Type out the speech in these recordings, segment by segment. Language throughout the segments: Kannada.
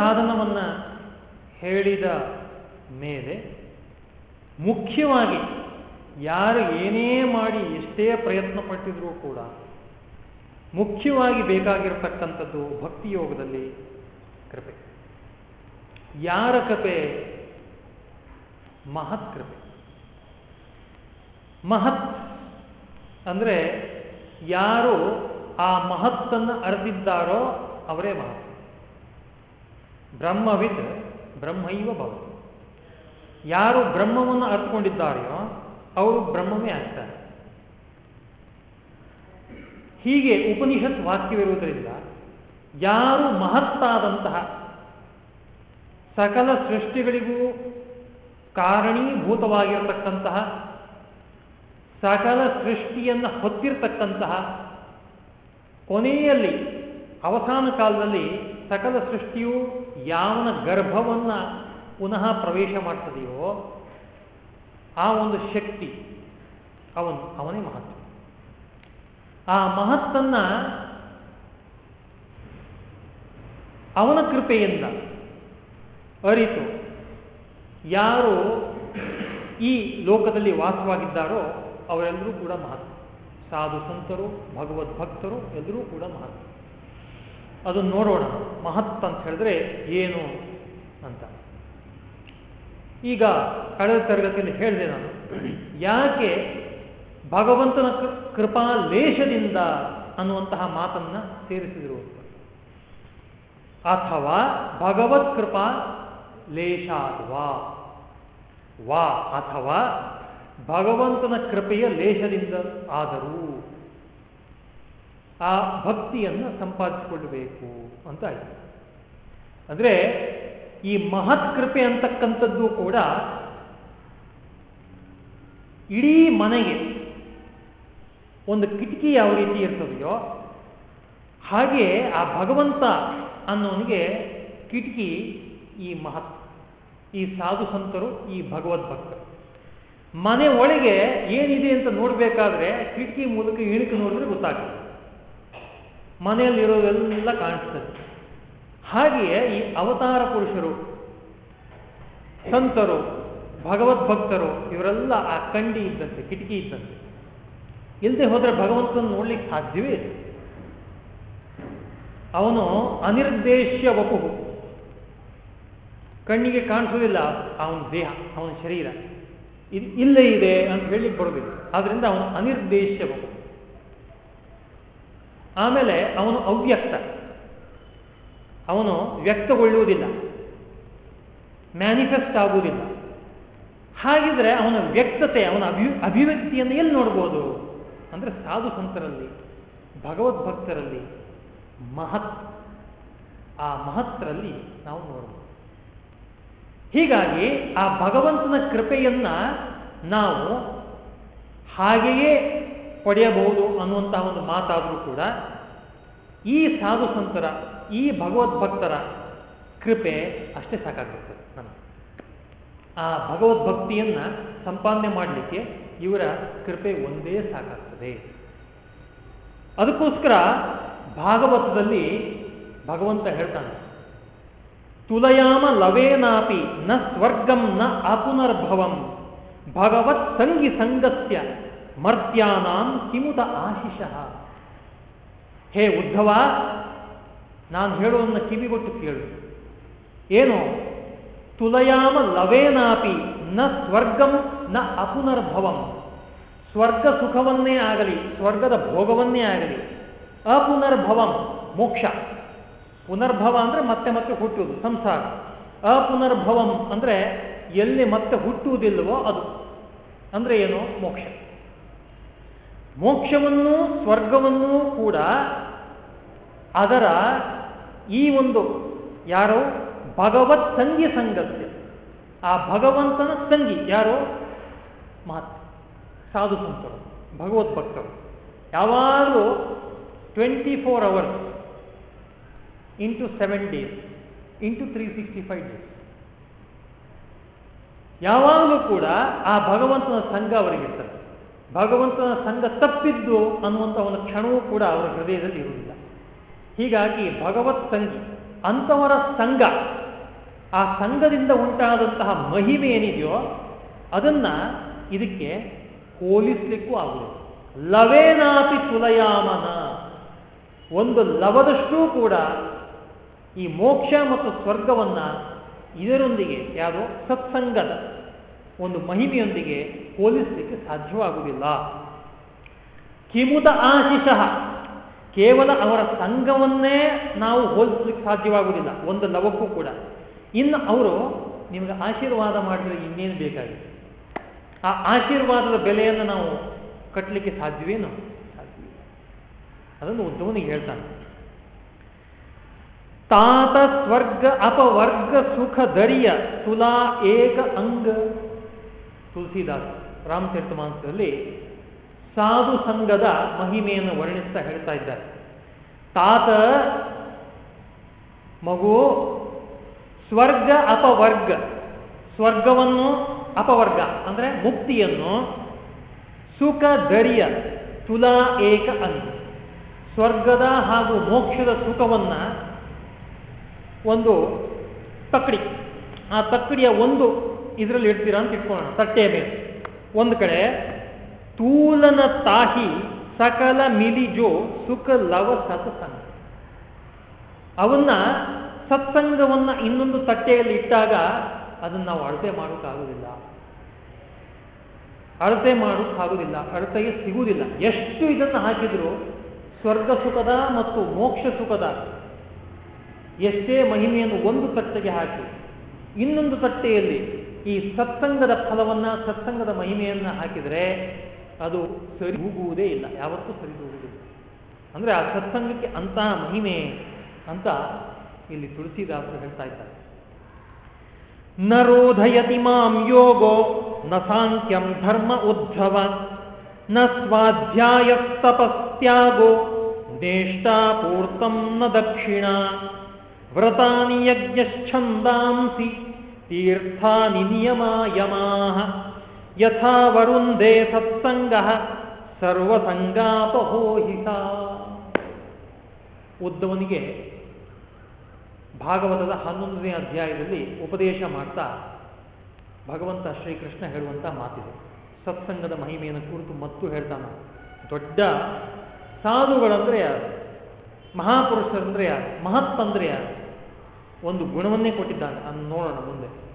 ಸಾಧನವನ್ನು ಹೇಳಿದ ಮೇಲೆ ಮುಖ್ಯವಾಗಿ ಯಾರು ಏನೇ ಮಾಡಿ ಎಷ್ಟೇ ಪ್ರಯತ್ನ ಪಟ್ಟಿದ್ರೂ ಕೂಡ ಮುಖ್ಯವಾಗಿ ಬೇಕಾಗಿರತಕ್ಕಂಥದ್ದು ಭಕ್ತಿಯೋಗದಲ್ಲಿ ಕೃಪೆ. ಯಾರ ಕೃಪೆ? ಮಹತ್ ಕೃಪೆ. ಮಹತ್ ಅಂದರೆ ಯಾರು ಆ ಮಹತ್ತನ್ನು ಅರಿತಿದ್ದಾರೋ ಅವರೇ ಮಹತ್. ಬ್ರಹ್ಮವಿದ್ ಬ್ರಹ್ಮೈವ ಭವ ಯಾರು ಬ್ರಹ್ಮವನ್ನು ಅರ್ಥಕೊಂಡಿದ್ದಾರೆಯೋ ಅವರು ಬ್ರಹ್ಮವೇ ಆಗ್ತಾರೆ. ಹೀಗೆ ಉಪನಿಷತ್ ವಾಕ್ಯವಿರುವುದರಿಂದ ಯಾರು ಮಹತ್ತಾದಂತಹ ಸಕಲ ಸೃಷ್ಟಿಗಳಿಗೂ ಕಾರಣೀಭೂತವಾಗಿರತಕ್ಕಂತಹ ಸಕಲ ಸೃಷ್ಟಿಯನ್ನು ಹೊತ್ತಿರತಕ್ಕಂತಹ ಕೊನೆಯಲ್ಲಿ ಅವಸಾನ ಕಾಲದಲ್ಲಿ ಸಕಲ ಸೃಷ್ಟಿಯು ಯಾವನ ಗರ್ಭವನ್ನು ಪುನಃ ಪ್ರವೇಶ ಮಾಡ್ತದೆಯೋ ಆ ಒಂದು ಶಕ್ತಿ ಅವನು, ಅವನೇ ಮಹತ್ವ. ಆ ಮಹತ್ತನ್ನ ಅವನ ಕೃಪೆಯಿಂದ ಅರಿತು ಯಾರು ಈ ಲೋಕದಲ್ಲಿ ವಾಸವಾಗಿದ್ದಾರೋ ಅವರೆಲ್ಲರೂ ಕೂಡ ಮಹತ್ವ. ಸಾಧು ಸಂತರು ಭಗವದ್ ಭಕ್ತರು ಎಲ್ಲರೂ ಕೂಡ ಮಹತ್ವ. ಅದನ್ನು ನೋಡೋಣ. ಮಹತ್ ಅಂತ ಹೇಳಿದ್ರೆ ಏನು ಅಂತ. ಈಗ ಕಳೆದ ತರಗತಿಯಲ್ಲಿ ಹೇಳಿದೆ ನಾನು. ಯಾಕೆ ಭಗವಂತನ ಕೃಪಾ ಲೇಷದಿಂದ ಅನ್ನುವಂತಹ ಮಾತನ್ನ ಸೇರಿಸಿದರು ಅಥವಾ ಭಗವತ್ ಕೃಪಾ ಲೇಷಾದ್ವಾ ವಾ ಅಥವಾ ಭಗವಂತನ ಕೃಪೆಯ ಲೇಷದಿಂದ ಆದರೂ. ಆ ಭಕ್ತಿಯನ್ನು ಸಂಪಾದಿಸಿಕೊಳ್ಳಬೇಕು ಅಂತ ಆಯಿತು. ಅಂದ್ರೆ ಈ ಮಹತ್ ಕೃಪೆ ಅಂತಕ್ಕಂಥದ್ದು ಕೂಡ ಇಡೀ ಮನೆಗೆ ಒಂದು ಕಿಟಕಿ ಯಾವ ರೀತಿ ಇರ್ತದೆಯೋ ಹಾಗೆ ಆ ಭಗವಂತ ಅನ್ನೋನಿಗೆ ಕಿಟಕಿ ಈ ಮಹತ್, ಈ ಸಾಧು ಸಂತರು, ಈ ಭಗವದ್ಭಕ್ತರು ಮನೆ ಒಳಗೆ ಏನಿದೆ ಅಂತ ನೋಡಬೇಕಾದ್ರೆ ಕಿಟಕಿ ಮೂಲಕ ಇಣುಕು ನೋಡಿದ್ರೆ ಗೊತ್ತಾಗ್ತದೆ. ಮನೆಯಲ್ಲಿರೋದೆಲ್ಲ ಕಾಣಿಸ್ತದೆ. ಹಾಗೆಯೇ ಈ ಅವತಾರ ಪುರುಷರು, ಸಂತರು, ಭಗವದ್ಭಕ್ತರು, ಇವರೆಲ್ಲ ಆ ಕಂಡಿ ಇದ್ದಂತೆ, ಕಿಟಕಿ ಇದ್ದಂತೆ. ಇಲ್ಲದೆ ಹೋದ್ರೆ ಭಗವಂತನ ನೋಡ್ಲಿಕ್ಕೆ ಸಾಧ್ಯವೇ ಇಲ್ಲ. ಅವನು ಅನಿರ್ದೇಶ್ಯ ವಪು ಕಣ್ಣಿಗೆ ಕಾಣಿಸೋದಿಲ್ಲ ಅವನ ದೇಹ, ಅವನ ಶರೀರ. ಇದು ಇಲ್ಲೇ ಇದೆ ಅಂತ ಹೇಳಲಿಕ್ಕೆ ಬರೋದಿಲ್ಲ ಆದ್ರಿಂದ ಅವನು ಅನಿರ್ದೇಶ್ಯ ವಪು ಆಮೇಲೆ ಅವನು ಅವ್ಯಕ್ತ. ಅವನು ವ್ಯಕ್ತಗೊಳ್ಳುವುದಿಲ್ಲ. ಮ್ಯಾನಿಫೆಸ್ಟ್ ಆಗುವುದಿಲ್ಲ. ಹಾಗಿದ್ರೆ ಅವನ ವ್ಯಕ್ತತೆ, ಅವನ ಅಭಿ, ಅಭಿವ್ಯಕ್ತಿಯನ್ನು ಎಲ್ಲಿ ನೋಡ್ಬೋದು? ಅಂದ್ರೆ ಸಾಧು ಸಂತರಲ್ಲಿ ಭಗವದ್ಭಕ್ತರಲ್ಲಿ ಮಹತ್, ಆ ಮಹತ್ರಲ್ಲಿ ನಾವು ನೋಡಬಹುದು ಹೀಗಾಗಿ ಆ ಭಗವಂತನ ಕೃಪೆಯನ್ನ ನಾವು ಹಾಗೆಯೇ ಪಡೆಯಬಹುದು ಅನ್ನುವಂತಹ ಒಂದು ಮಾತಾದರೂ ಕೂಡ ಈ ಸಾಧು ಸಂತರ, ಈ ಭಗವದ್ಭಕ್ತರ ಕೃಪೆ ಅಷ್ಟೇ ಸಾಕಾಗುತ್ತೆ ನಮಗೆ. ಆ ಭಗವದ್ಭಕ್ತಿಯನ್ನ ಸಂಪಾದನೆ ಮಾಡಲಿಕ್ಕೆ ಇವರ ಕೃಪೆ ಒಂದೇ ಸಾಕಾಗ್ತದೆ. ಅದಕ್ಕೋಸ್ಕರ ಭಾಗವತದಲ್ಲಿ ಭಗವಂತ ಹೇಳ್ತಾನೆ, ತುಲಯಾಮ ಲವೇನಾಪಿ ನ ಸ್ವರ್ಗಂ ನ ಅಪುನರ್ಭವಂ ಭಗವತ್ ಸಂಗಿ ಸಂಗಸ್ಯ ಮರ್ತ್ಯಾನಾಂ ಕಿಮುತ ಆಶಿಷ. ಹೇ ಉದ್ಧವ, ನಾನು ಹೇಳುವನ್ನ ಕಿವಿಗೊಟ್ಟು ಕೇಳು. ಏನು, ತುಲಯಾಮ ಲವೇನಾಪಿ ನ ಸ್ವರ್ಗಂ ನ ಅಪುನರ್ಭವಂ. ಸ್ವರ್ಗ ಸುಖವನ್ನೇ ಆಗಲಿ, ಸ್ವರ್ಗದ ಭೋಗವನ್ನೇ ಆಗಲಿ, ಅಪುನರ್ಭವಂ ಮೋಕ್ಷ. ಪುನರ್ಭವ ಅಂದ್ರೆ ಮತ್ತೆ ಮತ್ತೆ ಹುಟ್ಟುವುದು, ಸಂಸಾರ. ಅಪುನರ್ಭವಂ ಅಂದ್ರೆ ಎಲ್ಲಿ ಮತ್ತೆ ಹುಟ್ಟುವುದಿಲ್ಲವೋ ಅದು. ಅಂದ್ರೆ ಏನು? ಮೋಕ್ಷ. ಮೋಕ್ಷವನ್ನು ಸ್ವರ್ಗವನ್ನೂ ಕೂಡ ಅದರ ಈ ಒಂದು ಯಾರೋ ಭಗವತ್ ಸಂಗಿ ಸಂಗತ್ಯ ಆ ಭಗವಂತನ ಸಂಗಿ ಯಾರೋ? ಮಹತ್ ಸಾಧು ಸಂತರು ಭಗವತ್ ಭಕ್ತರು. ಯಾವಾಗಲೂ twenty four hours into seven days into three sixty five days ಯಾವಾಗಲೂ ಕೂಡ ಆ ಭಗವಂತನ ಸಂಘ ಅವರಿಗಿರ್ತದೆ. ಭಗವಂತನ ಸಂಘ ತಪ್ಪಿದ್ದು ಅನ್ನುವಂಥ ಒಂದು ಕ್ಷಣವೂ ಕೂಡ ಅವರ ಹೃದಯದಲ್ಲಿ ಇರುವುದಿಲ್ಲ. ಹೀಗಾಗಿ ಭಗವತ್ ಸಂಗಿ ಅಂಥವರ ಸಂಘ, ಆ ಸಂಘದಿಂದ ಉಂಟಾದಂತಹ ಮಹಿಮೆ ಏನಿದೆಯೋ ಅದನ್ನ ಇದಕ್ಕೆ ಹೋಲಿಸ್ಲಿಕ್ಕೂ ಆಗುವುದು ಲವೇನಾಪಿ ತುಲಯಾಮನ ಒಂದು ಲವದಷ್ಟೂ ಕೂಡ ಈ ಮೋಕ್ಷ ಮತ್ತು ಸ್ವರ್ಗವನ್ನ ಇದರೊಂದಿಗೆ ಯಾವುದೋ ಸತ್ಸಂಗದ ಒಂದು ಮಹಿಮೆಯೊಂದಿಗೆ ಹೋಲಿಸಲಿಕ್ಕೆ ಸಾಧ್ಯವಾಗುವುದಿಲ್ಲ. ಕಿಮುದ ಆಶಿಷಃ, ಕೇವಲ ಅವರ ಸಂಘವನ್ನೇ ನಾವು ಹೋಲಿಸಲಿಕ್ಕೆ ಸಾಧ್ಯವಾಗುವುದಿಲ್ಲ, ಒಂದು ಲವಕ್ಕೂ ಕೂಡ. ಇನ್ನು ಅವರು ನಿಮಗೆ ಆಶೀರ್ವಾದ ಮಾಡಿದ್ರೆ ಇನ್ನೇನು ಬೇಕಾಗಿದೆ ಆ ಆಶೀರ್ವಾದದ ಬೆಲೆಯನ್ನು ನಾವು ಕಟ್ಟಲಿಕ್ಕೆ ಸಾಧ್ಯವೇನು? ಸಾಧ್ಯವಿಲ್ಲ ಅದನ್ನು ಉದ್ದವನಿಗೆ ಹೇಳ್ತಾನೆ. ತಾತ ಸ್ವರ್ಗ ಅಪವರ್ಗ ಸುಖ ದರಿಯ ತುಲಾ ಏಕ ಅಂಗ ತುಳಸಿದಾಸ್ ರಾಮಚರಿತ ಮಾನಸದಲ್ಲಿ ಸಾಧು ಸಂಘದ ಮಹಿಮೆಯನ್ನು ವರ್ಣಿಸ್ತಾ ಹೇಳ್ತಾ ಇದ್ದಾರೆ. ತಾತ, ಮಗು, ಸ್ವರ್ಗ ಅಪವರ್ಗ, ಸ್ವರ್ಗವನ್ನು ಅಪವರ್ಗ ಅಂದ್ರೆ ಮುಕ್ತಿಯನ್ನು, ಸುಖ ದರಿಯ ತುಲಾ ಏಕ ಅನ್ನ. ಸ್ವರ್ಗದ ಹಾಗೂ ಮೋಕ್ಷದ ಸುಖವನ್ನ ಒಂದು ತಕ್ಕಡಿ, ಆ ತಕ್ಕಡಿಯ ಒಂದು ಇದರಲ್ಲಿ ಇಡ್ತೀರಾ ಅಂತ ಇಟ್ಕೊಳ್ಳೋಣ. ತಟ್ಟೆಯ ಮೇಲೆ. ಒಂದು ಕಡೆ, ತೂಲನ ತಾಹಿ ಸಕಲ ಮಿಲಿಜೋ ಸುಖ ಲವ ಸತ್ಸಂಗ. ಅವನ್ನ ಸತ್ಸಂಗವನ್ನ ಇನ್ನೊಂದು ತಟ್ಟೆಯಲ್ಲಿ ಇಟ್ಟಾಗ ಅದನ್ನ ನಾವು ಅಳತೆ ಮಾಡೋಕ್ಕಾಗುವುದಿಲ್ಲ. ಅಳತೆ ಮಾಡೋಕ್ಕಾಗುವುದಿಲ್ಲ. ಅಳತೆಗೆ ಸಿಗುವುದಿಲ್ಲ. ಎಷ್ಟು ಇದನ್ನು ಹಾಕಿದ್ರು ಸ್ವರ್ಗ ಸುಖದ ಮತ್ತು ಮೋಕ್ಷ ಸುಖದ ಎಷ್ಟೇ ಮಹಿಮೆಯನ್ನು ಒಂದು ತಟ್ಟೆಗೆ ಹಾಕಿ ಇನ್ನೊಂದು ತಟ್ಟೆಯಲ್ಲಿ ಈ ಸತ್ಸಂಗದ ಫಲವನ್ನ, ಸತ್ಸಂಗದ ಮಹಿಮೆಯನ್ನ ಹಾಕಿದರೆ ಅದು ಸರಿ ಹೋಗುವುದೇ ಇಲ್ಲ. ಯಾವತ್ತೂ ಸರಿ ಹೋಗುವುದಿಲ್ಲ ಅಂದ್ರೆ ಆ ಸತ್ಸಂಗಕ್ಕೆ ಅಂತಹ ಮಹಿಮೆ ಅಂತ ಇಲ್ಲಿ ತುಳಸಿದಾಸರು ಹೇಳ್ತಾ ಇದ್ದಾರೆ. ನ ರೋಧಯತಿ ಮಾಂ ಯೋಗೋ, ನ ಸಾಂಖ್ಯಂ ಧರ್ಮ ಉದ್ಧವ, ನ ಸ್ವಾಧ್ಯಾಯ ತಪಸ್ತ್ಯಾಗೋ ಪೂರ್ತಂ ನ ದಕ್ಷಿಣ, ವ್ರತಾನಿ ಯಜ್ಞಚ್ಛಂದಾಂಸಿ ತೀರ್ಥಾನಿ ನಿಯಮಾಯಮಾಹ. ಯಥಾ ವರುಂದೇ ಸತ್ಸಂಗ ಸರ್ವಸಂಗಾಪೋಹಿತ ಉದ್ದವನಿಗೆ ಭಾಗವತದ ಹನ್ನೊಂದನೇ ಅಧ್ಯಾಯದಲ್ಲಿ ಉಪದೇಶ ಮಾಡ್ತಾ ಭಗವಂತ ಶ್ರೀಕೃಷ್ಣ ಹೇಳುವಂತ ಮಾತಿದೆ. ಸತ್ಸಂಗದ ಮಹಿಮೆಯನ್ನು ಕುರಿತು ಮತ್ತು ಹೇಳ್ತಾನ. ದೊಡ್ಡ ಸಾಧುಗಳಂದ್ರೆ ಯಾರು? ಮಹಾಪುರುಷರಂದ್ರೆ ಯಾರು? ಮಹತ್ ಅಂದ್ರೆ ಯಾರು? ಒಂದು ಗುಣವನ್ನೇ ಕೊಟ್ಟಿದ್ದಾನೆ. ಅದನ್ನು ನೋಡೋಣ ಮುಂದೆ.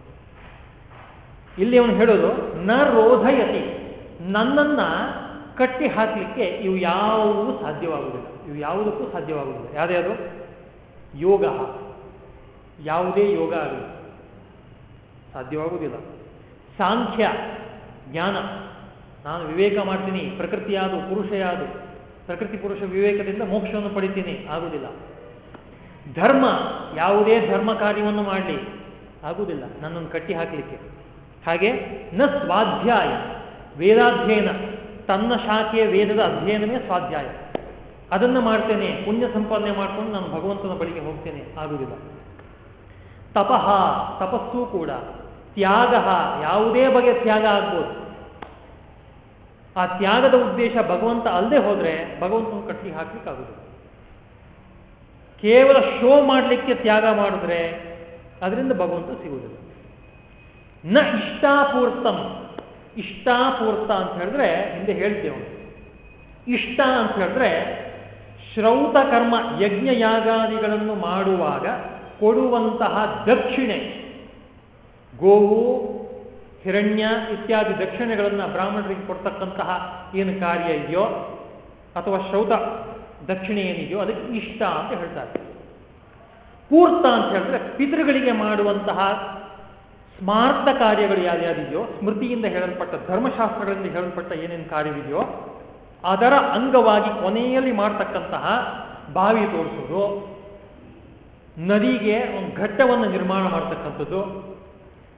ಇಲ್ಲಿ ಅವನು ಹೇಳೋದು, ನ ರೋಧಯತಿ. ನನ್ನನ್ನ ಕಟ್ಟಿ ಹಾಕಲಿಕ್ಕೆ ಇವು ಯಾವುದೂ ಸಾಧ್ಯವಾಗುವುದಿಲ್ಲ. ಇವು ಯಾವುದಕ್ಕೂ ಸಾಧ್ಯವಾಗುವುದಿಲ್ಲ. ಯಾವ್ದ್ಯಾವುದು ಯೋಗ. ಯಾವುದೇ ಯೋಗ ಆಗಲಿ. ಸಾಧ್ಯವಾಗುವುದಿಲ್ಲ. ಸಾಂಖ್ಯ, ಜ್ಞಾನ. ನಾನು ವಿವೇಕ ಮಾಡ್ತೀನಿ. ಪ್ರಕೃತಿಯಾದು ಪುರುಷ ಯಾದು ಪ್ರಕೃತಿ ಪುರುಷ ವಿವೇಕದಿಂದ ಮೋಕ್ಷವನ್ನು ಪಡಿತೀನಿ. ಆಗುವುದಿಲ್ಲ. ಧರ್ಮ, ಯಾವುದೇ ಧರ್ಮ ಕಾರ್ಯವನ್ನು ಮಾಡಲಿ, ಆಗುವುದಿಲ್ಲ. ನನ್ನನ್ನು ಕಟ್ಟಿ ಹಾಕಲಿಕ್ಕೆ. ಹಾಗೆ ನ ಸ್ವಾಧ್ಯಾಯ, ವೇದಾಧ್ಯಯನ, ತನ್ನ ಶಾಖೆಯ ವೇದದ ಅಧ್ಯಯನವೇ ಸ್ವಾಧ್ಯಾಯ. ಅದನ್ನು ಮಾಡ್ತೇನೆ, ಪುಣ್ಯ ಸಂಪಾದನೆ ಮಾಡ್ಕೊಂಡು ನಾನು ಭಗವಂತನ ಬಳಿಗೆ ಹೋಗ್ತೇನೆ, ಆಗುವುದಿಲ್ಲ. ತಪಃ, ತಪಸ್ಸು ಕೂಡ. ತ್ಯಾಗ, ಯಾವುದೇ ಬಗೆಯ ತ್ಯಾಗ ಆಗ್ಬೋದು. ಆ ತ್ಯಾಗದ ಉದ್ದೇಶ ಭಗವಂತ ಅಲ್ಲದೆ ಹೋದ್ರೆ ಭಗವಂತನ ಕಟ್ಟಿ ಹಾಕ್ಲಿಕ್ಕಾಗುದಿಲ್ಲ ಕೇವಲ ಶೋ ಮಾಡಲಿಕ್ಕೆ ತ್ಯಾಗ ಮಾಡಿದ್ರೆ ಅದರಿಂದ ಭಗವಂತ ಸಿಗುವುದಿಲ್ಲ. ನ ಇಷ್ಟಾಪೂರ್ತಂ, ಇಷ್ಟಾಪೂರ್ತ ಅಂತ ಹೇಳಿದ್ರೆ ಹಿಂದೆ ಹೇಳ್ತೇವೆ ಇಷ್ಟ ಅಂತ ಹೇಳಿದ್ರೆ ಶ್ರೌತ ಕರ್ಮ, ಯಜ್ಞ ಯಾಗಾದಿಗಳನ್ನು ಮಾಡುವಾಗ ಕೊಡುವಂತಹ ದಕ್ಷಿಣೆ, ಗೋವು, ಹಿರಣ್ಯ ಇತ್ಯಾದಿ ದಕ್ಷಿಣೆಗಳನ್ನು ಬ್ರಾಹ್ಮಣರಿಗೆ ಕೊಡ್ತಕ್ಕಂತಹ ಏನು ಕಾರ್ಯ ಇದೆಯೋ, ಅಥವಾ ಶ್ರೌತ ದಕ್ಷಿಣೆ ಏನಿದೆಯೋ ಅದಕ್ಕೆ ಇಷ್ಟ ಅಂತ ಹೇಳ್ತಾರೆ. ಪೂರ್ತ ಅಂತ ಹೇಳಿದ್ರೆ ಪಿತೃಗಳಿಗೆ ಮಾಡುವಂತಹ ಸ್ಮಾರ್ಥ ಕಾರ್ಯಗಳು ಯಾವ್ಯಾವಿದೆಯೋ ಸ್ಮೃತಿಯಿಂದ ಹೇಳಲ್ಪಟ್ಟ ಧರ್ಮಶಾಸ್ತ್ರಗಳಿಂದ ಹೇಳಲ್ಪಟ್ಟ ಏನೇನು ಕಾರ್ಯವಿದೆಯೋ, ಅದರ ಅಂಗವಾಗಿ ಕೊನೆಯಲ್ಲಿ ಮಾಡ್ತಕ್ಕಂತಹ ಬಾವಿ ತೋರಿಸೋದು, ನದಿಗೆ ಒಂದು ಘಟ್ಟವನ್ನು ನಿರ್ಮಾಣ ಮಾಡ್ತಕ್ಕಂಥದ್ದು,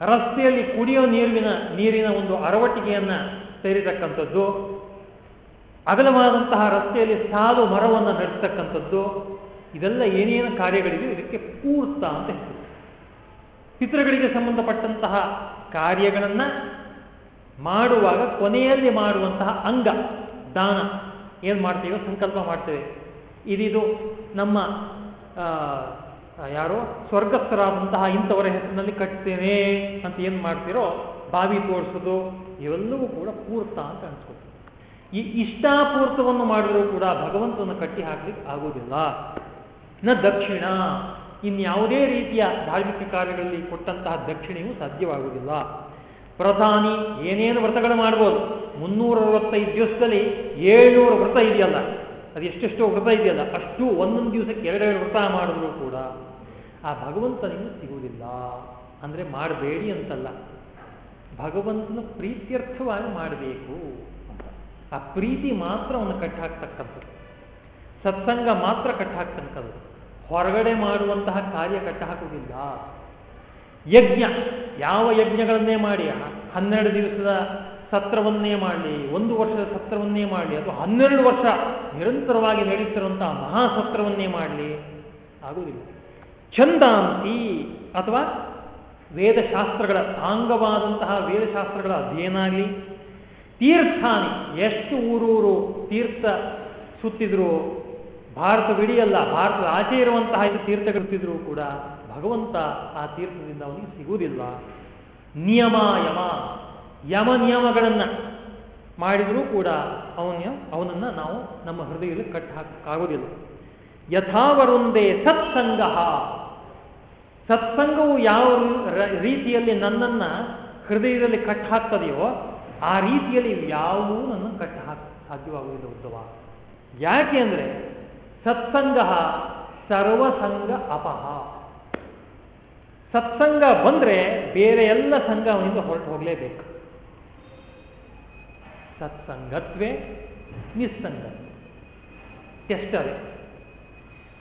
ರಸ್ತೆಯಲ್ಲಿ ಕುಡಿಯೋ ನೀರಿನ ನೀರಿನ ಒಂದು ಅರವಟಿಕೆಯನ್ನು ಸೇರಿತಕ್ಕಂಥದ್ದು ಅಗಲವಾದಂತಹ ರಸ್ತೆಯಲ್ಲಿ ಸಾಲು ಮರವನ್ನು ನಡೆಸ್ತಕ್ಕಂಥದ್ದು ಇದೆಲ್ಲ ಏನೇನು ಕಾರ್ಯಗಳಿವೆ? ಇದಕ್ಕೆ ಪೂರ್ತ ಅಂತ ಹೆಸರು ಚಿತ್ರಗಳಿಗೆ ಸಂಬಂಧಪಟ್ಟಂತಹ ಕಾರ್ಯಗಳನ್ನ ಮಾಡುವಾಗ ಕೊನೆಯಲ್ಲಿ ಮಾಡುವಂತಹ ಅಂಗ, ದಾನ. ಏನು ಮಾಡ್ತೀವೋ? ಸಂಕಲ್ಪ ಮಾಡ್ತೇವೆ. ಇದಿದು ನಮ್ಮ ಯಾರೋ? ಸ್ವರ್ಗಸ್ಥರಾದಂತಹ ಇಂಥವರ ಹೆಸರಿನಲ್ಲಿ ಕಟ್ತೇನೆ ಅಂತ ಏನು ಮಾಡ್ತೀರೋ, ಬಾವಿ ತೋರಿಸೋದು, ಇವೆಲ್ಲವೂ ಕೂಡ ಪೂರ್ತ ಅಂತ ಅನ್ಸ್ಕೊತೀವಿ ಈ ಇಷ್ಟಾಪೂರ್ತವನ್ನು ಮಾಡಿದರೂ ಕೂಡ ಭಗವಂತನ ಕಟ್ಟಿ ಹಾಕ್ಲಿಕ್ಕೆ ಆಗುವುದಿಲ್ಲ. ನ ದಕ್ಷಿಣ. ಇನ್ಯಾವುದೇ ರೀತಿಯ ಧಾರ್ಮಿಕ ಕಾರ್ಯಗಳಲ್ಲಿ ಕೊಟ್ಟಂತಹ ದಕ್ಷಿಣೆಯೂ ಸಾಧ್ಯವಾಗುವುದಿಲ್ಲ. ಪ್ರಧಾನಿ ಏನೇನು ವ್ರತಗಳು ಮಾಡ್ಬೋದು? ಮುನ್ನೂರ ಅರವತ್ತೈದು ದಿವಸದಲ್ಲಿ ಏಳ್ನೂರು ವ್ರತ ಇದೆಯಲ್ಲ, ಅದು ಎಷ್ಟೆಷ್ಟೋ ವ್ರತ ಇದೆಯಲ್ಲ, ಅಷ್ಟು ಒಂದೊಂದು ದಿವಸಕ್ಕೆ ಎರಡೆರಡು ವ್ರತ ಮಾಡಿದ್ರು ಕೂಡ ಆ ಭಗವಂತನಿಗೆ ಸಿಗುವುದಿಲ್ಲ. ಅಂದರೆ ಮಾಡಬೇಡಿ ಅಂತಲ್ಲ. ಭಗವಂತನ ಪ್ರೀತ್ಯರ್ಥವಾಗಿ ಮಾಡಬೇಕು. ಆ ಪ್ರೀತಿ ಮಾತ್ರ ಅವನು ಕಟ್ಟಾಕ್ತಕ್ಕಂಥದ್ದು. ಸತ್ಸಂಗ ಮಾತ್ರ ಕಟ್ಟಾಕ್ತಕ್ಕಂಥದ್ದು ಹೊರಗಡೆ ಮಾಡುವಂತಹ ಕಾರ್ಯ ಕಟ್ಟಾಕುವುದಿಲ್ಲ ಯಜ್ಞ, ಯಾವ ಯಜ್ಞಗಳನ್ನೇ ಮಾಡಿ ಹನ್ನೆರಡು ದಿವಸದ ಸತ್ರವನ್ನೇ ಮಾಡಲಿ, ಒಂದು ವರ್ಷದ ಸತ್ರವನ್ನೇ ಮಾಡಲಿ, ಅಥವಾ ಹನ್ನೆರಡು ವರ್ಷ ನಿರಂತರವಾಗಿ ನಡೆಯುತ್ತಿರುವಂತಹ ಮಹಾಸತ್ರವನ್ನೇ ಮಾಡಲಿ ಆಗುವುದಿಲ್ಲ ಛಂದಾಂತಿ ಅಥವಾ ವೇದಶಾಸ್ತ್ರಗಳ ಅಂಗವಾದಂತಹ ವೇದಶಾಸ್ತ್ರಗಳ ಅಧ್ಯಯನ ಆಗಲಿ ತೀರ್ಥಾನಿ. ಎಷ್ಟು ಊರೂರು ತೀರ್ಥ ಸುತ್ತಿದ್ರು ಭಾರತವಿಡಿಯಲ್ಲ ಭಾರತದ ಆಚೆ ಇರುವಂತಹ ತೀರ್ಥಗಳಿರ್ತಿದ್ರು ಕೂಡ ಭಗವಂತ ಆ ತೀರ್ಥದಿಂದ ಅವನಿಗೆ ಸಿಗುವುದಿಲ್ಲ. ನಿಯಮ ಯಮ ಯಮ ನಿಯಮಗಳನ್ನ ಮಾಡಿದರೂ ಕೂಡ ಅವನ, ಅವನನ್ನ ನಾವು ನಮ್ಮ ಹೃದಯದಲ್ಲಿ ಕಟ್ಟ ಹಾಕಕ್ಕಾಗೋದಿಲ್ಲ ಯಥಾವರುಂದೇ ಸತ್ಸಂಗ. ಸತ್ಸಂಗವು ಯಾವ ರೀತಿಯಲ್ಲಿ ನನ್ನನ್ನ ಹೃದಯದಲ್ಲಿ ಕಟ್ಟ ಹಾಕ್ತದೆಯೋ ಆ ರೀತಿಯಲ್ಲಿ ಯಾವುದೂ ನನ್ನ ಕಟ್ಟ ಹಾಕ ಸಾಧ್ಯವಾಗುವುದಿಲ್ಲ ಉದ್ದವ. ಯಾಕೆ ಅಂದ್ರೆ ಸತ್ಸಂಗ ಸರ್ವಸಂಗ ಅಪಹ. ಸತ್ಸಂಗ ಬಂದ್ರೆ ಬೇರೆ ಎಲ್ಲ ಸಂಘ ಅವನಿಂದ ಹೊರಟು ಹೋಗಲೇಬೇಕು. ಸತ್ಸಂಗತ್ವೇ ನಿಸ್ಸಂಗ. ಎಷ್ಟದೆ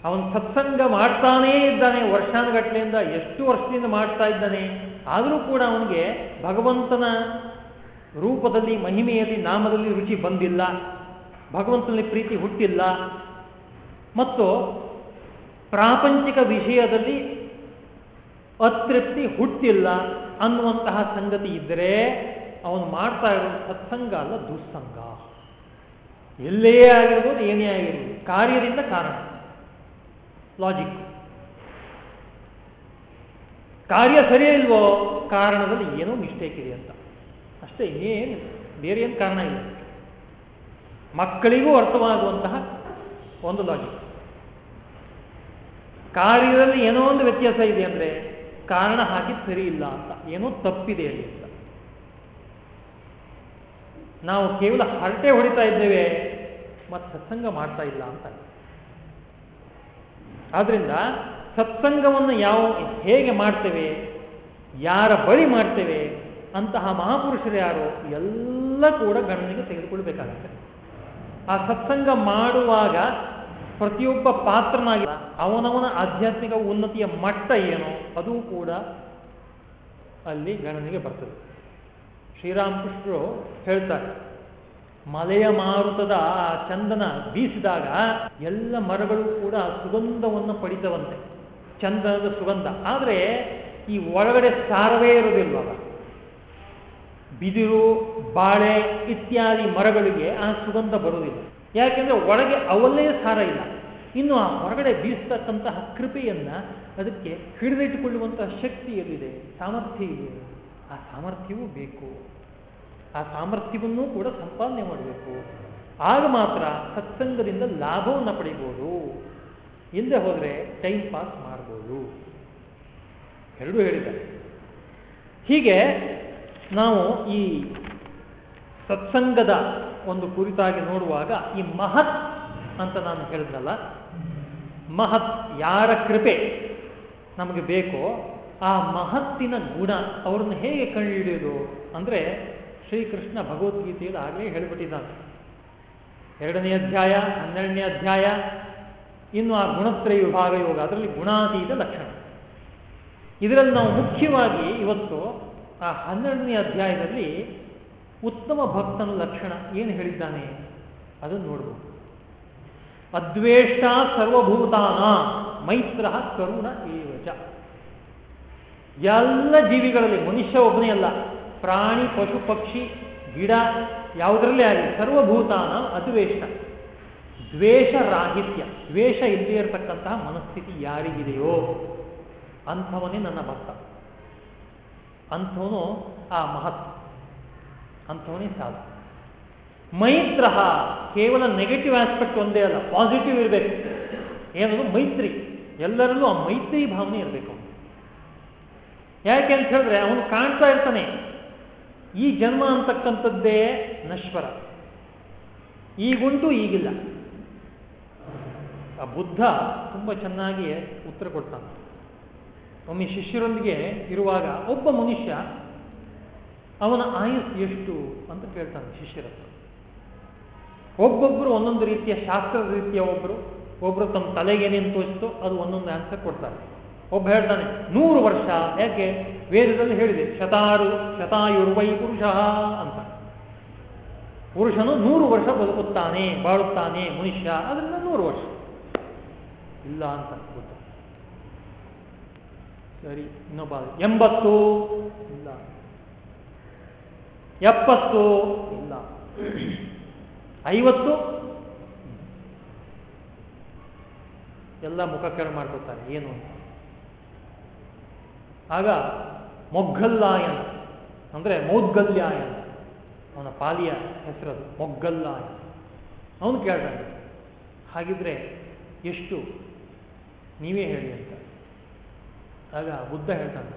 ಅವನು ಸತ್ಸಂಗ ಮಾಡ್ತಾನೇ ಇದ್ದಾನೆ ವರ್ಷಾನುಗಟ್ಟಲೆಯಿಂದ ಎಷ್ಟು ವರ್ಷದಿಂದ ಮಾಡ್ತಾ ಇದ್ದಾನೆ, ಆದರೂ ಕೂಡ ಅವನಿಗೆ ಭಗವಂತನ ರೂಪದಲ್ಲಿ, ಮಹಿಮೆಯಲ್ಲಿ, ನಾಮದಲ್ಲಿ ರುಚಿ ಬಂದಿಲ್ಲ, ಭಗವಂತನಲ್ಲಿ ಪ್ರೀತಿ ಹುಟ್ಟಿಲ್ಲ. ಮತ್ತು ಪ್ರಾಪಂಚಿಕ ವಿಷಯದಲ್ಲಿ ಅತೃಪ್ತಿ ಹುಟ್ಟಿಲ್ಲ ಅನ್ನುವಂತಹ ಸಂಗತಿ ಇದ್ದರೆ ಅವನು ಮಾಡ್ತಾ ಇರೋದು ಸತ್ಸಂಗ ಅಲ್ಲ, ದುಸ್ಸಂಗ. ಎಲ್ಲೇ ಆಗಿರ್ಬೋದು, ಏನೇ ಆಗಿರ್ಬೋದು, ಕಾರ್ಯದಿಂದ ಕಾರಣ. ಲಾಜಿಕ್ ಕಾರ್ಯ ಸರಿಯೇ ಇಲ್ವೋ ಕಾರಣದಲ್ಲಿ ಏನೋ ಮಿಸ್ಟೇಕ್ ಇದೆ ಅಂತ. ಅಷ್ಟೇ ಇನ್ನೇನು ಬೇರೆ ಏನು ಕಾರಣ ಇಲ್ಲ. ಮಕ್ಕಳಿಗೂ ಅರ್ಥವಾಗುವಂತಹ ಒಂದು ಲಾಜಿಕ್ ಕಾರ್ಯದಲ್ಲಿ ಏನೋ ಒಂದು ವ್ಯತ್ಯಾಸ ಇದೆ ಅಂದ್ರೆ, ಕಾರಣ ಹಾಕಿ ಸರಿ ಇಲ್ಲ ಅಂತ, ಏನೋ ತಪ್ಪಿದೆ ಅಲ್ಲಿ ಅಂತ. ನಾವು ಕೇವಲ ಹರಟೆ ಹೊಡಿತಾ ಇದ್ದೇವೆ ಮತ್ತು ಸತ್ಸಂಗ ಮಾಡ್ತಾ ಇಲ್ಲ ಅಂತ ಆದ್ರಿಂದ, ಸತ್ಸಂಗವನ್ನು ಯಾವ, ಹೇಗೆ ಮಾಡ್ತೇವೆ, ಯಾರ ಬಳಿ ಮಾಡ್ತೇವೆ ಅಂತಹ ಮಹಾಪುರುಷರು ಯಾರು? ಎಲ್ಲ ಕೂಡ ಗಣನೆಗೆ ತೆಗೆದುಕೊಳ್ಬೇಕಾಗುತ್ತೆ. ಆ ಸತ್ಸಂಗ ಮಾಡುವಾಗ ಪ್ರತಿಯೊಬ್ಬ ಪಾತ್ರನಾಗಿ ಅವನವನ ಆಧ್ಯಾತ್ಮಿಕ ಉನ್ನತಿಯ ಮಟ್ಟ ಏನೋ? ಅದು ಕೂಡ ಅಲ್ಲಿ ಗಣನೆಗೆ ಬರ್ತದೆ. ಶ್ರೀರಾಮಕೃಷ್ಣರು ಹೇಳ್ತಾರೆ, ಮಲೆಯ ಮಾರುತದ ಆ ಚಂದನ ಬೀಸಿದಾಗ ಎಲ್ಲ ಮರಗಳು ಕೂಡ ಸುಗಂಧವನ್ನು ಪಡಿತವಂತೆ. ಚಂದನದ ಸುಗಂಧ. ಆದರೆ ಈ ಒಳಗಡೆ ಸಾರವೇ ಇರುವುದಿಲ್ವಲ್ಲ? ಬಿದಿರು, ಬಾಳೆ ಇತ್ಯಾದಿ ಮರಗಳಿಗೆ ಆ ಸುಗಂಧ ಬರುವುದಿಲ್ಲ. ಯಾಕೆಂದರೆ ಒಳಗೆ ಅವಲ್ಲೇ ಸಾರ ಇಲ್ಲ. ಇನ್ನು ಆ ಹೊರಗಡೆ ಬೀಸ್ತಕ್ಕಂತಹ ಕೃಪೆಯನ್ನ ಅದಕ್ಕೆ ಹಿಡಿದಿಟ್ಟುಕೊಳ್ಳುವಂತಹ ಶಕ್ತಿ ಎಲ್ಲಿದೆ? ಸಾಮರ್ಥ್ಯ ಇದೆ. ಆ ಸಾಮರ್ಥ್ಯವೂ ಬೇಕು. ಆ ಸಾಮರ್ಥ್ಯವನ್ನೂ ಕೂಡ ಸಂಪಾದನೆ ಮಾಡಬೇಕು. ಆಗ ಮಾತ್ರ ಸತ್ಸಂಗದಿಂದ ಲಾಭವನ್ನು ಪಡಿಬೋದು. ಹಿಂದೆ ಹೋದರೆ ಟೈಮ್ ಪಾಸ್ ಮಾಡ್ಬೋದು. ಎರಡೂ ಹೇಳಿದ್ದಾರೆ. ಹೀಗೆ ನಾವು ಈ ಸತ್ಸಂಗದ ಒಂದು ಕುರಿತಾಗಿ ನೋಡುವಾಗ ಈ ಮಹತ್ ಅಂತ ನಾನು ಹೇಳಿದ್ನಲ್ಲ, ಮಹತ್ ಯಾರ ಕೃಪೆ ನಮಗೆ ಬೇಕೋ ಆ ಮಹತ್ತಿನ ಗುಣ ಅವ್ರನ್ನ ಹೇಗೆ ಕಂಡುಹಿಡಿಯೋದು ಅಂದರೆ ಶ್ರೀಕೃಷ್ಣ ಭಗವದ್ಗೀತೆಯಲ್ಲಿ ಆಗಲೇ ಹೇಳಿಬಿಟ್ಟಿದ್ದಾನೆ. ಎರಡನೇ ಅಧ್ಯಾಯ, ಹನ್ನೆರಡನೇ ಅಧ್ಯಾಯ, ಇನ್ನು ಆ ಗುಣತ್ರಯ ವಿಭಾಗ ಯೋಗ, ಅದರಲ್ಲಿ ಗುಣಾತೀತ ಲಕ್ಷಣ. ಇದರಲ್ಲಿ ನಾವು ಮುಖ್ಯವಾಗಿ ಇವತ್ತು ಆ ಹನ್ನೆರಡನೇ ಅಧ್ಯಾಯದಲ್ಲಿ ಉತ್ತಮ ಭಕ್ತನ ಲಕ್ಷಣ ಏನು ಹೇಳಿದ್ದಾನೆ? ಅದನ್ನು ನೋಡ್ಬೋದು. ಅದ್ವೇಷ ಸರ್ವಭೂತಾನ ಮೈತ್ರ ಕರುಣ ಏವಚ. ಎಲ್ಲ ಜೀವಿಗಳಲ್ಲಿ, ಮನುಷ್ಯ ಒಬ್ಬನೇ ಅಲ್ಲ, ಪ್ರಾಣಿ, ಪಶು, ಪಕ್ಷಿ, ಗಿಡ, ಯಾವುದರಲ್ಲೇ ಆಗಲಿ ಸರ್ವಭೂತಾನ, ಅದ್ವೇಷ. ದ್ವೇಷ ರಾಹಿತ್ಯ. ದ್ವೇಷ ಇಲ್ಲದೇ ಇರತಕ್ಕಂತಹ ಮನಸ್ಥಿತಿ ಯಾರಿಗಿದೆಯೋ ಅಂಥವನೇ ನನ್ನ ಭಕ್ತ. ಅಂಥವನು ಆ ಮಹತ್. ಅಂಥವನೇ ಸಾಧು. ಮೈತ್ರ ಕೇವಲ ನೆಗೆಟಿವ್ ಆಸ್ಪೆಕ್ಟ್ ಒಂದೇ ಅಲ್ಲ ಪಾಸಿಟಿವ್ ಇರಬೇಕು. ಏನದು? ಮೈತ್ರಿ. ಎಲ್ಲರಲ್ಲೂ ಆ ಮೈತ್ರಿ ಭಾವನೆ ಇರಬೇಕು ಯಾಕೆ ಅಂತ ಹೇಳಿದ್ರೆ ಅವನು ಕಾಣ್ತಾ ಇರ್ತಾನೆ. ಈ ಜನ್ಮ ಅಂತಕ್ಕಂಥದ್ದೇ ನಶ್ವರ. ಈಗುಂಟು ಈಗಿಲ್ಲ. ಆ ಬುದ್ಧ ತುಂಬ ಚೆನ್ನಾಗಿ ಉತ್ತರ ಕೊಡ್ತಾನೆ. ಒಮ್ಮೆ ಶಿಷ್ಯರೊಂದಿಗೆ ಇರುವಾಗ ಒಬ್ಬ ಮನುಷ್ಯ ಅವನ ಆಯಸ್ ಎಷ್ಟು ಅಂತ ಕೇಳ್ತಾನೆ ಶಿಷ್ಯರ ಒಬ್ಬೊಬ್ಬರು ಒಂದೊಂದು ರೀತಿಯ ಶಾಸ್ತ್ರ ರೀತಿಯ ಒಬ್ಬರು ಒಬ್ಬರು ತಮ್ಮ ತಲೆಗೆ ಏನೇನು ತೋಚಿತೋ ಅದು ಒಂದೊಂದು ಆನ್ಸರ್ ಕೊಡ್ತಾರೆ. ಒಬ್ಬ ಹೇಳ್ತಾನೆ, ನೂರು ವರ್ಷ, ಯಾಕೆ? ವೇದದಲ್ಲಿ ಹೇಳಿದೆ, ಶತಾರು, ಶತಾಯುರ್ವೈ ಪುರುಷ ಅಂತ. ಪುರುಷನು ನೂರು ವರ್ಷ ಬದುಕುತ್ತಾನೆ, ಬಾಳುತ್ತಾನೆ ಮನುಷ್ಯ, ಅದರಿಂದ ನೂರು ವರ್ಷ. ಇಲ್ಲ ಅಂತ. ಸರಿ, ಇನ್ನೊಬ್ಬ ಎಂಬತ್ತು ಇಲ್ಲ. ಎಪ್ಪತ್ತು ಇಲ್ಲ. ಐವತ್ತು? ಎಲ್ಲ ಮುಖ ಕೆಳ ಏನು ಅಂತ. ಆಗ ಮೊಗ್ಗಲ್ಲಾಯನ, ಅಂದರೆ ಮೌದ್ಗಲ್ಯಾಯನ, ಅವನ ಪಾಲಿಯ ಹೆಸರದು ಮೊಗ್ಗಲ್ಲಾಯನ. ಅವನು ಕೇಳ್ತಾನೆ, ಹಾಗಿದ್ರೆ ಎಷ್ಟು? ನೀವೇ ಹೇಳಿ ಅಂತ. ಆಗ ಬುದ್ಧ ಹೇಳ್ತಾನೆ,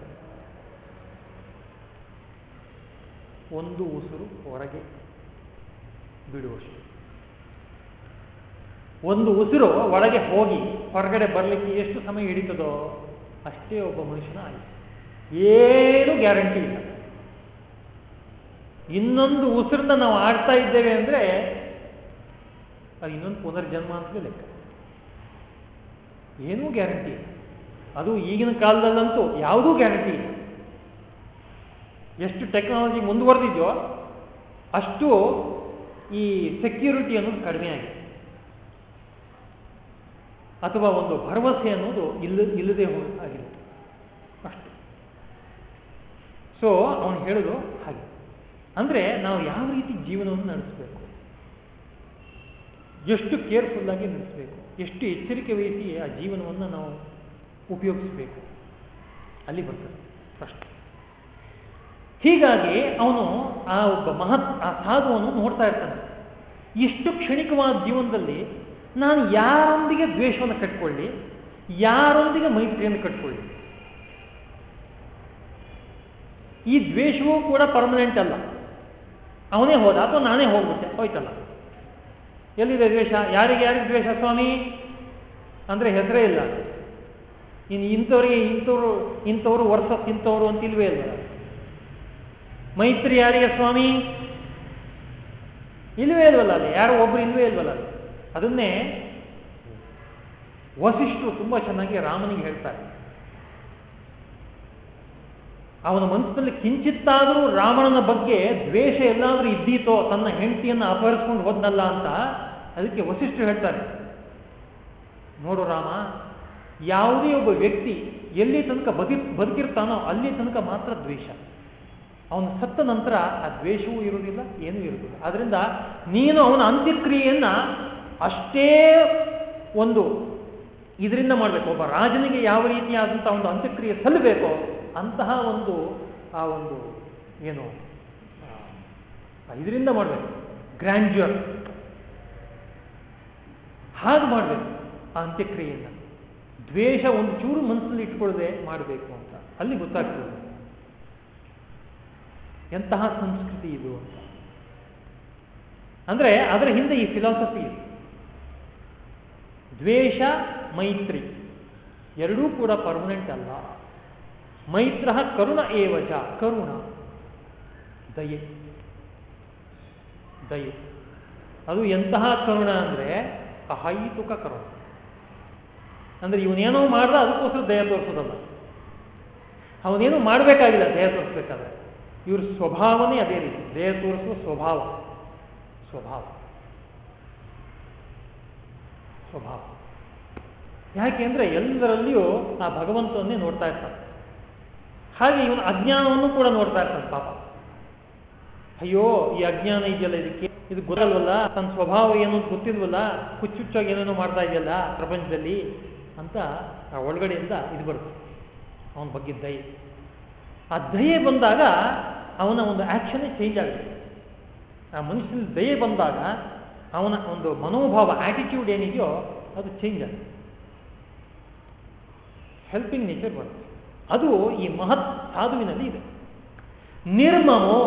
ಒಂದು ಉಸಿರು ಹೊರಗೆ ಬಿಡುವಷ್ಟು. ಒಂದು ಉಸಿರು ಒಳಗೆ ಹೋಗಿ ಹೊರಗಡೆ ಬರಲಿಕ್ಕೆ ಎಷ್ಟು ಸಮಯ ಹಿಡಿತದೋ ಅಷ್ಟೇ ಒಬ್ಬ ಮನುಷ್ಯನ ಆಯಿತು ಏನು ಗ್ಯಾರಂಟಿ ಇಲ್ಲ. ಇನ್ನೊಂದು ಉಸಿರನ್ನ ನಾವು ಆಡ್ತಾ ಇದ್ದೇವೆ ಅಂದ್ರೆ ಅದು ಇನ್ನೊಂದು ಪುನರ್ಜನ್ಮ ಅಂತಲೇ ಲೆಕ್ಕ. ಏನೂ ಗ್ಯಾರಂಟಿ ಇಲ್ಲ. ಅದು ಈಗಿನ ಕಾಲದಲ್ಲಂತೂ ಯಾವುದೂ ಗ್ಯಾರಂಟಿ ಇಲ್ಲ. ಎಷ್ಟು ಟೆಕ್ನಾಲಜಿ ಮುಂದುವರೆದಿದೆಯೋ ಅಷ್ಟು ಈ ಸೆಕ್ಯೂರಿಟಿ ಅನ್ನೋದು ಕಡಿಮೆ ಆಗಿದೆ. ಅಥವಾ ಒಂದು ಭರವಸೆ ಅನ್ನೋದು ಇಲ್ಲ, ಇಲ್ಲದೆ ಆಗಿದೆ. ಅಷ್ಟು. ಸೊ ಅವನು ಹೇಳೋದು ಹಾಗೆ. ಅಂದರೆ ನಾವು ಯಾವ ರೀತಿ ಜೀವನವನ್ನು ನಡೆಸಬೇಕು? ಎಷ್ಟು ಕೇರ್ಫುಲ್ ಆಗಿ ನಡೆಸಬೇಕು? ಎಷ್ಟು ಎಚ್ಚರಿಕೆ ವಹಿಸಿ ಆ ಜೀವನವನ್ನು ನಾವು ಉಪಯೋಗಿಸಬೇಕು. ಅಲ್ಲಿ ಬರ್ತದೆ, ಪ್ರಶ್ನೆ. ಹೀಗಾಗಿ ಅವನು ಆ ಒಬ್ಬ ಮಹತ್, ಆ ಸಾಧುವನ್ನು ನೋಡ್ತಾ ಇರ್ತಾನೆ. ಇಷ್ಟು ಕ್ಷಣಿಕವಾದ ಜೀವನದಲ್ಲಿ ನಾನು ಯಾರೊಂದಿಗೆ ದ್ವೇಷವನ್ನು ಕಟ್ಕೊಳ್ಳಿ, ಯಾರೊಂದಿಗೆ ಮೈತ್ರಿಯನ್ನು ಕಟ್ಕೊಳ್ಳಿ? ಈ ದ್ವೇಷವೂ ಕೂಡ ಪರ್ಮನೆಂಟ್ ಅಲ್ಲ. ಅವನೇ ಹೋದ ಅಥವಾ ನಾನೇ ಹೋಗ್ಬಿಟ್ಟೆ, ಹೋಯ್ತಲ್ಲ. ಎಲ್ಲಿದೆ ದ್ವೇಷ? ಯಾರಿಗೆ ಯಾರಿಗೆ ದ್ವೇಷ ಸ್ವಾಮಿ? ಅಂದ್ರೆ ಹೆಸರೇ ಇಲ್ಲ. ಇನ್ನು ಇಂಥವ್ರಿಗೆ ಇಂಥವ್ರು ಇಂಥವ್ರು ವರ್ಷ ತಿಂತವ್ರು ಅಂತ ಇಲ್ವೇ ಇಲ್ಲ ಮೈತ್ರಿ ಯಾರಿಗೆ ಸ್ವಾಮಿ? ಇಲ್ವೇ ಇಲ್ವಲ್ಲ ಅಲ್ಲಿ? ಯಾರೋ ಒಬ್ರು ಇಲ್ವೇ ಇಲ್ವಲ್ಲ ಅದನ್ನೇ ವಸಿಷ್ಠರು ತುಂಬಾ ಚೆನ್ನಾಗಿ ರಾಮನಿಗೆ ಹೇಳ್ತಾರೆ. ಅವನ ಮನಸ್ಸಿನಲ್ಲಿ ಕಿಂಚಿತ್ತಾದರೂ ರಾವಣನ ಬಗ್ಗೆ ದ್ವೇಷ ಎಲ್ಲಾದರೂ ಇದ್ದೀತೋ ತನ್ನ ಹೆಂಡತಿಯನ್ನು ಅಪಹರಿಸ್ಕೊಂಡು ಹೋದ್ನಲ್ಲ ಅಂತ ಅದಕ್ಕೆ ವಸಿಷ್ಠರು ಹೇಳ್ತಾರೆ. ನೋಡು ರಾಮ ಯಾವುದೇ ಒಬ್ಬ ವ್ಯಕ್ತಿ ಎಲ್ಲಿ ತನಕ ಬದಿ ಬದುಕಿರ್ತಾನೋ ಅಲ್ಲಿ ತನಕ ಮಾತ್ರ ದ್ವೇಷ. ಅವನು ಸತ್ತ ನಂತರ ಆ ದ್ವೇಷವೂ ಇರುವುದಿಲ್ಲ, ಏನೂ ಇರುವುದಿಲ್ಲ. ಆದ್ರಿಂದ ನೀನು ಅವನ ಅಂತ್ಯಕ್ರಿಯೆಯನ್ನ ಅಷ್ಟೇ ಒಂದು ಇದರಿಂದ ಮಾಡಬೇಕು. ಒಬ್ಬ ರಾಜನಿಗೆ ಯಾವ ರೀತಿಯಾದಂಥ ಒಂದು ಅಂತ್ಯಕ್ರಿಯೆ ಸಲ್ಲಬೇಕೋ ಅಂತಹ ಒಂದು, ಆ ಒಂದು ಏನು ಇದರಿಂದ ಮಾಡಬೇಕು. ಗ್ರ್ಯಾಂಡ್ಯೂರ್ ಹಾಗೆ ಮಾಡಬೇಕು ಆ ಅಂತ್ಯಕ್ರಿಯೆಯನ್ನು. ದ್ವೇಷ ಒಂದು ಚೂರು ಮನಸ್ಸಲ್ಲಿ ಇಟ್ಕೊಳ್ಳದೆ ಮಾಡಬೇಕು ಅಂತ. ಅಲ್ಲಿ ಗೊತ್ತಾಗ್ತದೆ. ಎಂತಹ ಸಂಸ್ಕೃತಿ ಇದು ಅಂತ. ಅಂದ್ರೆ ಅದರ ಹಿಂದೆ ಈ ಫಿಲಾಸಫಿ ಇದೆ. ದ್ವೇಷ, ಮೈತ್ರಿ ಎರಡೂ ಕೂಡ ಪರ್ಮನೆಂಟ್ ಅಲ್ಲ. ಮೈತ್ರ ಕರುಣ ಏವಚ ಕರುಣ, ದಯೆ. ದಯೆ. ಅದು ಎಂತಹ ಕರುಣ ಅಂದ್ರೆ ಅಹೈತುಕ ಕರುಣ. ಅಂದ್ರೆ ಇವನೇನೋ ಮಾಡ್ದ ಅದಕ್ಕೋಸ್ಕರ ದಯ ತೋರಿಸೋದಲ್ಲ. ಅವನೇನು ಮಾಡಬೇಕಾಗಿಲ್ಲ, ದಯ ತೋರಿಸ್ಬೇಕಾದ್ರೆ. ಇವ್ರ ಸ್ವಭಾವನೇ ಅದೇ ರೀತಿ, ದಯ ತೋರಿಸುವ ಸ್ವಭಾವ. ಸ್ವಭಾವ. ಸ್ವಭಾವ. ಯಾಕೆ ಅಂದ್ರೆ ಎಲ್ಲರಲ್ಲಿಯೂ ಆ ಭಗವಂತವನ್ನೇ ನೋಡ್ತಾ ಇರ್ತಾನೆ. ಹಾಗೆ ಇವನು ಅಜ್ಞಾನವನ್ನು ಕೂಡ ನೋಡ್ತಾ ಇರ್ತಾನೆ, ಪಾಪ. ಅಯ್ಯೋ, ಈ ಅಜ್ಞಾನ ಇದೆಯಲ್ಲ ಇದಕ್ಕೆ? ಇದು ಗೊತ್ತಲ್ವಲ್ಲ? ತನ್ನ ಸ್ವಭಾವ ಏನೋ ಗೊತ್ತಿಲ್ವಲ್ಲ ಹುಚ್ಚುಚ್ಚಾಗಿ ಏನೇನೋ ಮಾಡ್ತಾ ಇದೆಯಲ್ಲ ಪ್ರಪಂಚದಲ್ಲಿ? ಅಂತ ಆ ಒಳಗಡೆಯಿಂದ ಇದು ಬರುತ್ತೆ. ಅವನ ಬಗ್ಗೆ ದಯೆ. ಆ ದಯೆ ಬಂದಾಗ ಅವನ ಒಂದು ಆ್ಯಕ್ಷನೇ ಚೇಂಜ್ ಆಗುತ್ತೆ. ಆ ಮನುಷ್ಯನ ದಯೆ ಬಂದಾಗ ಅವನ ಒಂದು ಮನೋಭಾವ ಆಟಿಟ್ಯೂಡ್ ಏನಿದೆಯೋ ಅದು ಚೇಂಜ್ ಆಗುತ್ತೆ. ಹೆಲ್ಪಿಂಗ್ ನೇಚರ್ ಬರುತ್ತೆ. ಅದು ಈ ಮಹತ್ ಸಾಧುವಿನಲ್ಲಿ ಇದೆ. ನಿರ್ಮಮೋ,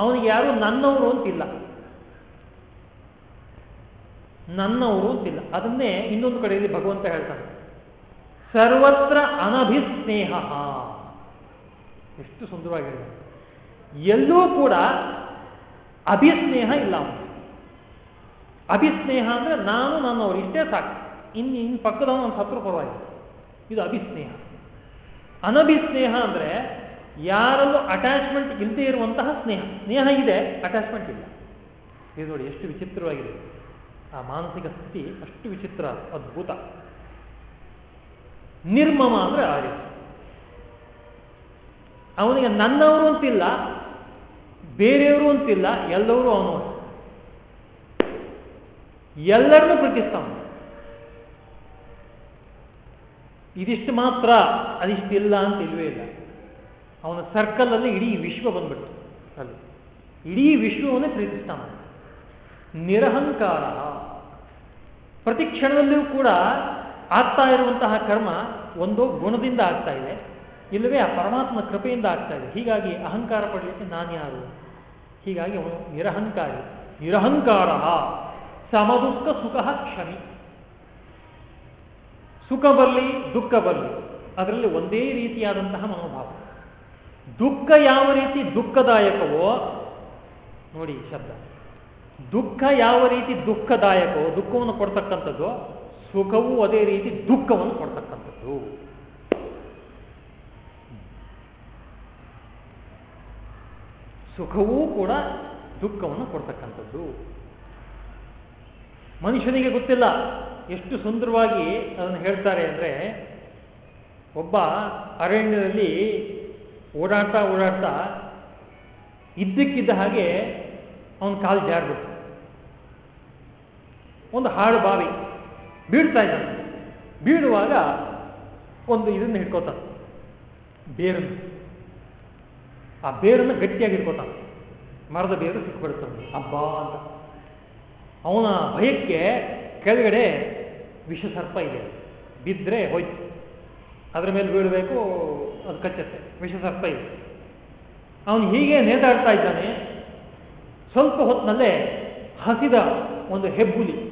ಅವನಿಗೆ ಯಾರು ನನ್ನವರು ಅಂತಿಲ್ಲ. ನನ್ನವರು ಅಂತಿಲ್ಲ. ಅದನ್ನೇ ಇನ್ನೊಂದು ಕಡೆಯಲ್ಲಿ ಭಗವಂತ ಹೇಳ್ತಾನೆ. ಸರ್ವತ್ರ ಅನಭಿಸ್ನೇಹ. ಎಷ್ಟು ಸುಂದರವಾಗಿದೆ. ಎಲ್ಲೂ ಕೂಡ ಅಭಿಸ್ನೇಹ ಇಲ್ಲ ಅವನು. ಅಭಿಸ್ನೇಹ ಅಂದ್ರೆ ನಾನು ನನ್ನವರು ಇಷ್ಟೇ ಸಾಕು. ಇನ್ನು ಇನ್ನು ಪಕ್ಕದವನು ಸತ್ರು ಪರವಾಗಿಲ್ಲ. ಇದು ಅಭಿಸ್ನೇಹ. ಅನಭಿಸ್ನೇಹ ಅಂದ್ರೆ ಯಾರಲ್ಲೂ ಅಟ್ಯಾಚ್ಮೆಂಟ್ ಇಲ್ಲದೆ ಇರುವಂತಹ ಸ್ನೇಹ. ಸ್ನೇಹ ಇದೆ ಅಟ್ಯಾಚ್ಮೆಂಟ್ ಇಲ್ಲ. ಇದು ನೋಡಿ ಎಷ್ಟು ವಿಚಿತ್ರವಾಗಿದೆ. ಆ ಮಾನಸಿಕ ಸ್ಥಿತಿ ಅಷ್ಟು ವಿಚಿತ್ರ, ಅದ್ಭುತ. ನಿರ್ಮಮ ಅಂದ್ರೆ ಆ ಅವನಿಗೆ ನನ್ನವರು ಅಂತಿಲ್ಲ, ಬೇರೆಯವರು ಅಂತಿಲ್ಲ, ಎಲ್ಲರೂ ಅವನು. ಎಲ್ಲರನ್ನೂ ಪ್ರೀತಿಸ್ತಾವನು ಇದಿಷ್ಟು ಮಾತ್ರ ಅದಿಷ್ಟಿಲ್ಲ ಅಂತ ಇಲ್ವೇ ಇಲ್ಲ. ಅವನ ಸರ್ಕಲ್ ಅಲ್ಲಿ ಇಡೀ ವಿಶ್ವ ಬಂದ್ಬಿಟ್ಟು ಅಲ್ಲಿ ಇಡೀ ವಿಶ್ವವನ್ನೇ ಪ್ರೀತಿಸ್ತಾನ ನಿರಹಂಕಾರ. ಪ್ರತಿ ಕ್ಷಣದಲ್ಲಿಯೂ ಕೂಡ ಆಗ್ತಾ ಇರುವಂತಹ ಕರ್ಮ ಒಂದು ಗುಣದಿಂದ ಆಗ್ತಾ ಇದೆ. ಇಲ್ಲವೇ ಆ ಪರಮಾತ್ಮ ಕೃಪೆಯಿಂದ ಆಗ್ತಾ ಇದೆ. ಹೀಗಾಗಿ ಅಹಂಕಾರ ಪಡಲಿಕ್ಕೆ ನಾನು ಯಾರು? ಹೀಗಾಗಿ ಅವನು ನಿರಹಂಕಾರಿ. ನಿರಹಂಕಾರ. ಸಮದುಃಖ ಸುಖ ಕ್ಷಮಿ. ಸುಖ ಬರಲಿ ದುಃಖ ಬರಲಿ ಅದರಲ್ಲಿ ಒಂದೇ ರೀತಿಯಾದಂತಹ ಮನೋಭಾವ. ದುಃಖ ಯಾವ ರೀತಿ ದುಃಖದಾಯಕವೋ, ನೋಡಿ ಶಬ್ದ. ದುಃಖ ಯಾವ ರೀತಿ ದುಃಖದಾಯಕವೋ, ದುಃಖವನ್ನು ಕೊಡ್ತಕ್ಕಂಥದ್ದು ಸುಖವೂ ಅದೇ ರೀತಿ ದುಃಖವನ್ನು ಕೊಡ್ತಕ್ಕಂಥದ್ದು. ಸುಖವೂ ಕೂಡ ದುಃಖವನ್ನು ಕೊಡ್ತಕ್ಕಂಥದ್ದು. ಮನುಷ್ಯನಿಗೆ ಗೊತ್ತಿಲ್ಲ ಎಷ್ಟು ಸುಂದರವಾಗಿ ಅದನ್ನು ಹೇಳ್ತಾರೆ ಅಂದರೆ, ಒಬ್ಬ ಅರಣ್ಯದಲ್ಲಿ ಓಡಾಡ್ತಾ ಓಡಾಡ್ತಾ ಇದ್ದಕ್ಕಿದ್ದ ಹಾಗೆ ಅವನ ಕಾಲು ಜಾರ್ಬಿಟ್ಟು ಒಂದು ಹಾಳು ಬಾವಿ. ಬೀಳ್ತಾ ಇದ್ದಾನೆ ಬೀಳುವಾಗ ಒಂದು ಇದನ್ನು ಹಿಡ್ಕೋತಾನೆ ಬೇರನ್ನು. ಆ ಬೇರನ್ನು ಗಟ್ಟಿಯಾಗಿ ಹಿಡ್ಕೋತಾನೆ ಮರದ ಬೇರು ಸಿಕ್ಬಿಡ್ತಾನೆ ಹಬ್ಬ ಅಂತ. ಅವನ ಭಯಕ್ಕೆ ಕೆಳಗಡೆ ವಿಷಸರ್ಪ ಇದೆ. ಬಿದ್ದರೆ ಹೋಯ್ತು. ಅದರ ಮೇಲೆ ಬೀಳಬೇಕು, ಅದು ಕಚ್ಚತ್ತೆ. ವಿಷಸರ್ಪ ಇದೆ. ಅವನು ಹೀಗೆ ನೇತಾಡ್ತಾ ಇದ್ದಾನೆ. ಸ್ವಲ್ಪ ಹೊತ್ತಿನಲ್ಲೇ ಹಸಿದ ಒಂದು ಹೆಬ್ಬುಲಿ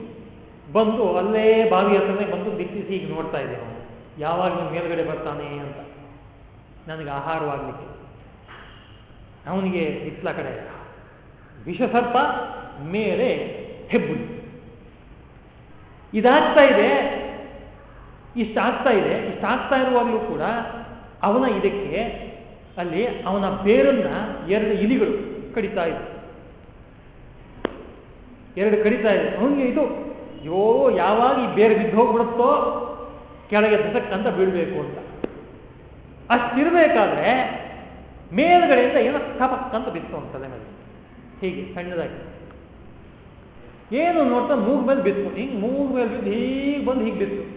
ಬಂದು ಅಲ್ಲೇ ಬಾವಿ ಹತ್ರನೇ ಬಂದು ಬಿತ್ತಿಸಿ ಈಗ ನೋಡ್ತಾ ಇದ್ದೆ ಅವನು ಯಾವಾಗ ಮೇಲುಗಡೆ ಬರ್ತಾನೆ ಅಂತ. ನನಗೆ ಆಹಾರವಾಗಲಿಕ್ಕೆ. ಅವನಿಗೆ ಬಿತ್ತಲ ಕಡೆ ವಿಷಸರ್ಪ ಮೇಲೆ ಹೆಬ್ಬುಲಿ. ಇದಾಗ್ತಾ ಇದೆ, ಇಷ್ಟಾಗ್ತಾ ಇದೆ, ಇಷ್ಟಾಗ್ತಾ ಇರುವಾಗಲೂ ಕೂಡ ಅವನ ಇದಕ್ಕೆ ಅಲ್ಲಿ ಅವನ ಬೇರನ್ನ ಎರಡು ಇಲಿಗಳು ಕಡಿತಾ ಇದೆ ಎರಡು ಕಡಿತಾ ಇದೆ ಅವನಿಗೆ ಇದು ಯೋ ಯಾವಾಗ ಈ ಬೇರೆ ಬಿದ್ದು ಹೋಗ್ಬಿಡುತ್ತೋ, ಕೆಳಗೆ ದಸಕ್ಕಂತ ಬೀಳಬೇಕು ಅಂತ. ಅಷ್ಟಿರಬೇಕಾದ್ರೆ ಮೇಲುಗಡೆಯಿಂದ ಏನೋ ಕಪಕ್ಕಂತ ಬಿತ್ತು ತಲೆ ಮೇಲೆ. ಹೀಗೆ ಸಣ್ಣದಾಗಿ. ಏನು ನೋಡ್ತಾ ಮೂಗ್ ಮೇಲೆ ಬಿತ್ತು. ಹಿಂಗೆ ಮೂಗ್ ಮೇಲೆ ಬಿದ್ದು ಹೀಗೆ ಬಂದು ಹೀಗೆ ಬಿತ್ತು.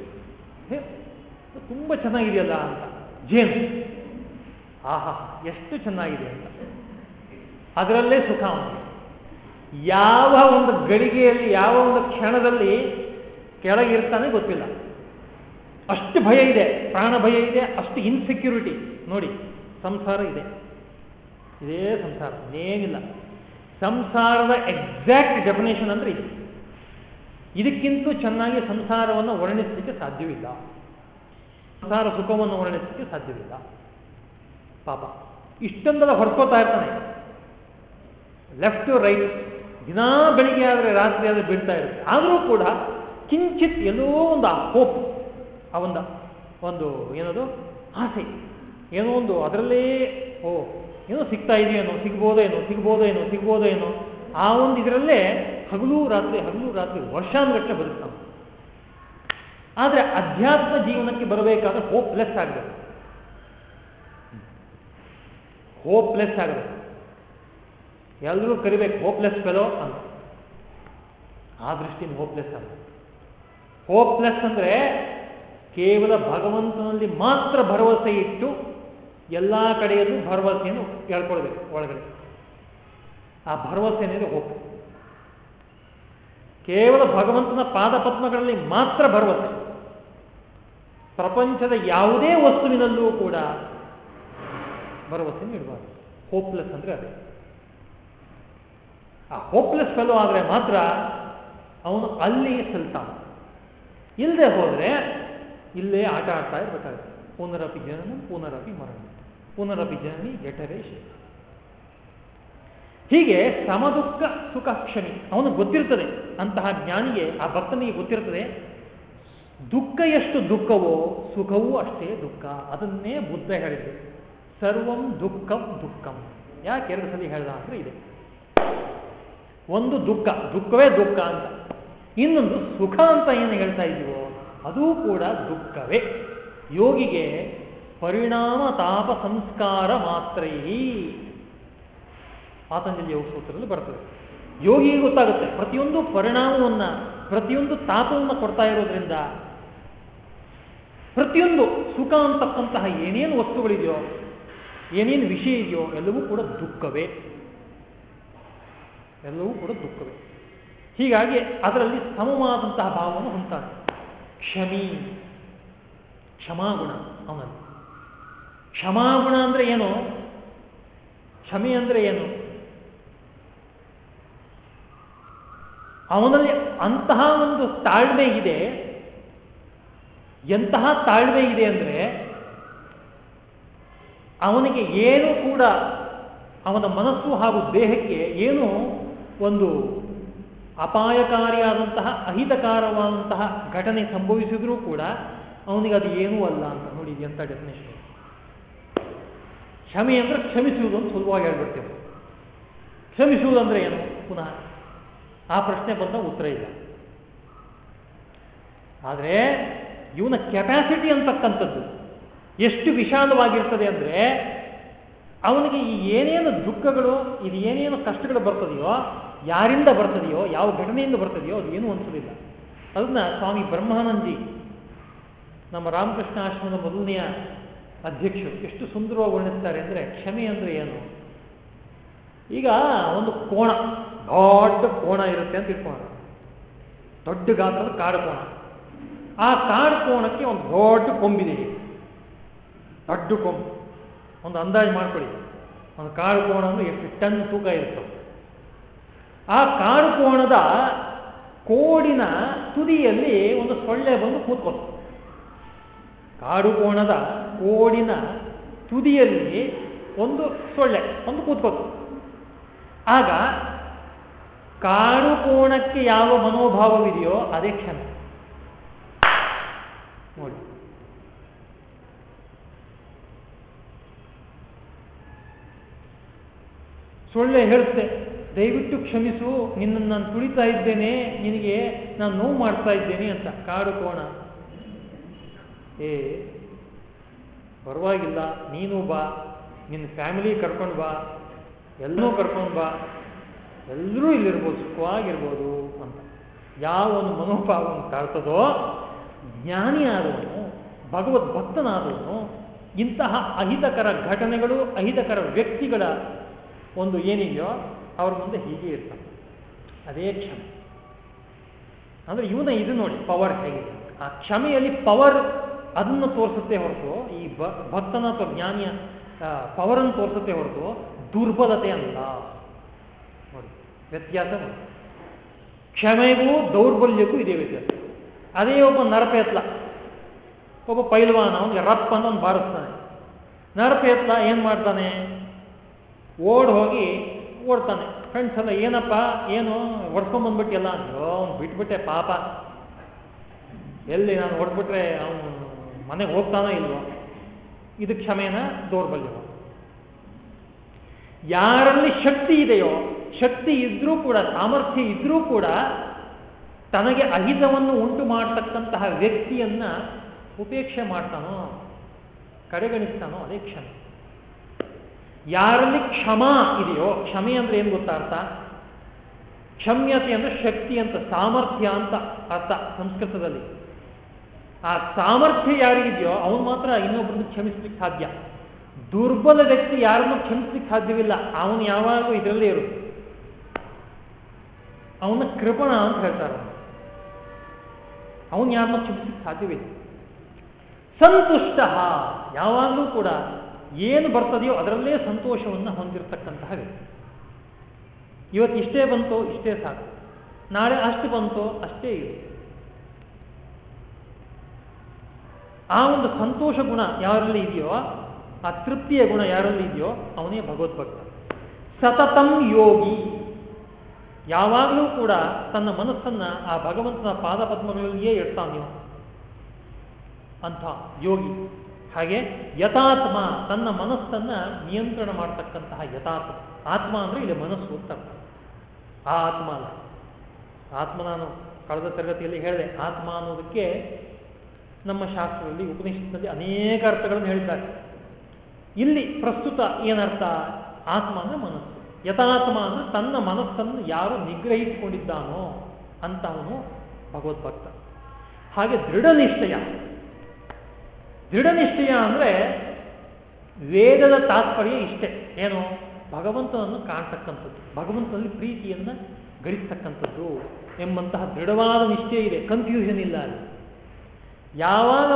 ತುಂಬ ಚೆನ್ನಾಗಿದೆಯಲ್ಲ ಅಂತ. ಜೇನು. ಆಹಾ, ಎಷ್ಟು ಚೆನ್ನಾಗಿದೆ ಅಂತ. ಅದರಲ್ಲೇ ಸುಖ ಅವನಿಗೆ ಯಾವ ಒಂದು ಗಳಿಗೆಯಲ್ಲಿ, ಯಾವ ಒಂದು ಕ್ಷಣದಲ್ಲಿ ಕೆಳಗಿರ್ತಾನೆ ಗೊತ್ತಿಲ್ಲ. ಅಷ್ಟು ಭಯ ಇದೆ, ಪ್ರಾಣ ಭಯ ಇದೆ, ಅಷ್ಟು ಇನ್ಸೆಕ್ಯೂರಿಟಿ ನೋಡಿ, ಸಂಸಾರ ಇದೆ. ಇದೇ ಸಂಸಾರ ಏನಿಲ್ಲ ಸಂಸಾರದ ಎಕ್ಸಾಕ್ಟ್ ಡೆಫಿನೇಷನ್ ಅಂದ್ರೆ ಇದು. ಇದಕ್ಕಿಂತ ಚೆನ್ನಾಗಿ ಸಂಸಾರವನ್ನು ವರ್ಣಿಸಲಿಕ್ಕೆ ಸಾಧ್ಯವಿಲ್ಲ. ಸಂಸಾರ ಸುಖವನ್ನು ವರ್ಣಿಸಲಿಕ್ಕೆ ಸಾಧ್ಯವಿಲ್ಲ. ಪಾಪ. ಇಷ್ಟೊಂದೆಲ್ಲ ಹೊರ್ಕೋತಾ ಇರ್ತಾನೆ. ಲೆಫ್ಟ್ ಟು ರೈಟ್ ದಿನಾ ಬೆಳಿಗ್ಗೆ ಆದರೆ ರಾತ್ರಿ ಆದರೆ ಬೀಳ್ತಾ ಇರುತ್ತೆ. ಆದರೂ ಕೂಡ ಕಿಂಚಿತ್ ಎಲ್ಲೋ ಒಂದು ಆ ಹೋಪ್ ಆ ಒಂದು ಒಂದು ಏನದು ಆಸೆ, ಏನೋ ಒಂದು ಅದರಲ್ಲೇ, ಓ, ಏನೋ ಸಿಗ್ತಾ ಇದೆಯೇನೋ ಸಿಗ್ಬೋದೇನೋ ಸಿಗ್ಬೋದೇನೋ ಸಿಗ್ಬೋದೇನೋ ಆ ಒಂದು ಇದರಲ್ಲೇ ಹಗಲು ರಾತ್ರಿ ಹಗಲು ರಾತ್ರಿ ವರ್ಷಾನುಗಟ್ಟಲೆ ಬದುಕ್ತಾನೆ ಆದರೆ ಅಧ್ಯಾತ್ಮ ಜೀವನಕ್ಕೆ ಬರಬೇಕಾದ್ರೆ ಹೋಪ್ಲೆಸ್ ಆಗಬೇಕು. ಹೋಪ್ಲೆಸ್ ಆಗಬೇಕು. ಎಲ್ಲರೂ ಕರಿಬೇಕು ಹೋಪ್ಲೆಸ್ ಫೆಲೋ ಅಂತ. ಆ ದೃಷ್ಟಿಯಿಂದ ಹೋಪ್ಲೆಸ್ ಅಲ್ಲ. ಹೋಪ್ಲೆಸ್ ಅಂದ್ರೆ ಕೇವಲ ಭಗವಂತನಲ್ಲಿ ಮಾತ್ರ ಭರವಸೆ ಇಟ್ಟು ಎಲ್ಲ ಕಡೆಯಲ್ಲೂ ಭರವಸೆಯನ್ನು ಹೇಳ್ಕೊಳ್ಬೇಕು ಒಳಗಡೆ. ಆ ಭರವಸೆ ಅನ್ನೋದು ಹೋಪ್ ಕೇವಲ ಭಗವಂತನ ಪಾದಪದ್ಮಗಳಲ್ಲಿ ಮಾತ್ರ ಭರವಸೆ. ಪ್ರಪಂಚದ ಯಾವುದೇ ವಸ್ತುವಿನಲ್ಲೂ ಕೂಡ ಭರವಸೆ ನೀಡಬಾರ್ದು ಹೋಪ್ಲೆಸ್ ಅಂದ್ರೆ ಅದೇ. ಆ ಹೋಪ್ಲೆಸ್ ಫೆಲೋ ಆದರೆ ಮಾತ್ರ ಅವನು ಅಲ್ಲಿ ಸಲ್ತಾನ ಇಲ್ಲದೆ ಹೋದರೆ ಇಲ್ಲೇ ಆಟ ಆಡ್ತಾ ಇರ್ಬೇಕಾಗುತ್ತೆ. ಪುನರಪಿ ಜನನ, ಪುನರಪಿ ಮರಣ. ಪುನರಪಿ ಜನನಿ ಹೀಗೆ ಸಮದುಃಖ ಸುಖ, ಕ್ಷಣಿ. ಅವನು ಗೊತ್ತಿರ್ತದೆ, ಅಂತಹ ಜ್ಞಾನಿಗೆ, ಆ ಭಕ್ತನಿಗೆ ಗೊತ್ತಿರ್ತದೆ, ದುಃಖ ಎಷ್ಟು ದುಃಖವೋ ಸುಖವೂ ಅಷ್ಟೇ ದುಃಖ. ಅದನ್ನೇ ಬುದ್ಧ ಹೇಳಿದ್ರು ಸರ್ವಂ ದುಃಖಂ ದುಃಖಂ. ಯಾಕೆ ಎರಡು ಸಲ ಹೇಳ್ದ ಅಂದ್ರೆ ಇದೆ. ಒಂದು ದುಃಖ, ದುಃಖವೇ ದುಃಖ ಅಂತ. ಇನ್ನೊಂದು ಸುಖ ಅಂತ ಏನು ಹೇಳ್ತಾ ಇದ್ದೀವೋ ಅದೂ ಕೂಡ ದುಃಖವೇ. ಯೋಗಿಗೆ ಪರಿಣಾಮ ತಾಪ ಸಂಸ್ಕಾರ ಮಾತ್ರೈ. ಪಾತಂಜಲಿ ಯೋಗ ಸೂತ್ರದಲ್ಲಿ ಬರ್ತದೆ. ಯೋಗಿಗೆ ಗೊತ್ತಾಗುತ್ತೆ, ಪ್ರತಿಯೊಂದು ಪರಿಣಾಮವನ್ನ, ಪ್ರತಿಯೊಂದು ತಾಪವನ್ನು ಕೊಡ್ತಾ ಇರೋದ್ರಿಂದ, ಪ್ರತಿಯೊಂದು ಸುಖ ಅಂತಕ್ಕಂತಹ ಏನೇನು ವಸ್ತುಗಳಿದೆಯೋ, ಏನೇನು ವಿಷಯ ಇದೆಯೋ, ಎಲ್ಲವೂ ಕೂಡ ದುಃಖವೇ. ಎಲ್ಲವೂ ಕೂಡ ದುಃಖವೇ. ಹೀಗಾಗಿ ಅದರಲ್ಲಿ ಸಮವಾದಂತಹ ಭಾವವನ್ನು ಹೊಂದ್ತಾನೆ. ಕ್ಷಮಿ. ಕ್ಷಮಾಗುಣ ಅವನಲ್ಲಿ ಕ್ಷಮಾಗುಣ ಅಂದ್ರೆ ಏನು? ಕ್ಷಮೆ ಅಂದ್ರೆ ಏನು? ಅವನಲ್ಲಿ ಅಂತಹ ಒಂದು ತಾಳ್ಮೆ ಇದೆ. ಎಂತಹ ತಾಳ್ಮೆ ಇದೆ ಅಂದ್ರೆ ಅವನಿಗೆ ಏನು ಕೂಡ ಅವನ ಮನಸ್ಸು ಹಾಗೂ ದೇಹಕ್ಕೆ ಏನು ಒಂದು ಅಪಾಯಕಾರಿಯಾದಂತಹ, ಅಹಿತಕಾರವಾದಂತಹ ಘಟನೆ ಸಂಭವಿಸಿದ್ರೂ ಕೂಡ ಅವನಿಗೆ ಅದು ಏನೂ ಅಲ್ಲ ಅಂತ ನೋಡಿ ಎಂತ ಡೆಫಿನೇಷನ್ ಕ್ಷಮೆ ಅಂದ್ರೆ ಕ್ಷಮಿಸುವುದು ಅಂತ ಸುಲಭವಾಗಿ ಹೇಳ್ಬಿಡ್ತೇವೆ. ಕ್ಷಮಿಸುವುದಂದ್ರೆ ಏನು? ಪುನಃ ಆ ಪ್ರಶ್ನೆ ಬಂದ ಉತ್ತರ ಇಲ್ಲ. ಆದರೆ ಇವನ ಕೆಪಾಸಿಟಿ ಅಂತಕ್ಕಂಥದ್ದು ಎಷ್ಟು ವಿಶಾಲವಾಗಿರ್ತದೆ ಅಂದ್ರೆ ಅವನಿಗೆ ಈ ಏನೇನು ದುಃಖಗಳು, ಇದು ಏನೇನು ಕಷ್ಟಗಳು ಬರ್ತದೆಯೋ ಯಾರಿಂದ ಬರ್ತದೆಯೋ, ಯಾವ ಘಟನೆಯಿಂದ ಬರ್ತದೆಯೋ ಅದು ಏನೂ ಅನಿಸೋದಿಲ್ಲ. ಅದನ್ನ ಸ್ವಾಮಿ ಬ್ರಹ್ಮಾನಂದಿ, ನಮ್ಮ ರಾಮಕೃಷ್ಣ ಆಶ್ರಮದ ಮೊದಲನೆಯ ಅಧ್ಯಕ್ಷರು ಎಷ್ಟು ಸುಂದರವಾಗಿ ವರ್ಣಿಸ್ತಾರೆ ಅಂದರೆ ಕ್ಷಮೆ ಅಂದರೆ ಏನು? ಈಗ ಒಂದು ಕೋಣ, ದೊಡ್ಡ ಕೋಣ ಇರುತ್ತೆ ಅಂತ ಇಟ್ಕೋಣ ದೊಡ್ಡ ಗಾತ್ರದ ಕಾಡು ಕೋಣ. ಆ ಕಾಡು ಕೋಣಕ್ಕೆ ಒಂದು ದೊಡ್ಡ ಕೊಂಬಿದೆ. ದೊಡ್ಡ ಕೊಂಬು. ಒಂದು ಅಂದಾಜು ಮಾಡ್ಕೊಳ್ಳಿ. ಒಂದು ಕಾಡು ಕೋಣ ಅಂದ್ರೆ ಎಷ್ಟು ಟನ್ ತೂಕ ಇರುತ್ತೆ. ಆ ಕಾರು ಕೋಣದ ಕೋಡಿನ ತುದಿಯಲ್ಲಿ ಒಂದು ಸೊಳ್ಳೆ ಬಂದು ಕೂತ್ಕೊತು ಕಾಡು ಕೋಣದ ಕೋಡಿನ ತುದಿಯಲ್ಲಿ ಒಂದು ಸೊಳ್ಳೆ ಒಂದು ಕೂತ್ಕೋತು ಆಗ ಕಾಡು ಕೋಣಕ್ಕೆ ಯಾವ ಮನೋಭಾವವಿದೆಯೋ ಅದೇ ಕ್ಷಣ. ನೋಡಿ. ಸೊಳ್ಳೆ ಹೇಳುತ್ತೆ. ದಯವಿಟ್ಟು ಕ್ಷಮಿಸು, ನಿನ್ನನ್ನು ನಾನು ತುಳಿತಾ ಇದ್ದೇನೆ, ನಿನಗೆ ನಾನು ನೋವು ಮಾಡ್ತಾ ಇದ್ದೇನೆ ಅಂತ. ಕಾಡು ಕೋಣ. ಏ, ಪರವಾಗಿಲ್ಲ, ನೀನು ಬಾ, ನಿನ್ನ ಫ್ಯಾಮಿಲಿ ಕರ್ಕೊಂಡು ಬಾ, ಎಲ್ಲೂ ಕರ್ಕೊಂಡು ಬಾ, ಎಲ್ಲರೂ ಇಲ್ಲಿರ್ಬೋದು, ಸುಖವಾಗಿರ್ಬೋದು ಅಂತ. ಯಾವ ಒಂದು ಮನೋಭಾವವನ್ನು ತಾಳ್ತದೋ ಜ್ಞಾನಿ ಆದವನು ಭಗವದ್ ಭಕ್ತನಾದವನು ಇಂತಹ ಅಹಿತಕರ ಘಟನೆಗಳು, ಅಹಿತಕರ ವ್ಯಕ್ತಿಗಳ ಒಂದು ಏನಿದೆಯೋ ಅವ್ರ ಮುಂದೆ ಹೀಗೆ ಇರ್ತಾನೆ. ಅದೇ ಕ್ಷಮೆ. ಅಂದ್ರೆ ಇವನ ಇದು ನೋಡಿ ಪವರ್ ಹೇಗಿದೆ. ಆ ಕ್ಷಮೆಯಲ್ಲಿ ಪವರ್ ಅದನ್ನು ತೋರಿಸುತ್ತೆ ಹೊರತು, ಈ ಭಕ್ತನ ಅಥವಾ ಜ್ಞಾನಿಯ ಪವರನ್ನು ತೋರಿಸುತ್ತೆ ಹೊರತು ದುರ್ಬಲತೆ ಅಲ್ಲ. ನೋಡಿ, ವ್ಯತ್ಯಾಸ ಕ್ಷಮೆಗೂ ದೌರ್ಬಲ್ಯಕ್ಕೂ ಇದೇ ವ್ಯತ್ಯಾಸ. ಅದೇ ಒಬ್ಬ ನರಪೇತ್ಲ, ಒಬ್ಬ ಪೈಲ್ವಾನ, ಅವನಿಗೆ ರಪ್ಪ ಅಂತ ಬಾರಿಸ್ತಾನೆ. ನರಪೇತ್ಲ ಏನ್ ಮಾಡ್ತಾನೆ? ಓಡ್ ಹೋಗಿ ಓಡ್ತಾನೆ. ಫ್ರೆಂಡ್ಸ್ ಎಲ್ಲ ಏನಪ್ಪ? ಏನು? ಹೊಡ್ಕೊಂಬಂದ್ಬಿಟ್ಟಿಲ್ಲ ಅಂದ್ರು ಅವ್ನು ಬಿಟ್ಬಿಟ್ಟೆ ಪಾಪ. ಎಲ್ಲಿ ನಾನು ಹೊಡ್ಬಿಟ್ರೆ ಅವನು ಮನೆಗೆ ಹೋಗ್ತಾನೋ ಇಲ್ವೋ? ಇದು ಕ್ಷಮೆನ ದೌರ್ಬಲ್ಯ ಯಾರಲ್ಲಿ ಶಕ್ತಿ ಇದೆಯೋ, ಶಕ್ತಿ ಇದ್ರೂ ಕೂಡ, ಸಾಮರ್ಥ್ಯ ಇದ್ರೂ ಕೂಡ, ತನಗೆ ಅಹಿತವನ್ನು ಉಂಟು ಮಾಡತಕ್ಕಂತಹ ವ್ಯಕ್ತಿಯನ್ನ ಉಪೇಕ್ಷೆ ಮಾಡ್ತಾನೋ, ಕಡೆಗಣಿಸ್ತಾನೋ, ಅದೇ ಕ್ಷಮೆ. ಯಾರಲ್ಲಿ ಕ್ಷಮ ಇದೆಯೋ, ಕ್ಷಮೆ ಅಂದ್ರೆ ಏನು ಗೊತ್ತಾರ್ಥ ಕ್ಷಮ್ಯತೆ ಅಂದ್ರೆ ಶಕ್ತಿ ಅಂತ, ಸಾಮರ್ಥ್ಯ ಅಂತ ಅರ್ಥ ಸಂಸ್ಕೃತದಲ್ಲಿ. ಆ ಸಾಮರ್ಥ್ಯ ಯಾರಿಗಿದೆಯೋ, ಅವನು ಮಾತ್ರ ಇನ್ನೊಬ್ಬರನ್ನು ಕ್ಷಮಿಸ್ಲಿಕ್ಕೆ ಸಾಧ್ಯ. ದುರ್ಬಲ ವ್ಯಕ್ತಿ ಯಾರನ್ನು ಕ್ಷಮಿಸ್ಲಿಕ್ಕೆ ಸಾಧ್ಯವಿಲ್ಲ, ಅವನು ಯಾವಾಗಲೂ ಇದರಲ್ಲೇ ಇರುತ್ತೆ ಅವನ ಕೃಪಣ ಅಂತ ಹೇಳ್ತಾರೆ ಅವನು ಯಾರನ್ನು ಕ್ಷಮಿಸ್ಲಿಕ್ಕೆ ಸಾಧ್ಯವಿಲ್ಲ. ಸಂತುಷ್ಟ, ಯಾವಾಗಲೂ ಕೂಡ ಏನು ಬರ್ತದೆಯೋ ಅದರಲ್ಲೇ ಸಂತೋಷವನ್ನು ಹೊಂದಿರತಕ್ಕಂತಹ ವ್ಯಕ್ತಿ. ಇವತ್ತು ಇಷ್ಟೇ ಬಂತು, ಇಷ್ಟೇ ಸಾಕು. ನಾಳೆ ಅಷ್ಟು ಬಂತು, ಅಷ್ಟೇ ಇದೆ. ಆ ಒಂದು ಸಂತೋಷ ಗುಣ ಯಾರಲ್ಲಿ ಇದೆಯೋ, ಆ ತೃಪ್ತಿಯ ಗುಣ ಯಾರಲ್ಲಿ ಇದೆಯೋ, ಅವನೇ ಭಗವದ್ಭಕ್ತ. ಸತತಂ ಯೋಗಿ. ಯಾವಾಗಲೂ ಕೂಡ ತನ್ನ ಮನಸ್ಸನ್ನ ಆ ಭಗವಂತನ ಪಾದಪದ್ಮಗಳಲ್ಲಿಯೇ ಇಡ್ತಾನೆ ಅಂತ ಯೋಗಿ. ಹಾಗೆ ಯಥಾತ್ಮ ತನ್ನ ಮನಸ್ಸನ್ನ ನಿಯಂತ್ರಣ ಮಾಡತಕ್ಕಂತಹ ಯಥಾತ್ಮ. ಆತ್ಮ ಅಂದ್ರೆ ಇಲ್ಲಿ ಮನಸ್ಸು ಅಂತ ಆ ಆತ್ಮ ಅಲ್ಲ. ಆತ್ಮ ನಾನು ಕಳೆದ ತರಗತಿಯಲ್ಲಿ ಹೇಳಿದೆ. ಆತ್ಮ ಅನ್ನೋದಕ್ಕೆ ನಮ್ಮ ಶಾಸ್ತ್ರದಲ್ಲಿ ಉಪನಿಷತ್ನಲ್ಲಿ ಅನೇಕ ಅರ್ಥಗಳನ್ನು ಹೇಳಿದ್ದಾರೆ. ಇಲ್ಲಿ ಪ್ರಸ್ತುತ ಏನರ್ಥ? ಆತ್ಮ ಅಂದ್ರೆ ಮನಸ್ಸು. ಯಥಾತ್ಮ ಅಂದ್ರೆ ತನ್ನ ಮನಸ್ಸನ್ನು ಯಾರು ನಿಗ್ರಹಿಸಿಕೊಂಡಿದ್ದಾನೋ ಅಂತವನು ಭಗವದ್ಭಕ್ತ. ಹಾಗೆ ದೃಢ ನಿಶ್ಚಯ ದೃಢ ಅಂದರೆ ವೇದದ ತಾತ್ಪರ್ಯ ಇಷ್ಟೇ. ಏನು? ಭಗವಂತನನ್ನು ಕಾಣ್ತಕ್ಕಂಥದ್ದು, ಭಗವಂತನಲ್ಲಿ ಪ್ರೀತಿಯನ್ನ ಗಳಿಸ್ತಕ್ಕಂಥದ್ದು ಎಂಬಂತಹ ದೃಢವಾದ ನಿಶ್ಚಯ ಇದೆ. ಕನ್ಫ್ಯೂಷನ್ ಇಲ್ಲ ಅಲ್ಲಿ. ಯಾವಾಗ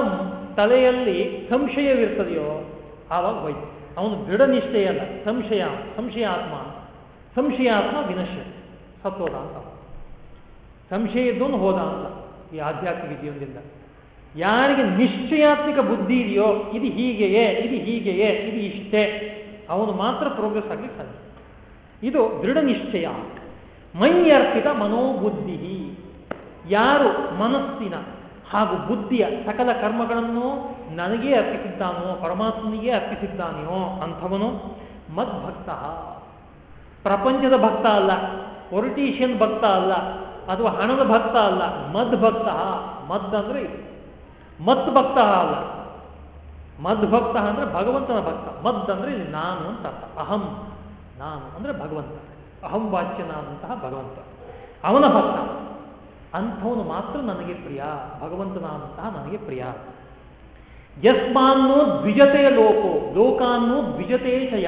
ತಲೆಯಲ್ಲಿ ಸಂಶಯವಿರ್ತದೆಯೋ ಆವಾಗ ಹೋಯ್ತು. ಅವನು ದೃಢ ನಿಷ್ಠೆಯಲ್ಲ ಸಂಶಯ, ಸಂಶಯಾತ್ಮ ಸಂಶಯಾತ್ಮ ವಿನಶ್ಯ. ಸತ್ತೋದ ಅಂತ. ಸಂಶಯ ಇದ್ದವನು ಹೋದ ಅಂತ ಈ ಆಧ್ಯಾತ್ಮಿಕ ಜೀವನದಿಂದ. ಯಾರಿಗೆ ನಿಶ್ಚಯಾತ್ಮಕ ಬುದ್ಧಿ ಇದೆಯೋ, ಇದು ಹೀಗೆಯೇ ಇದು ಹೀಗೆಯೇ, ಇದು ಇಷ್ಟೇ, ಅವನು ಮಾತ್ರ ಪ್ರೋಗ್ರೆಸ್ ಆಗಲಿಕ್ಕೆ ಸಾಧ್ಯ. ಇದು ದೃಢ ನಿಶ್ಚಯ. ಮೈಯರ್ಪಿತ ಮನೋಬುದ್ಧಿ ಯಾರು ಮನಸ್ಸಿನ ಹಾಗೂ ಬುದ್ಧಿಯ ಸಕಲ ಕರ್ಮಗಳನ್ನು ನನಗೇ ಅರ್ಪಿಸಿದ್ದಾನೋ, ಪರಮಾತ್ಮನಿಗೆ ಅರ್ಪಿಸಿದ್ದಾನೆಯೋ ಅಂಥವನು ಮದ್ಭಕ್ತ. ಪ್ರಪಂಚದ ಭಕ್ತ ಅಲ್ಲ ಪೊಲಿಟೀಷಿಯನ್ ಭಕ್ತ ಅಲ್ಲ, ಅಥವಾ ಹಣದ ಭಕ್ತ ಅಲ್ಲ, ಮದ್ಭಕ್ತ. ಮದ್ ಅಂದ್ರೆ ಮತ್ ಭಕ್ತ ಅಲ್ಲ ಮದ್ ಭಕ್ತ ಅಂದ್ರೆ ಭಗವಂತನ ಭಕ್ತ. ಮದ್ ಅಂದ್ರೆ ಇಲ್ಲಿ ನಾನು ಅಂತ ಅರ್ಥ. ಅಹಂ. ನಾನು ಅಂದ್ರೆ ಭಗವಂತ. ಅಹಂ ವಾಚ್ಯನಾದಂತಹ ಭಗವಂತ. ಅವನ ಭಕ್ತ. ಅಂಥವನು ಮಾತ್ರ ನನಗೆ ಪ್ರಿಯ. ಭಗವಂತನಾದಂತಹ ನನಗೆ ಪ್ರಿಯ. ಯಸ್ಮಾನ್ನೋ ದ್ವಿಜತೆ ಲೋಕೋ. ಲೋಕಾನ್ನೋ ದ್ವಿಜತೇಶಯ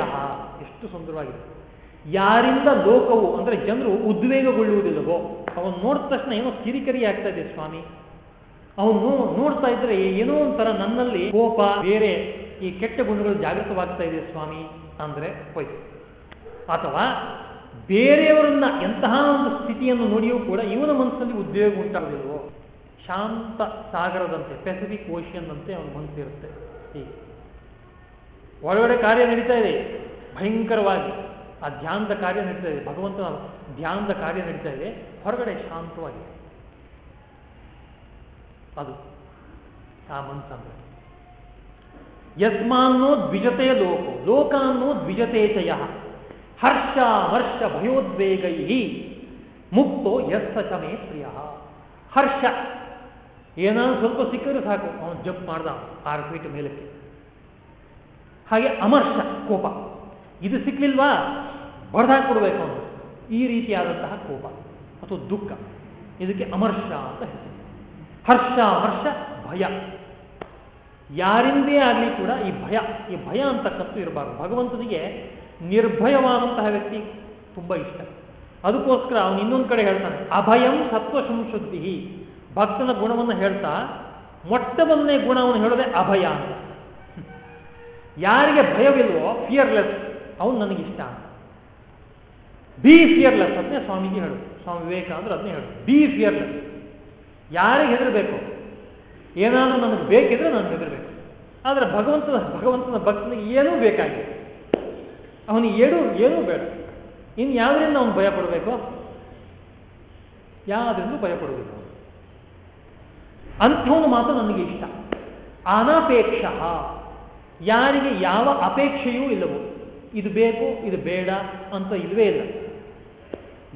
ಎಷ್ಟು ಸುಂದರವಾಗಿದೆ. ಯಾರಿಂದ ಲೋಕವು ಅಂದ್ರೆ ಜನರು ಉದ್ವೇಗಗೊಳ್ಳುವುದಿಲ್ಲವೋ. ಅವನು ನೋಡಿದ ತಕ್ಷಣ ಏನೋ ಕಿರಿಕಿರಿ ಆಗ್ತಾ ಇದೆ ಸ್ವಾಮಿ. ಅವನು ನೋಡ್ತಾ ಇದ್ರೆ ಏನೋ ಒಂಥರ ನನ್ನಲ್ಲಿ ಕೋಪ, ಬೇರೆ ಈ ಕೆಟ್ಟ ಗುಣಗಳು ಜಾಗೃತವಾಗ್ತಾ ಇದೆ ಸ್ವಾಮಿ ಅಂದ್ರೆ ಹೋಯ್ತು ಅಥವಾ ಬೇರೆಯವರನ್ನ ಎಂತಹ ಒಂದು ಸ್ಥಿತಿಯನ್ನು ನೋಡಿಯೂ ಕೂಡ ಇವನ ಮನಸ್ಸಲ್ಲಿ ಉದ್ಯೋಗ ಉಂಟಾಗುದಿಲ್ವೋ ಶಾಂತ ಸಾಗರದಂತೆ ಪೆಸಿಫಿಕ್ ಓಷಿಯನ್ ಅಂತೆ ಅವನ ಮನಸ್ಸಿರುತ್ತೆ ಹೀಗೆ. ಒಳಗಡೆ ಕಾರ್ಯ ನಡೀತಾ ಇದೆ. ಭಯಂಕರವಾಗಿ ಆ ಧ್ಯಾನದ ಕಾರ್ಯ ನಡೀತಾ ಇದೆ. ಭಗವಂತನ ಧ್ಯಾನದ ಕಾರ್ಯ ನಡೀತಾ ಇದೆ. ಹೊರಗಡೆ ಶಾಂತವಾಗಿದೆ ಅದು ಆ ಮನಸ್ಸಂದ್ರೆ. ಯಸ್ಮಾನ್ನೋ ದ್ವಿಜತೆ ಲೋಕೋ ಲೋಕ ಅನ್ನೋ ದ್ವಿಜತೆ ಚಯ ಹರ್ಷ ಹರ್ಷ ಭಯೋದ್ವೇಗೈ ಮುಕ್ತೋ ಯಸ್ಸ ಚಮೇ ಪ್ರಿಯ ಹರ್ಷ, ಏನಾದ್ರು ಸ್ವಲ್ಪ ಸಿಕ್ಕರೆ ಸಾಕು, ಅವನು ಜಂಪ್ ಮಾಡ್ದ ಆರು ಫೀಟ್ ಮೇಲಕ್ಕೆ. ಹಾಗೆ ಅಮರ್ಷ, ಕೋಪ. ಇದು ಸಿಕ್ಲಿಲ್ವಾ? ಬಡ್ದಾಕ್ಬಿಡ್ಬೇಕು ಅವನು. ಈ ರೀತಿಯಾದಂತಹ ಕೋಪ ಅಥವಾ ದುಃಖ. ಇದಕ್ಕೆ ಅಮರ್ಷ ಅಂತ ಹರ್ಷ ಹರ್ಷ, ಭಯ. ಯಾರಿಂದೇ ಆಗಲಿ ಕೂಡ ಈ ಭಯ ಈ ಭಯ ಅಂತಕ್ಕಂಥ ಇರಬಾರ್ದು. ಭಗವಂತನಿಗೆ ನಿರ್ಭಯವಾದಂತಹ ವ್ಯಕ್ತಿ ತುಂಬ ಇಷ್ಟ. ಅದಕ್ಕೋಸ್ಕರ ಅವನು ಇನ್ನೊಂದು ಕಡೆ ಹೇಳ್ತಾನೆ, ಅಭಯಂ ಸತ್ವ ಸಂಶುದ್ಧಿ ಭಕ್ತನ ಗುಣವನ್ನು ಹೇಳ್ತಾ ಮೊಟ್ಟ ಮೊದಲನೇ ಗುಣವನ್ನು ಹೇಳೋದೇ ಅಭಯ ಅಂತ. ಯಾರಿಗೆ ಭಯವಿಲ್ವೋ ಫಿಯರ್ಲೆಸ್ ಅವನು ನನಗಿಷ್ಟ ಅಂತ. ಬಿ ಫಿಯರ್ಲೆಸ್ ಅದನ್ನೇ ಸ್ವಾಮೀಜಿ ಹೇಳು ಸ್ವಾಮಿ ವಿವೇಕಾನಂದ್ರೆ ಅದನ್ನೇ ಹೇಳು ಬಿ ಫಿಯರ್ಲೆಸ್ ಯಾರಿಗೆ ಹೆದರಬೇಕು? ಏನಾದರೂ ನನಗೆ ಬೇಕಿದ್ರೆ ನಾನು ಹೆದರಬೇಕು. ಆದರೆ ಭಗವಂತನ ಭಗವಂತನ ಭಕ್ತನಿಗೆ ಏನೂ ಬೇಕಾಗಿಲ್ಲ. ಅವನು ಏನು, ಏನೂ ಬೇಡ. ಇನ್ನು ಯಾವುದರಿಂದ ಅವನು ಭಯ ಪಡಬೇಕು? ಯಾವುದರಿಂದ ಭಯ ಪಡಬೇಕು? ಅಂಥವನು ಮಾತ್ರ ನನಗೆ ಇಷ್ಟ. ಅನಪೇಕ್ಷ. ಯಾರಿಗೆ ಯಾವ ಅಪೇಕ್ಷೆಯೂ ಇಲ್ಲವೋ, ಇದು ಬೇಕು, ಇದು ಬೇಡ ಅಂತ ಇಲ್ವೇ ಇಲ್ಲ.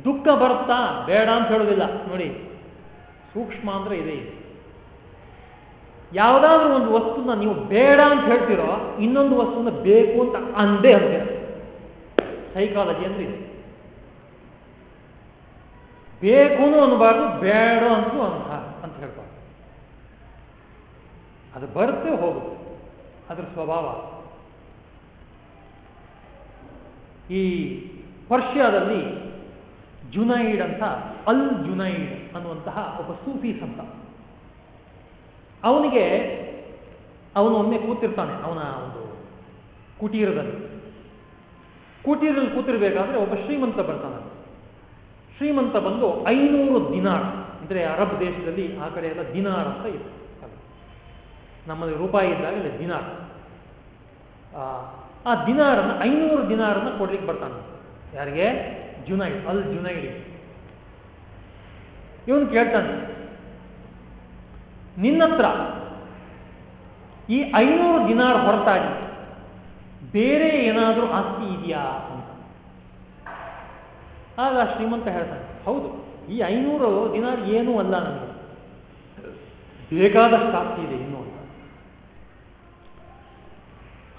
ದುಃಖ ಬರುತ್ತಾ ಬೇಡ ಅಂತ ಹೇಳೋದಿಲ್ಲ ನೋಡಿ ಸೂಕ್ಷ್ಮ ಅಂದ್ರೆ ಇದೆ ಯಾವುದಾದ್ರೂ ಒಂದು ವಸ್ತುನ ನೀವು ಬೇಡ ಅಂತ ಹೇಳ್ತಿರೋ ಇನ್ನೊಂದು ವಸ್ತುನ ಬೇಕು ಅಂತ ಅಂದೇ ಅಂತೀರ ಸೈಕಾಲಜಿ ಅಂದ್ರೆ ಇದೆ. ಬೇಕು ಅನ್ನಬಾರ್ದು ಬೇಡ ಅಂತೂ ಅಂತ ಅಂತ ಹೇಳ್ಬಾರ್ದು. ಅದು ಬರುತ್ತೆ ಹೋಗುತ್ತೆ. ಅದರ ಸ್ವಭಾವ. ಈ ಪರ್ಷಿಯಾದಲ್ಲಿ ಜುನೈಡ್ ಅಂತ ಅಲ್ ಜುನೈಡ್ ಅನ್ನುವಂತಹ ಒಬ್ಬ ಸೂಫಿ ಸಂತ. ಅವನಿಗೆ ಅವನು ಒಮ್ಮೆ ಕೂತಿರ್ತಾನೆ, ಅವನ ಒಂದು ಕುಟೀರದಲ್ಲಿ. ಕುಟೀರದಲ್ಲಿ ಕೂತಿರ್ಬೇಕಾದ್ರೆ ಒಬ್ಬ ಶ್ರೀಮಂತ ಬರ್ತಾನೆ ಶ್ರೀಮಂತ ಬಂದು ಐನೂರು ದಿನಾರ್, ಅಂದ್ರೆ ಅರಬ್ ದೇಶದಲ್ಲಿ ಆ ಕಡೆ ಎಲ್ಲ ದಿನಾರ್ ಅಂತ ಇತ್ತು ನಮ್ಮಲ್ಲಿ ರೂಪಾಯಿ ಇದ್ದಾಗ ದಿನಾರ್. ಆ ದಿನಾರನ್ನ, ಐನೂರು ದಿನಾರನ್ನ ಕೊಡ್ಲಿಕ್ಕೆ ಬರ್ತಾನೆ ಯಾರಿಗೆ? ಜುನೈಡ್ ಅಲ್ ಜುನೈಡ್ ಇವನು ಕೇಳ್ತಾನೆ, ನಿನ್ನತ್ರ ಈ ಐನೂರು ದಿನಾರ್ ಹೊರತಾಗಿ ಬೇರೆ ಏನಾದರೂ ಆಸ್ತಿ ಇದೆಯಾ? ಅಂತ. ಆಗ ಶ್ರೀಮಂತ ಹೇಳ್ತಾನೆ, ಹೌದು, ಈ ಐನೂರು ದಿನಾರ್ ಏನೂ ಅಲ್ಲ ನನಗೆ. ಬೇಕಾದಷ್ಟು ಆಸ್ತಿ ಇದೆ ಇನ್ನೂ ಅಂತ.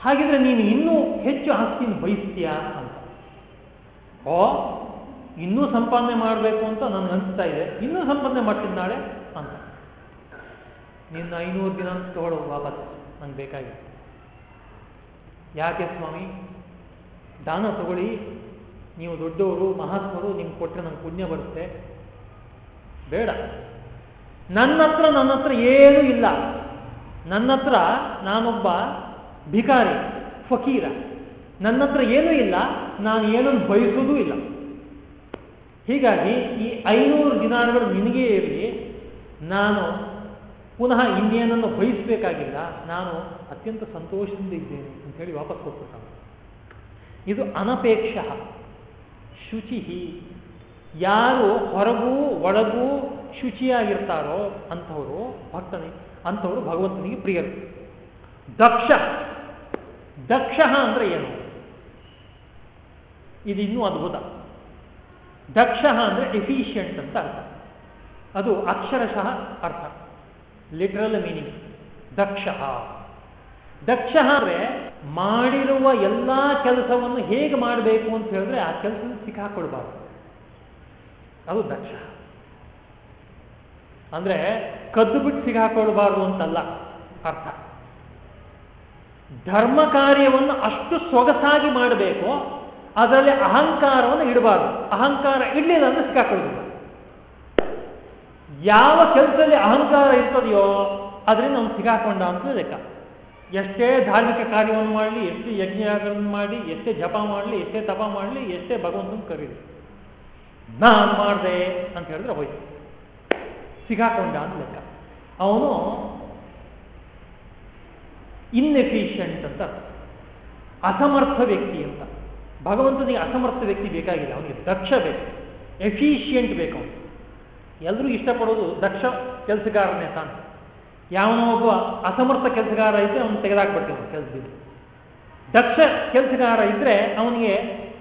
ಹಾಗಿದ್ರೆ ನೀನು ಇನ್ನೂ ಹೆಚ್ಚು ಆಸ್ತಿಯನ್ನು ಬಯಸ್ತೀಯಾ? ಓ, ಇನ್ನೂ ಸಂಪಾದನೆ ಮಾಡಬೇಕು ಅಂತ ನನಗೆ ಅನಿಸ್ತಾ ಇದೆ. ಇನ್ನೂ ಸಂಪಾದನೆ ಮಾಡ್ತೀನಿ ನಾಳೆ ಅಂತ. ನಿನ್ನ ಐನೂರು ದಿನ ತಗೊಳ್ಳೋ ವಾಪಸ್, ನಂಗೆ ಬೇಕಾಗಿದೆ. ಯಾಕೆ ಸ್ವಾಮಿ? ದಾನ ತಗೊಳ್ಳಿ. ನೀವು ದೊಡ್ಡವರು, ಮಹಾತ್ಮರು, ನಿಮ್ಗೆ ಕೊಟ್ಟರೆ ನಂಗೆ ಪುಣ್ಯ ಬರುತ್ತೆ. ಬೇಡ. ನನ್ನ ಹತ್ರ ನನ್ನ ಹತ್ರ ಏನೂ ಇಲ್ಲ. ನನ್ನ ಹತ್ರ ನಾನೊಬ್ಬ ಭಿಕಾರಿ, ಫಕೀರ. ನನ್ನ ಹತ್ರ ಏನೂ ಇಲ್ಲ, ನಾನು ಏನನ್ನು ಬಯಸುವುದೂ ಇಲ್ಲ. ಹೀಗಾಗಿ ಈ ಐನೂರು ದಿನಾರಗಳು ನಿನಗೇ ಇರಲಿ, ನಾನು ಪುನಃ ಇನ್ನೇನನ್ನು ಬಯಸಬೇಕಾಗಿಲ್ಲ ನಾನು ಅತ್ಯಂತ ಸಂತೋಷದಿಂದ ಇದ್ದೇನೆ ಅಂತ ಹೇಳಿ ವಾಪಸ್ ಕೊಟ್ಬಿಟ್ಟ ಇದು ಅನಪೇಕ್ಷ. ಶುಚಿ ಯಾರು ಹೊರಗೂ ಒಳಗೂ ಶುಚಿಯಾಗಿರ್ತಾರೋ ಅಂಥವರು ಭಕ್ತನಿಗೆ ಅಂಥವರು ಭಗವಂತನಿಗೆ ಪ್ರಿಯರು. ದಕ್ಷ. ದಕ್ಷ ಅಂದ್ರೆ ಏನು? ಇದು ಇನ್ನೂ ಅದ್ಭುತ. ದಕ್ಷ ಅಂದ್ರೆ ಎಫಿಷಿಯಂಟ್ ಅಂತ ಅರ್ಥ. ಅದು ಅಕ್ಷರಶಃ ಅರ್ಥ. ಲಿಟ್ರಲ್ ಮೀನಿಂಗ್ ದಕ್ಷ. ದಕ್ಷ ಅಂದ್ರೆ ಮಾಡಿರುವ ಎಲ್ಲ ಕೆಲಸವನ್ನು ಹೇಗೆ ಮಾಡಬೇಕು ಅಂತ ಹೇಳಿದ್ರೆ ಆ ಕೆಲಸ ಸಿಕ್ಕಾಕೊಳ್ಬಾರ್ದು ಅದು ದಕ್ಷ. ಅಂದ್ರೆ ಕದ್ದು ಬಿಟ್ಟು ಸಿಗಾಕೊಳ್ಬಾರ್ದು ಅಂತಲ್ಲ ಅರ್ಥ. ಧರ್ಮ ಕಾರ್ಯವನ್ನು ಅಷ್ಟು ಸೊಗಸಾಗಿ ಮಾಡಬೇಕು ಅದರಲ್ಲಿ ಅಹಂಕಾರವನ್ನು ಇಡಬಾರ್ದು. ಅಹಂಕಾರ ಇಡಲಿಲ್ಲ ಅಂದ್ರೆ ಸಿಕ್ಕಾಕೊಳ್ಳೋದಿಲ್ಲ ಯಾವ ಕೆಲಸದಲ್ಲಿ ಅಹಂಕಾರ ಇರ್ತದೆಯೋ ಅದರಿಂದ ಅವನು ಸಿಗಾಕೊಂಡ ಅಂತ ಲೆಕ್ಕ. ಎಷ್ಟೇ ಧಾರ್ಮಿಕ ಕಾರ್ಯವನ್ನು ಮಾಡಲಿ, ಎಷ್ಟೇ ಯಜ್ಞಗಳನ್ನು ಮಾಡಿ ಎಷ್ಟೇ ಜಪ ಮಾಡಲಿ, ಎಷ್ಟೇ ತಪ ಮಾಡಲಿ, ಎಷ್ಟೇ ಭಗವಂತನ ಕರೀಲಿ. ನಾನು ಮಾಡಿದೆ ಅಂತ ಹೇಳಿದ್ರೆ ಹೋಯ್ತು. ಸಿಗಾಕೊಂಡ ಅಂತ ಲೆಕ್ಕ. ಅವನು ಇನ್ಎಫಿಷಿಯಂಟ್ ಅಂತ ಅಸಮರ್ಥ ವ್ಯಕ್ತಿ ಅಂತ. ಭಗವಂತನಿಗೆ ಅಸಮರ್ಥ ವ್ಯಕ್ತಿ ಬೇಕಾಗಿಲ್ಲ. ಅವನಿಗೆ ದಕ್ಷ ಬೇಕು. ಎಫಿಷಿಯೆಂಟ್ ಬೇಕು ಅವನು. ಎಲ್ಲರೂ ಇಷ್ಟಪಡೋದು ದಕ್ಷ ಕೆಲಸಗಾರನೇ ತಾನು. ಯಾವನೋ ಒಬ್ಬ ಅಸಮರ್ಥ ಕೆಲಸಗಾರ ಇದ್ರೆ ಅವನು ತೆಗೆದಾಕ್ಬಿಡ್ತೀವಿ ಕೆಲಸದಿಂದ. ದಕ್ಷ ಕೆಲಸಗಾರ ಇದ್ರೆ ಅವನಿಗೆ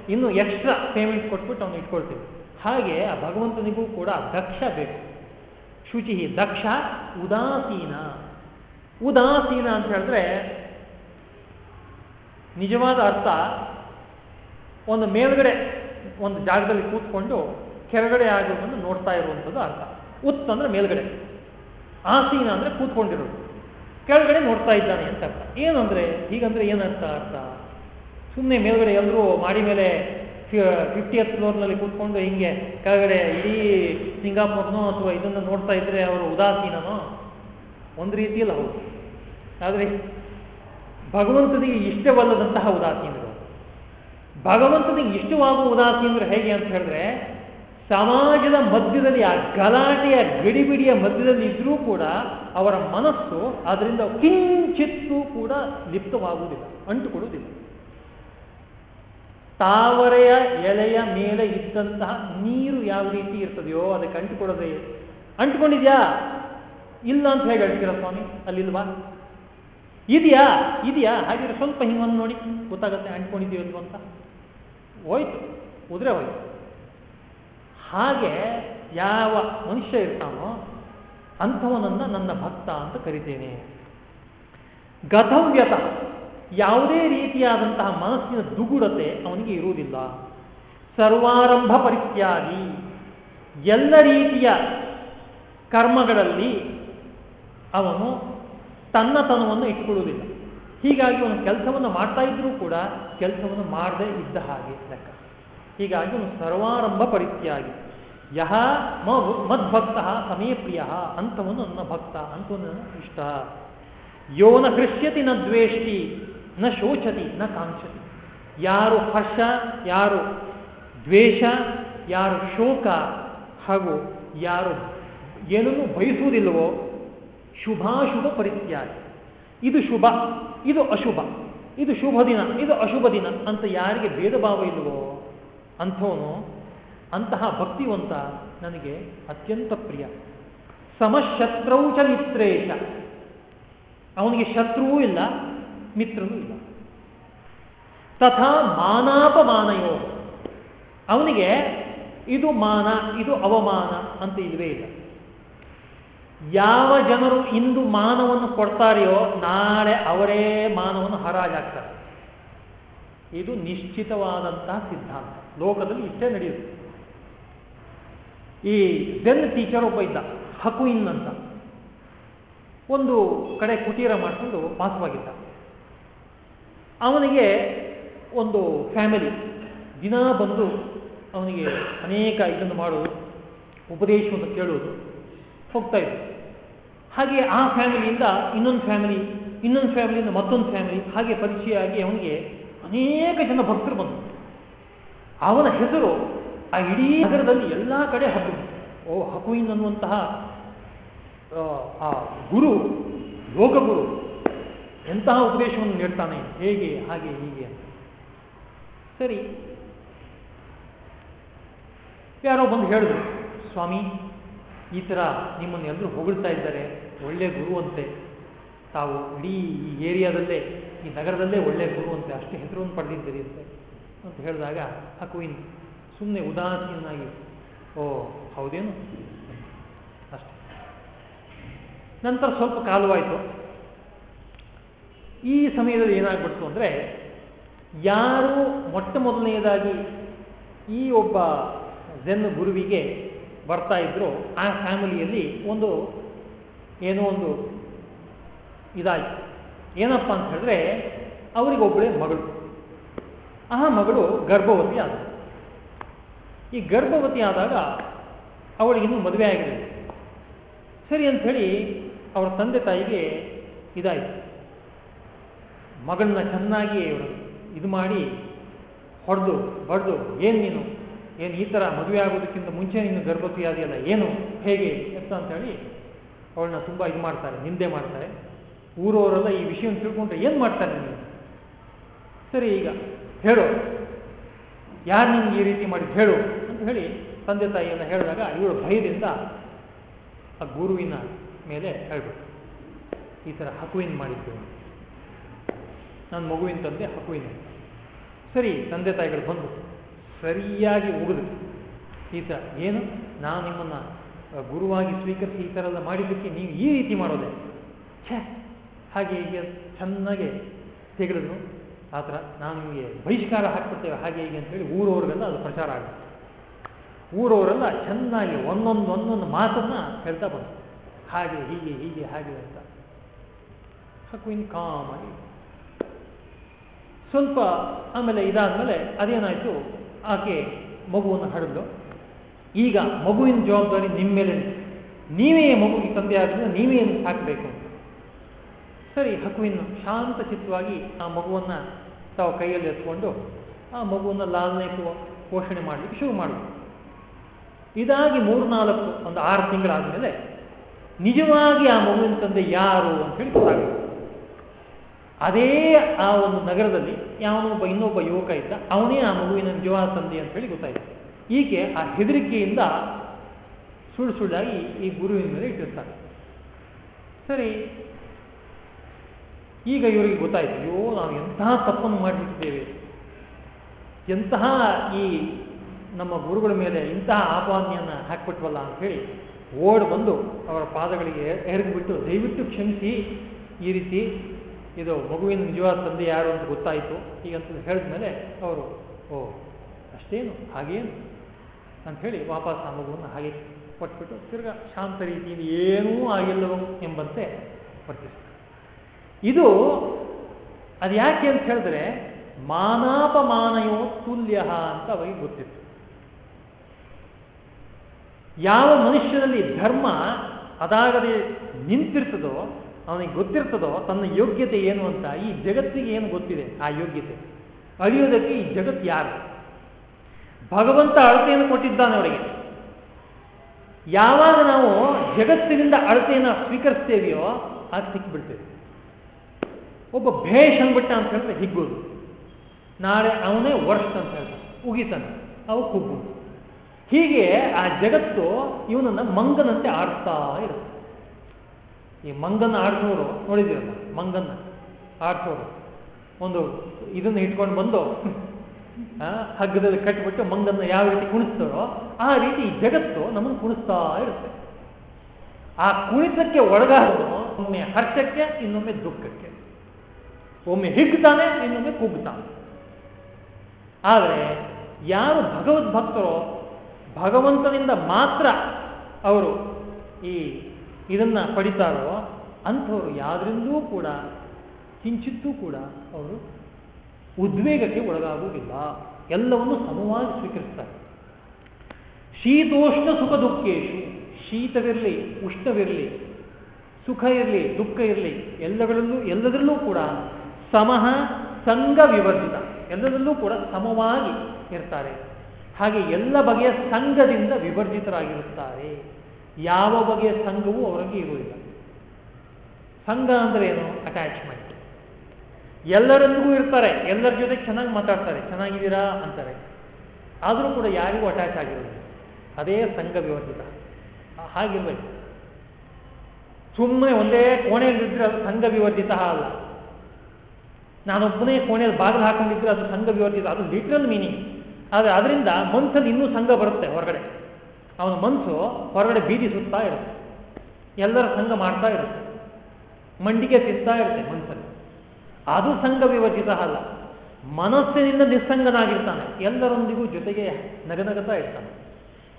ಇನ್ನು ಎಕ್ಸ್ಟ್ರಾ ಪೇಮೆಂಟ್ ಕೊಟ್ಬಿಟ್ಟು ಅವನು ಇಟ್ಕೊಳ್ತೀವಿ ಹಾಗೆ ಆ ಭಗವಂತನಿಗೂ ಕೂಡ ದಕ್ಷ ಬೇಕು. ಶುಚಿ ದಕ್ಷ ಉದಾಸೀನ. ಉದಾಸೀನ ಅಂತ ಹೇಳಿದ್ರೆ ನಿಜವಾದ ಅರ್ಥ ಒಂದು ಮೇಲ್ಗಡೆ ಒಂದು ಜಾಗದಲ್ಲಿ ಕೂತ್ಕೊಂಡು ಕೆಳಗಡೆ ಆಗಿರೋದನ್ನು ನೋಡ್ತಾ ಇರುವಂಥದ್ದು ಅರ್ಥ. ಉತ್ ಅಂದ್ರೆ ಮೇಲ್ಗಡೆ. ಆಸೀನ ಅಂದ್ರೆ ಕೂತ್ಕೊಂಡಿರೋದು. ಕೆಳಗಡೆ ನೋಡ್ತಾ ಇದ್ದಾನೆ ಅಂತ ಅರ್ಥ. ಏನಂದ್ರೆ, ಹೀಗಂದ್ರೆ ಏನರ್ಥ ಅರ್ಥ? ಸುಮ್ಮನೆ ಮೇಲ್ಗಡೆ ಎಲ್ಲರೂ ಮಾಡಿ ಮೇಲೆ ಫಿಫ್ಟಿ ಎತ್ ಫ್ಲೋರ್ನಲ್ಲಿ ಕೂತ್ಕೊಂಡು ಹಿಂಗೆ ಕೆಳಗಡೆ ಇಡೀ ಸಿಂಗಾಪುರ್ನೋ ಅಥವಾ ಇದನ್ನು ನೋಡ್ತಾ ಇದ್ರೆ ಅವರು ಉದಾಸೀನನೋ? ಒಂದು ರೀತಿಯಲ್ಲಿ ಹೌದು. ಆದರೆ ಭಗವಂತನಿಗೆ ಇಷ್ಟವಲ್ಲದಂತಹ ಉದಾಸೀನರು ಭಗವಂತನಿಗೆ ಇಷ್ಟವಾಗುವ ಅಂದ್ರೆ ಹೇಗೆ ಅಂತ ಹೇಳಿದ್ರೆ, ಸಮಾಜದ ಮಧ್ಯದಲ್ಲಿ ಆ ಗಲಾಟೆಯ ಗಡಿಬಿಡಿಯ ಮಧ್ಯದಲ್ಲಿ ಇದ್ರೂ ಕೂಡ ಅವರ ಮನಸ್ಸು ಅದರಿಂದ ಕಿಂಚಿತ್ತೂ ಕೂಡ ಲಿಪ್ತವಾಗುವುದಿಲ್ಲ, ಅಂಟುಕೊಳ್ಳುವುದಿಲ್ಲ. ತಾವರೆಯ ಎಲೆಯ ಮೇಲೆ ಇದ್ದಂತಹ ನೀರು ಯಾವ ರೀತಿ ಇರ್ತದೆಯೋ ಅದಕ್ಕೆ ಅಂಟುಕೊಡದೆ ಅಂಟುಕೊಂಡಿದ್ಯಾ? ಇಲ್ಲ ಅಂತ ಹೇಗೆ ಹೇಳ್ತೀರಾ ಸ್ವಾಮಿ ಅಲ್ಲಿಲ್ವಾ ಇದೆಯಾ? ಇದೆಯಾ? ಹಾಗಿದ್ರೆ ಸ್ವಲ್ಪ ಹಿಂಗೊಂದು ನೋಡಿ, ಗೊತ್ತಾಗತ್ತೆ ಅಂಟ್ಕೊಂಡಿದ್ದೀವಿ ಅಂತ. ಹೋಯ್ತು, ಉದ್ರೆ ಹೋಯ್ತು. ಹಾಗೆ ಯಾವ ಮನುಷ್ಯ ಇರ್ತಾನೋ ಅಂಥವನನ್ನು ನನ್ನ ಭಕ್ತ ಅಂತ ಕರಿತೇನೆ. ಗತವ್ಯತ, ಯಾವುದೇ ರೀತಿಯಾದಂತಹ ಮನಸ್ಸಿನ ದುಗುಡತೆ ಅವನಿಗೆ ಇರುವುದಿಲ್ಲ. ಸರ್ವಾರಂಭ ಪರಿತ್ಯಾಗಿ ಎಲ್ಲ ರೀತಿಯ ಕರ್ಮಗಳಲ್ಲಿ ಅವನು ತನ್ನತನವನ್ನು ಇಟ್ಕೊಳ್ಳುವುದಿಲ್ಲ. ಹೀಗಾಗಿ ಅವನು ಕೆಲಸವನ್ನು ಮಾಡ್ತಾ ಇದ್ರೂ ಕೂಡ ಕೆಲಸವನ್ನು ಮಾಡದೇ ಇದ್ದ ಹಾಗೆ. ಹೀಗಾಗಿ ಒಂದು ಸರ್ವಾರಂಭ ಪರಿತ್ಯಾಗಿ ಯಹ ಮದ್ಭಕ್ತ ಸಮೇ ಪ್ರಿಯ ಅಂತವನು ನನ್ನ ಭಕ್ತ, ಅಂತವನು ಇಷ್ಟ ಯೋನ ಹೃಷ್ಯತಿ ನ ದ್ವೇಷ್ಟಿ, ನ ಶೋಚತಿ, ನ ಕಾಂಕ್ಷತಿ. ಯಾರು ಹರ್ಷ ಯಾರು ದ್ವೇಷ, ಯಾರು ಶೋಕ, ಹಾಗೂ ಯಾರು ಏನನ್ನು ಬಯಸುವುದಿಲ್ಲವೋ ಶುಭಾಶುಭ ಪರಿತ್ಯಾಗಿ ಇದು ಶುಭ, ಇದು ಅಶುಭ, ಇದು ಶುಭ ದಿನ, ಇದು ಅಶುಭ ದಿನ ಅಂತ ಯಾರಿಗೆ ಭೇದ ಭಾವ ಇಲ್ಲವೋ ಅಂಥವನು ಅಂತಹ ಭಕ್ತಿವಂತ ನನಗೆ ಅತ್ಯಂತ ಪ್ರಿಯ. ಸಮಶತ್ರೌಚ ಮಿತ್ರೇಶ ಅವನಿಗೆ ಶತ್ರುವೂ ಇಲ್ಲ, ಮಿತ್ರನೂ ಇಲ್ಲ. ತಥಾ ಮಾನಾಪಮಾನಯೋ. ಅವನಿಗೆ ಇದು ಮಾನ, ಇದು ಅವಮಾನ ಅಂತ ಇಲ್ವೇ ಇಲ್ಲ. ಯಾವ ಜನರು ಇಂದು ಮಾನವನ್ನು ಕೊಡ್ತಾರೆಯೋ ನಾಳೆ ಅವರೇ ಮಾನವನ್ನು ಹರಾಜಾಗ್ತಾರೆ. ಇದು ನಿಶ್ಚಿತವಾದಂತಹ ಸಿದ್ಧಾಂತ. ಲೋಕದಲ್ಲಿ ಇಷ್ಟೇ ನಡೆಯುತ್ತೆ. ಈ ಜೆನ್ ಟೀಚರ್ ಒಬ್ಬ ಇದ್ದ ಹಕುಯಿನ್ ಅಂತ. ಒಂದು ಕಡೆ ಕುಟೀರ ಮಾಡಿಕೊಂಡು ವಾಸವಾಗಿದ್ದ. ಅವನಿಗೆ ಒಂದು ಫ್ಯಾಮಿಲಿ ದಿನ ಬಂದು ಅವನಿಗೆ ಅನೇಕ ಇದನ್ನು ಮಾಡುವುದು ಉಪದೇಶವನ್ನು ಕೇಳುವುದು ಹೋಗ್ತಾ ಇದ್ರು ಹಾಗೆ ಆ ಫ್ಯಾಮಿಲಿಯಿಂದ ಇನ್ನೊಂದು ಫ್ಯಾಮಿಲಿ ಇನ್ನೊಂದು ಫ್ಯಾಮಿಲಿಯಿಂದ ಮತ್ತೊಂದು ಫ್ಯಾಮಿಲಿ ಹಾಗೆ ಪರಿಚಯ ಆಗಿ ಅವನಿಗೆ ಅನೇಕ ಜನ ಭಕ್ತರು ಬಂದರು. ಅವನ ಹೆಸರು ಆ ಇಡೀ ನಗರದಲ್ಲಿ ಎಲ್ಲ ಕಡೆ ಹಬ್ಬ. ಓ ಹಕುಯಿನ್ ಅನ್ನುವಂತಹ, ಆ ಗುರು ಲೋಕಗುರು ಎಂತಹ ಉಪದೇಶವನ್ನು ನೀಡ್ತಾನೆ? ಹೇಗೆ, ಹಾಗೆ, ಹೀಗೆ ಅಂತ. ಸರಿ. ಯಾರೋ ಬಂದು ಹೇಳಿದ್ರು, ಸ್ವಾಮಿ, ಈ ಥರ ನಿಮ್ಮನ್ನು ಎಲ್ಲರೂ ಹೊಗಳ್ತಾ ಇದ್ದಾರೆ. ಒಳ್ಳೆ ಗುರು ಅಂತೆ. ತಾವು ಇಡೀ ಈ ಏರಿಯಾದಲ್ಲೇ, ಈ ನಗರದಲ್ಲೇ ಒಳ್ಳೆ ಗುರು ಅಂತೆ. ಅಷ್ಟು ಹೆಸರನ್ನು ಪಡೆದಿದ್ದೀರಿ ಅಂತೆ. ಅಂತ ಹೇಳಿದಾಗ ಆ ಕುಯಿನ್ ಸುಮ್ಮನೆ ಉದಾಸೀನಾಗಿ ಓ, ಹೌದೇನು? ಅಷ್ಟೆ. ನಂತರ ಸ್ವಲ್ಪ ಕಾಲವಾಯಿತು. ಈ ಸಮಯದಲ್ಲಿ ಏನಾಗ್ಬಿಡ್ತು ಅಂದರೆ, ಯಾರು ಮೊಟ್ಟ ಮೊದಲನೆಯದಾಗಿ ಈ ಒಬ್ಬ ಜನ್ ಗುರುವಿಗೆ ಬರ್ತಾ ಇದ್ರು, ಆ ಫ್ಯಾಮಿಲಿಯಲ್ಲಿ ಒಂದು ಏನೋ ಒಂದು ಇದಾಯಿತು. ಏನಪ್ಪ ಅಂತ ಹೇಳಿದ್ರೆ ಅವರಿಗೊಬ್ಬಳೇ ಮಗಳು. ಆ ಮಗಳು ಗರ್ಭವತಿ ಆದ ಈ ಗರ್ಭವತಿ ಆದಾಗ ಅವಳಿಗಿನ್ನೂ ಮದುವೆ ಆಗಿರಲಿಲ್ಲ ಸರಿ ಅಂಥೇಳಿ ಅವರ ತಂದೆ ತಾಯಿಗೆ ಇದಾಯಿತು. ಮಗಳನ್ನ ಚೆನ್ನಾಗಿ ಇದು ಮಾಡಿ ಹೊಡೆದು, ಬಡ್ದು, ಏನು ನೀನು? ಏನು ಈ ಥರ ಮದುವೆ ಆಗೋದಕ್ಕಿಂತ ಮುಂಚೆ ನೀನು ಗರ್ಭವತಿ ಆದಿಯಲ್ಲ ಏನು? ಹೇಗೆ? ಅಂತ ಹೇಳಿ ಅವಳನ್ನ ತುಂಬ ಇದು ಮಾಡ್ತಾರೆ, ನಿಂದೆ ಮಾಡ್ತಾರೆ. ಊರವರೆಲ್ಲ ಈ ವಿಷಯವನ್ನು ತಿಳ್ಕೊಂಡ್ರೆ ಏನು ಮಾಡ್ತಾರೆ ನೀವು ಸರಿ ಈಗ ಹೇಳು. ಯಾರು ನಿಮ್ಗೆ ಈ ರೀತಿ ಮಾಡಿ ಹೇಳು ಅಂತ ಹೇಳಿ ತಂದೆ ತಾಯಿಯನ್ನು ಹೇಳಿದಾಗ ಇವಳು ಭಯದಿಂದ ಆ ಗುರುವಿನ ಮೇಲೆ ಹೇಳ್ಬಿಟ್ಟು ಈ ಥರ ಹಕುವಿನ ಮಾಡಿದ್ದು. ನನ್ನ ಮಗುವಿನ ತಂದೆ ಹಕುವಿನ ಸರಿ, ತಂದೆ ತಾಯಿಗಳು ಬಂದು ಸರಿಯಾಗಿ ಉಗುದು. ಈ ಥರ ಏನು? ನಾನು ನಿಮ್ಮನ್ನು ಗುರುವಾಗಿ ಸ್ವೀಕರಿಸಿ ಈ ಥರ ಎಲ್ಲ ಮಾಡಿದ್ದಕ್ಕೆ ನೀವು ಈ ರೀತಿ ಮಾಡೋದೆ. ಛೇ, ಹಾಗೆ ಹೀಗೆ ಚೆನ್ನಾಗೆ ತೆಗೆದ್ರು ಆ ಥರ ನಾವು ನಿಮಗೆ ಬಹಿಷ್ಕಾರ ಹಾಕ್ಬಿಡ್ತೇವೆ ಹಾಗೆ ಹೀಗೆ ಅಂತೇಳಿ ಊರವ್ರಿಗೆಲ್ಲ ಅದು ಪ್ರಚಾರ ಆಗುತ್ತೆ. ಊರವರೆಲ್ಲ ಚೆನ್ನಾಗಿ ಒಂದೊಂದು ಒಂದೊಂದು ಮಾತನ್ನು ಹೇಳ್ತಾ ಬಂತು ಹಾಗೆ, ಹೀಗೆ ಹೀಗೆ, ಹಾಗೆ ಅಂತ. ಹಕ್ವಿನ್ ಕಾಮಾಗಿ. ಸ್ವಲ್ಪ ಆಮೇಲೆ ಇದಾದ್ಮೇಲೆ ಅದೇನಾಯಿತು, ಆಕೆ ಮಗುವನ್ನು ಹಡಿದ್ಲು. ಈಗ ಮಗುವಿನ ಜವಾಬ್ದಾರಿ ನಿಮ್ಮ ಮೇಲೆ ನೀವೇ ಮಗುವಿಗೆ ತಂದೆ ಆದ್ರಿಂದ ನೀವೇ ಸಾಕಬೇಕು ಸರಿ, ಹಕುವಿನ ಶಾಂತ ಚಿತ್ತವಾಗಿ ಆ ಮಗುವನ್ನ ತಾವು ಕೈಯಲ್ಲಿ ಎತ್ಕೊಂಡು ಆ ಮಗುವನ್ನು ಲಾಲನೆ ಪೋಷಣೆ ಮಾಡಲಿಕ್ಕೆ ಶುರು ಮಾಡಿದ್ರು. ಇದಾಗಿ ಮೂರ್ನಾಲ್ಕು, ಒಂದು ಆರು ತಿಂಗಳಾದ್ಮೇಲೆ ನಿಜವಾಗಿ ಆ ಮಗುವಿನ ತಂದೆ ಯಾರು ಅಂತ ಹೇಳಿ ಅದೇ ಆ ಒಂದು ನಗರದಲ್ಲಿ ಯಾವನೊಬ್ಬ ಇನ್ನೊಬ್ಬ ಯುವಕ ಇದ್ದ, ಅವನೇ ಆ ಮಗುವಿನ ನಿಜವಾದ ತಂದೆ ಅಂತ ಹೇಳಿ ಗೊತ್ತಾಯಿತು. ಈಕೆ ಆ ಹೆದರಿಕೆಯಿಂದ ಸುಳ್ಳು ಸುಳ್ಳಾಗಿ ಈ ಗುರುವಿನ ಮೇಲೆ ಇಟ್ಟಿರ್ತಾರೆ ಸರಿ ಈಗ ಇವರಿಗೆ ಗೊತ್ತಾಯ್ತು, ಅಯ್ಯೋ, ನಾವು ಎಂತಹ ತಪ್ಪನ್ನು ಮಾಡಿಬಿಟ್ಟಿದ್ದೇವೆ ಎಂತಹ ಈ ನಮ್ಮ ಗುರುಗಳ ಮೇಲೆ ಇಂತಹ ಆಪಾದನೆಯನ್ನು ಹಾಕ್ಬಿಟ್ವಲ್ಲ ಅಂತ ಹೇಳಿ ಓಡ್ ಬಂದು ಅವರ ಪಾದಗಳಿಗೆ ಎರಗಿಬಿಟ್ಟು ದಯವಿಟ್ಟು ಕ್ಷಮಿಸಿ, ಈ ರೀತಿ ಇದು ಮಗುವಿನ ನಿಜವಾದ ತಂದೆ ಯಾರು ಅಂತ ಗೊತ್ತಾಯಿತು. ಹೀಗಂತ ಹೇಳಿದ ಮೇಲೆ ಅವರು, ಓ, ಅಷ್ಟೇನು? ಹಾಗೇನು? ಹೇಳಿ ವಾಪಸ್ ಆ ಮಗುವನ್ನು ಹಾಗೆ ಕೊಟ್ಬಿಟ್ಟು, ತಿರ್ಗಾ ಶಾಂತ ರೀತಿಯಲ್ಲಿ ಏನೂ ಆಗಿಲ್ಲವೋ? ಎಂಬಂತೆ ವರ್ತಿಸ್ತಾರೆ. ಇದು ಅದು ಯಾಕೆ ಅಂತ ಹೇಳಿದ್ರೆ ಮಾನಾಪಮಾನಯೋ ತುಲ್ಯ ಅಂತ ಅವರಿಗೆ ಗೊತ್ತಿತ್ತು. ಯಾವ ಮನುಷ್ಯನಲ್ಲಿ ಧರ್ಮ ಅದಾಗದೆ ನಿಂತಿರ್ತದೋ, ಅವನಿಗೆ ಗೊತ್ತಿರ್ತದೋ, ತನ್ನ ಯೋಗ್ಯತೆ ಏನು ಅಂತ ಈ ಜಗತ್ತಿಗೆ ಏನು ಗೊತ್ತಿದೆ? ಆ ಯೋಗ್ಯತೆ. ಅರಿಯೋದಕ್ಕೆ ಈ ಜಗತ್ತು ಯಾರು? ಭಗವಂತ ಅಳತೆಯನ್ನು ಕೊಟ್ಟಿದ್ದಾನೆ ಅವರಿಗೆ. ಯಾವಾಗ ನಾವು ಜಗತ್ತಿನಿಂದ ಅಳತೆಯನ್ನು ಸ್ವೀಕರಿಸ್ತೇವೆಯೋ, ಅದು ಸಿಕ್ಕಿಬಿಡ್ತೇವೆ ಒಬ್ಬ ಭೇಷ್ ಅಂದ್ಬಿಟ್ಟ ಅಂತ ಹೇಳಿದ್ರೆ ಹಿಗ್ಗೋದು. ನಾಳೆ ಅವನೇ ವರ್ಷ ಅಂತ ಹೇಳ್ತಾನೆ, ಉಗಿತಾನೆ ಅವು ಕುಗ್ಗೋದು. ಹೀಗೆ ಆ ಜಗತ್ತು ಇವನನ್ನ ಮಂಗನಂತೆ ಆಡ್ತಾ ಇರುತ್ತೆ. ಈ ಮಂಗನ ಆಡ್ಸೋರು ನೋಡಿದಿರಲ್ಲ ಮಂಗನ್ನ ಆಡ್ಸೋರು. ಒಂದು ಇದನ್ನ ಇಟ್ಕೊಂಡು ಬಂದು ಹಗ್ಗದಲ್ಲಿ ಕಟ್ಟಿಬಿಟ್ಟು ಮಂಗನ್ನ ಯಾವ ರೀತಿ ಕುಣಿಸ್ತಾರೋ ಆ ರೀತಿ ಈ ಜಗತ್ತು ನಮ್ಮನ್ನು ಕುಣಿಸ್ತಾ ಇರುತ್ತೆ. ಆ ಕುಣಿತಕ್ಕೆ ಒಳಗಾದವನು ಒಮ್ಮೆ ಹರ್ಷಕ್ಕೆ, ಇನ್ನೊಮ್ಮೆ ದುಃಖಕ್ಕೆ. ಒಮ್ಮೆ ಹಿಗ್ತಾನೆ ಇನ್ನೊಮ್ಮೆ ಕುಗ್ತಾನೆ ಆದರೆ ಯಾರು ಭಗವದ್ಭಕ್ತರೋ ಭಗವಂತನಿಂದ ಮಾತ್ರ ಅವರು ಈ ಇದನ್ನ ಪಡಿತಾರೋ, ಅಂಥವರು ಯಾವ್ದ್ರಿಂದೂ ಕೂಡ, ಕಿಂಚಿತ್ತೂ ಕೂಡ ಅವರು ಉದ್ವೇಗಕ್ಕೆ ಒಳಗಾಗುವುದಿಲ್ಲ. ಎಲ್ಲವನ್ನು ಸಮವಾಗಿ ಸ್ವೀಕರಿಸ್ತಾರೆ. ಶೀತೋಷ್ಣ ಸುಖ ದುಃಖೇಶು, ಶೀತವಿರಲಿ, ಉಷ್ಣವಿರಲಿ, ಸುಖ ಇರಲಿ, ದುಃಖ ಇರಲಿ, ಎಲ್ಲಗಳಲ್ಲೂ, ಎಲ್ಲದರಲ್ಲೂ ಕೂಡ ಸಮಹ ಸಂಘ ವಿವರ್ಜಿತ. ಎಲ್ಲದರಲ್ಲೂ ಕೂಡ ಸಮವಾಗಿ ಇರ್ತಾರೆ. ಹಾಗೆ ಎಲ್ಲ ಬಗೆಯ ಸಂಘದಿಂದ ವಿವರ್ಜಿತರಾಗಿರುತ್ತಾರೆ. ಯಾವ ಬಗೆಯ ಸಂಘವೂ ಅವರಿಗೆ ಇರುವುದಿಲ್ಲ. ಸಂಘ ಅಂದ್ರೆ ಏನು? ಅಟ್ಯಾಚ್ಮೆಂಟ್ ಎಲ್ಲರೊಂದಿಗೂ ಇರ್ತಾರೆ. ಎಲ್ಲರ ಜೊತೆ ಚೆನ್ನಾಗಿ ಮಾತಾಡ್ತಾರೆ. ಚೆನ್ನಾಗಿದ್ದೀರಾ ಅಂತಾರೆ. ಆದರೂ ಕೂಡ ಯಾರಿಗೂ ಅಟ್ಯಾಚ್ ಆಗಿರೋದಿಲ್ಲ ಅದೇ ಸಂಘ ವಿವರ್ಜಿತ. ಹಾಗಿರ್ಬೇಕು ಸುಮ್ಮನೆ ಒಂದೇ ಕೋಣೆಯಲ್ಲಿದ್ದರೆ ಅದು ಸಂಘ ವಿವರ್ಜಿತ ಅಲ್ಲ. ನಾನೊಬ್ಬನೇ ಕೋಣೆಯಲ್ಲಿ ಬಾಗಿಲು ಹಾಕೊಂಡಿದ್ರೆ ಅದು ಸಂಘ ವಿವರ್ತಿ ಅದು ಲಿಟ್ರಲ್ ಮೀನಿಂಗ್ ಆದರೆ ಅದರಿಂದ ಮನ್ಸಲ್ಲಿ ಇನ್ನೂ ಸಂಘ ಬರುತ್ತೆ ಹೊರಗಡೆ. ಅವನ ಮನಸ್ಸು ಹೊರಗಡೆ ಬೀದಿ ಸುತ್ತಾ ಇರುತ್ತೆ. ಎಲ್ಲರ ಸಂಘ ಮಾಡ್ತಾ ಇರುತ್ತೆ. ಮಂಡಿಗೆ ತಿಂತಾ ಇರುತ್ತೆ ಮನಸ್ಸಲ್ಲಿ ಅದು ಸಂಘ ವಿವರ್ಜಿತ ಅಲ್ಲ. ಮನಸ್ಸಿನಿಂದ ನಿಸ್ಸಂಗನಾಗಿರ್ತಾನೆ. ಎಲ್ಲರೊಂದಿಗೂ ಜೊತೆಗೆ ನಗನಗತಾ ಇರ್ತಾನೆ.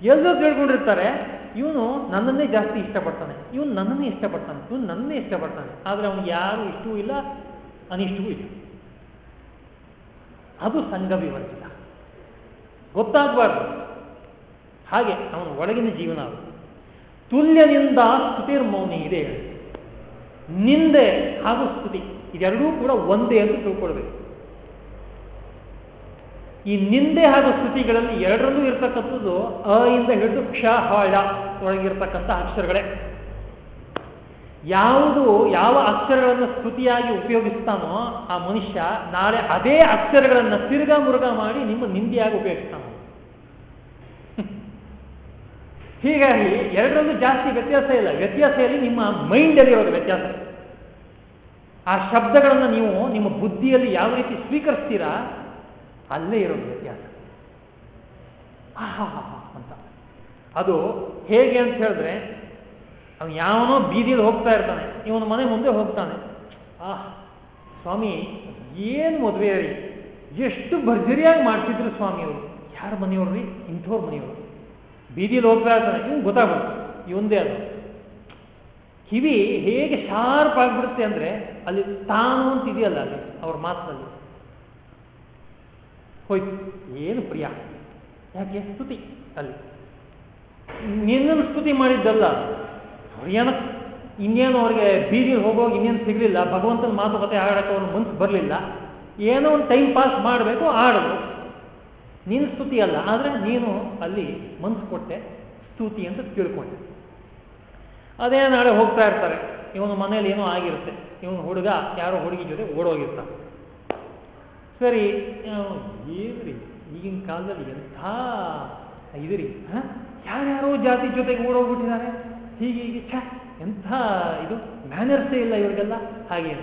ಎಲ್ಲರೂ ತಿಳ್ಕೊಂಡಿರ್ತಾರೆ ಇವನು ನನ್ನನ್ನೇ ಜಾಸ್ತಿ ಇಷ್ಟಪಡ್ತಾನೆ. ಇವನು ನನ್ನನ್ನೇ ಇಷ್ಟಪಡ್ತಾನೆ. ಇವನು ನನ್ನೇ ಇಷ್ಟಪಡ್ತಾನೆ. ಆದರೆ ಅವನು ಯಾರು ಇಷ್ಟವೂ ಇಲ್ಲ ಅನಿಷ್ಟವೂ ಇಲ್ಲ. ಅದು ಸಂಘ ವಿವರ್ಜಿತ ಗೊತ್ತಾಗಬಾರ್ದು. ಹಾಗೆ ಅವನ ಒಳಗಿನ ಜೀವನ ಅದು. ತುಲ್ಯನಿಂದ ಸ್ತುತಿರ್ಮೌನಿ ಇದೆ ನಿಂದೆ ಹಾಗೂ ಸ್ತುತಿ ಇದೆರಡೂ ಕೂಡ ಒಂದೇ ಅಂತ ತಿಳ್ಕೊಳ್ಬೇಕು. ಈ ನಿಂದೆ ಹಾಗೂ ಸ್ತುತಿಗಳಲ್ಲಿ ಎರಡರಲ್ಲೂ ಇರತಕ್ಕಂಥದ್ದು ಅ ಇಂದ ಹಿಡಿದು ಕ್ಷ ಹಾಳ ಒಳಗಿರ್ತಕ್ಕಂಥ ಅಕ್ಷರಗಳೇ. ಯಾವುದು ಯಾವ ಅಕ್ಷರಗಳನ್ನು ಸ್ತುತಿಯಾಗಿ ಉಪಯೋಗಿಸ್ತಾನೋ ಆ ಮನುಷ್ಯ ನಾಳೆ ಅದೇ ಅಕ್ಷರಗಳನ್ನು ತಿರುಗಾ ಮುರುಗ ಮಾಡಿ ನಿಮ್ಮ ನಿಂದಿಯಾಗಿ ಉಪಯೋಗಿಸ್ತಾನ ಹೀಗಾಗಿ ಎರಡರಲ್ಲೂ ಜಾಸ್ತಿ ವ್ಯತ್ಯಾಸ ಇಲ್ಲ. ವ್ಯತ್ಯಾಸ ಇಲ್ಲಿ ನಿಮ್ಮ ಮೈಂಡಲ್ಲಿ ಇರೋದು ವ್ಯತ್ಯಾಸ. ಆ ಶಬ್ದಗಳನ್ನು ನೀವು ನಿಮ್ಮ ಬುದ್ಧಿಯಲ್ಲಿ ಯಾವ ರೀತಿ ಸ್ವೀಕರಿಸ್ತೀರಾ ಅಲ್ಲೇ ಇರೋದು ವ್ಯತ್ಯಾಸ. ಆಹಾ ಅಂತ. ಅದು ಹೇಗೆ ಅಂತ ಹೇಳಿದ್ರೆ ಅವನು ಯಾವನೋ ಬೀದಿಯಲ್ಲಿ ಹೋಗ್ತಾ ಇರ್ತಾನೆ. ಇವನು ಮನೆ ಮುಂದೆ ಹೋಗ್ತಾನೆ. ಆ ಸ್ವಾಮಿ, ಏನು ಮದುವೆ ರೀ? ಎಷ್ಟು ಭರ್ಜರಿಯಾಗಿ ಮಾಡ್ತಿದ್ರು ಸ್ವಾಮಿ ಯಾರು ಯಾರ ಮನೆಯವ್ರು ರೀ? ಇಂಥವ್ರ ಮನೆಯವರು. ಬೀದಿಯಲ್ಲಿ ಹೋಗ್ತಾ ಇರ್ತಾನೆ. ಇವ್ನು ಗೊತ್ತಾಗುತ್ತೆ ಇವಂದೇ ಅದು. ಕಿವಿ ಹೇಗೆ ಶಾರ್ಪ್ ಆಗಿಬಿಡುತ್ತೆ ಅಂದ್ರೆ ಅಲ್ಲಿ ತಾನು ಅಂತ ಇದೆಯಲ್ಲ ಅಲ್ಲಿ, ಅವ್ರ ಮಾತಿನಲ್ಲಿ ಹೋಯ್ತು. ಏನು ಪ್ರಿಯ? ಯಾಕೆ ಸ್ತುತಿ ಅಲ್ಲಿ. ನಿನ್ನನ್ನು ಸ್ತುತಿ ಮಾಡಿದ್ದಲ್ಲ. ಏನೋ ಇನ್ನೇನು ಅವ್ರಿಗೆ ಬೀದಿ ಹೋಗೋಗಿ ಇನ್ನೇನು ಸಿಗಲಿಲ್ಲ, ಭಗವಂತನ ಮಾತುಕತೆ ಆಡಕ್ಕೆ ಅವ್ರ ಮನ್ಸು ಬರಲಿಲ್ಲ. ಏನೋ ಒಂದು ಟೈಮ್ ಪಾಸ್ ಮಾಡಬೇಕು ಆಡೋದು ನಿನ್ನ ಸ್ತುತಿ ಅಲ್ಲ, ಆದರೆ ನೀನು ಅಲ್ಲಿ ಮನಸ್ಸು ಕೊಟ್ಟೆ, ಸ್ತುತಿ ಅಂತ ತಿಳ್ಕೊಂಡೆ. ಅದೇ ನಾಳೆ ಹೋಗ್ತಾ ಇರ್ತಾರೆ. ಇವನು ಮನೇಲಿ ಏನೋ ಆಗಿರುತ್ತೆ. ಇವನು ಹುಡುಗ, ಯಾರೋ ಹುಡುಗಿ ಜೊತೆ ಓಡೋಗಿರ್ತಾನೆ. ಸರಿ ಏನ್ರಿ ಈಗಿನ ಕಾಲದಲ್ಲಿ ಎಂಥ ಇದ್ರಿ ಯಾರ್ಯಾರೋ ಜಾತಿ ಜೊತೆಗೆ ಓಡೋಗ್ಬಿಟ್ಟಿದ್ದಾರೆ. ಹೀಗೆ ಹೀಗೆ, ಛ, ಎಂಥ ಇದು ಮ್ಯಾನರ್ಸೇ ಇಲ್ಲ ಇವ್ರಿಗೆಲ್ಲ. ಹಾಗೆ.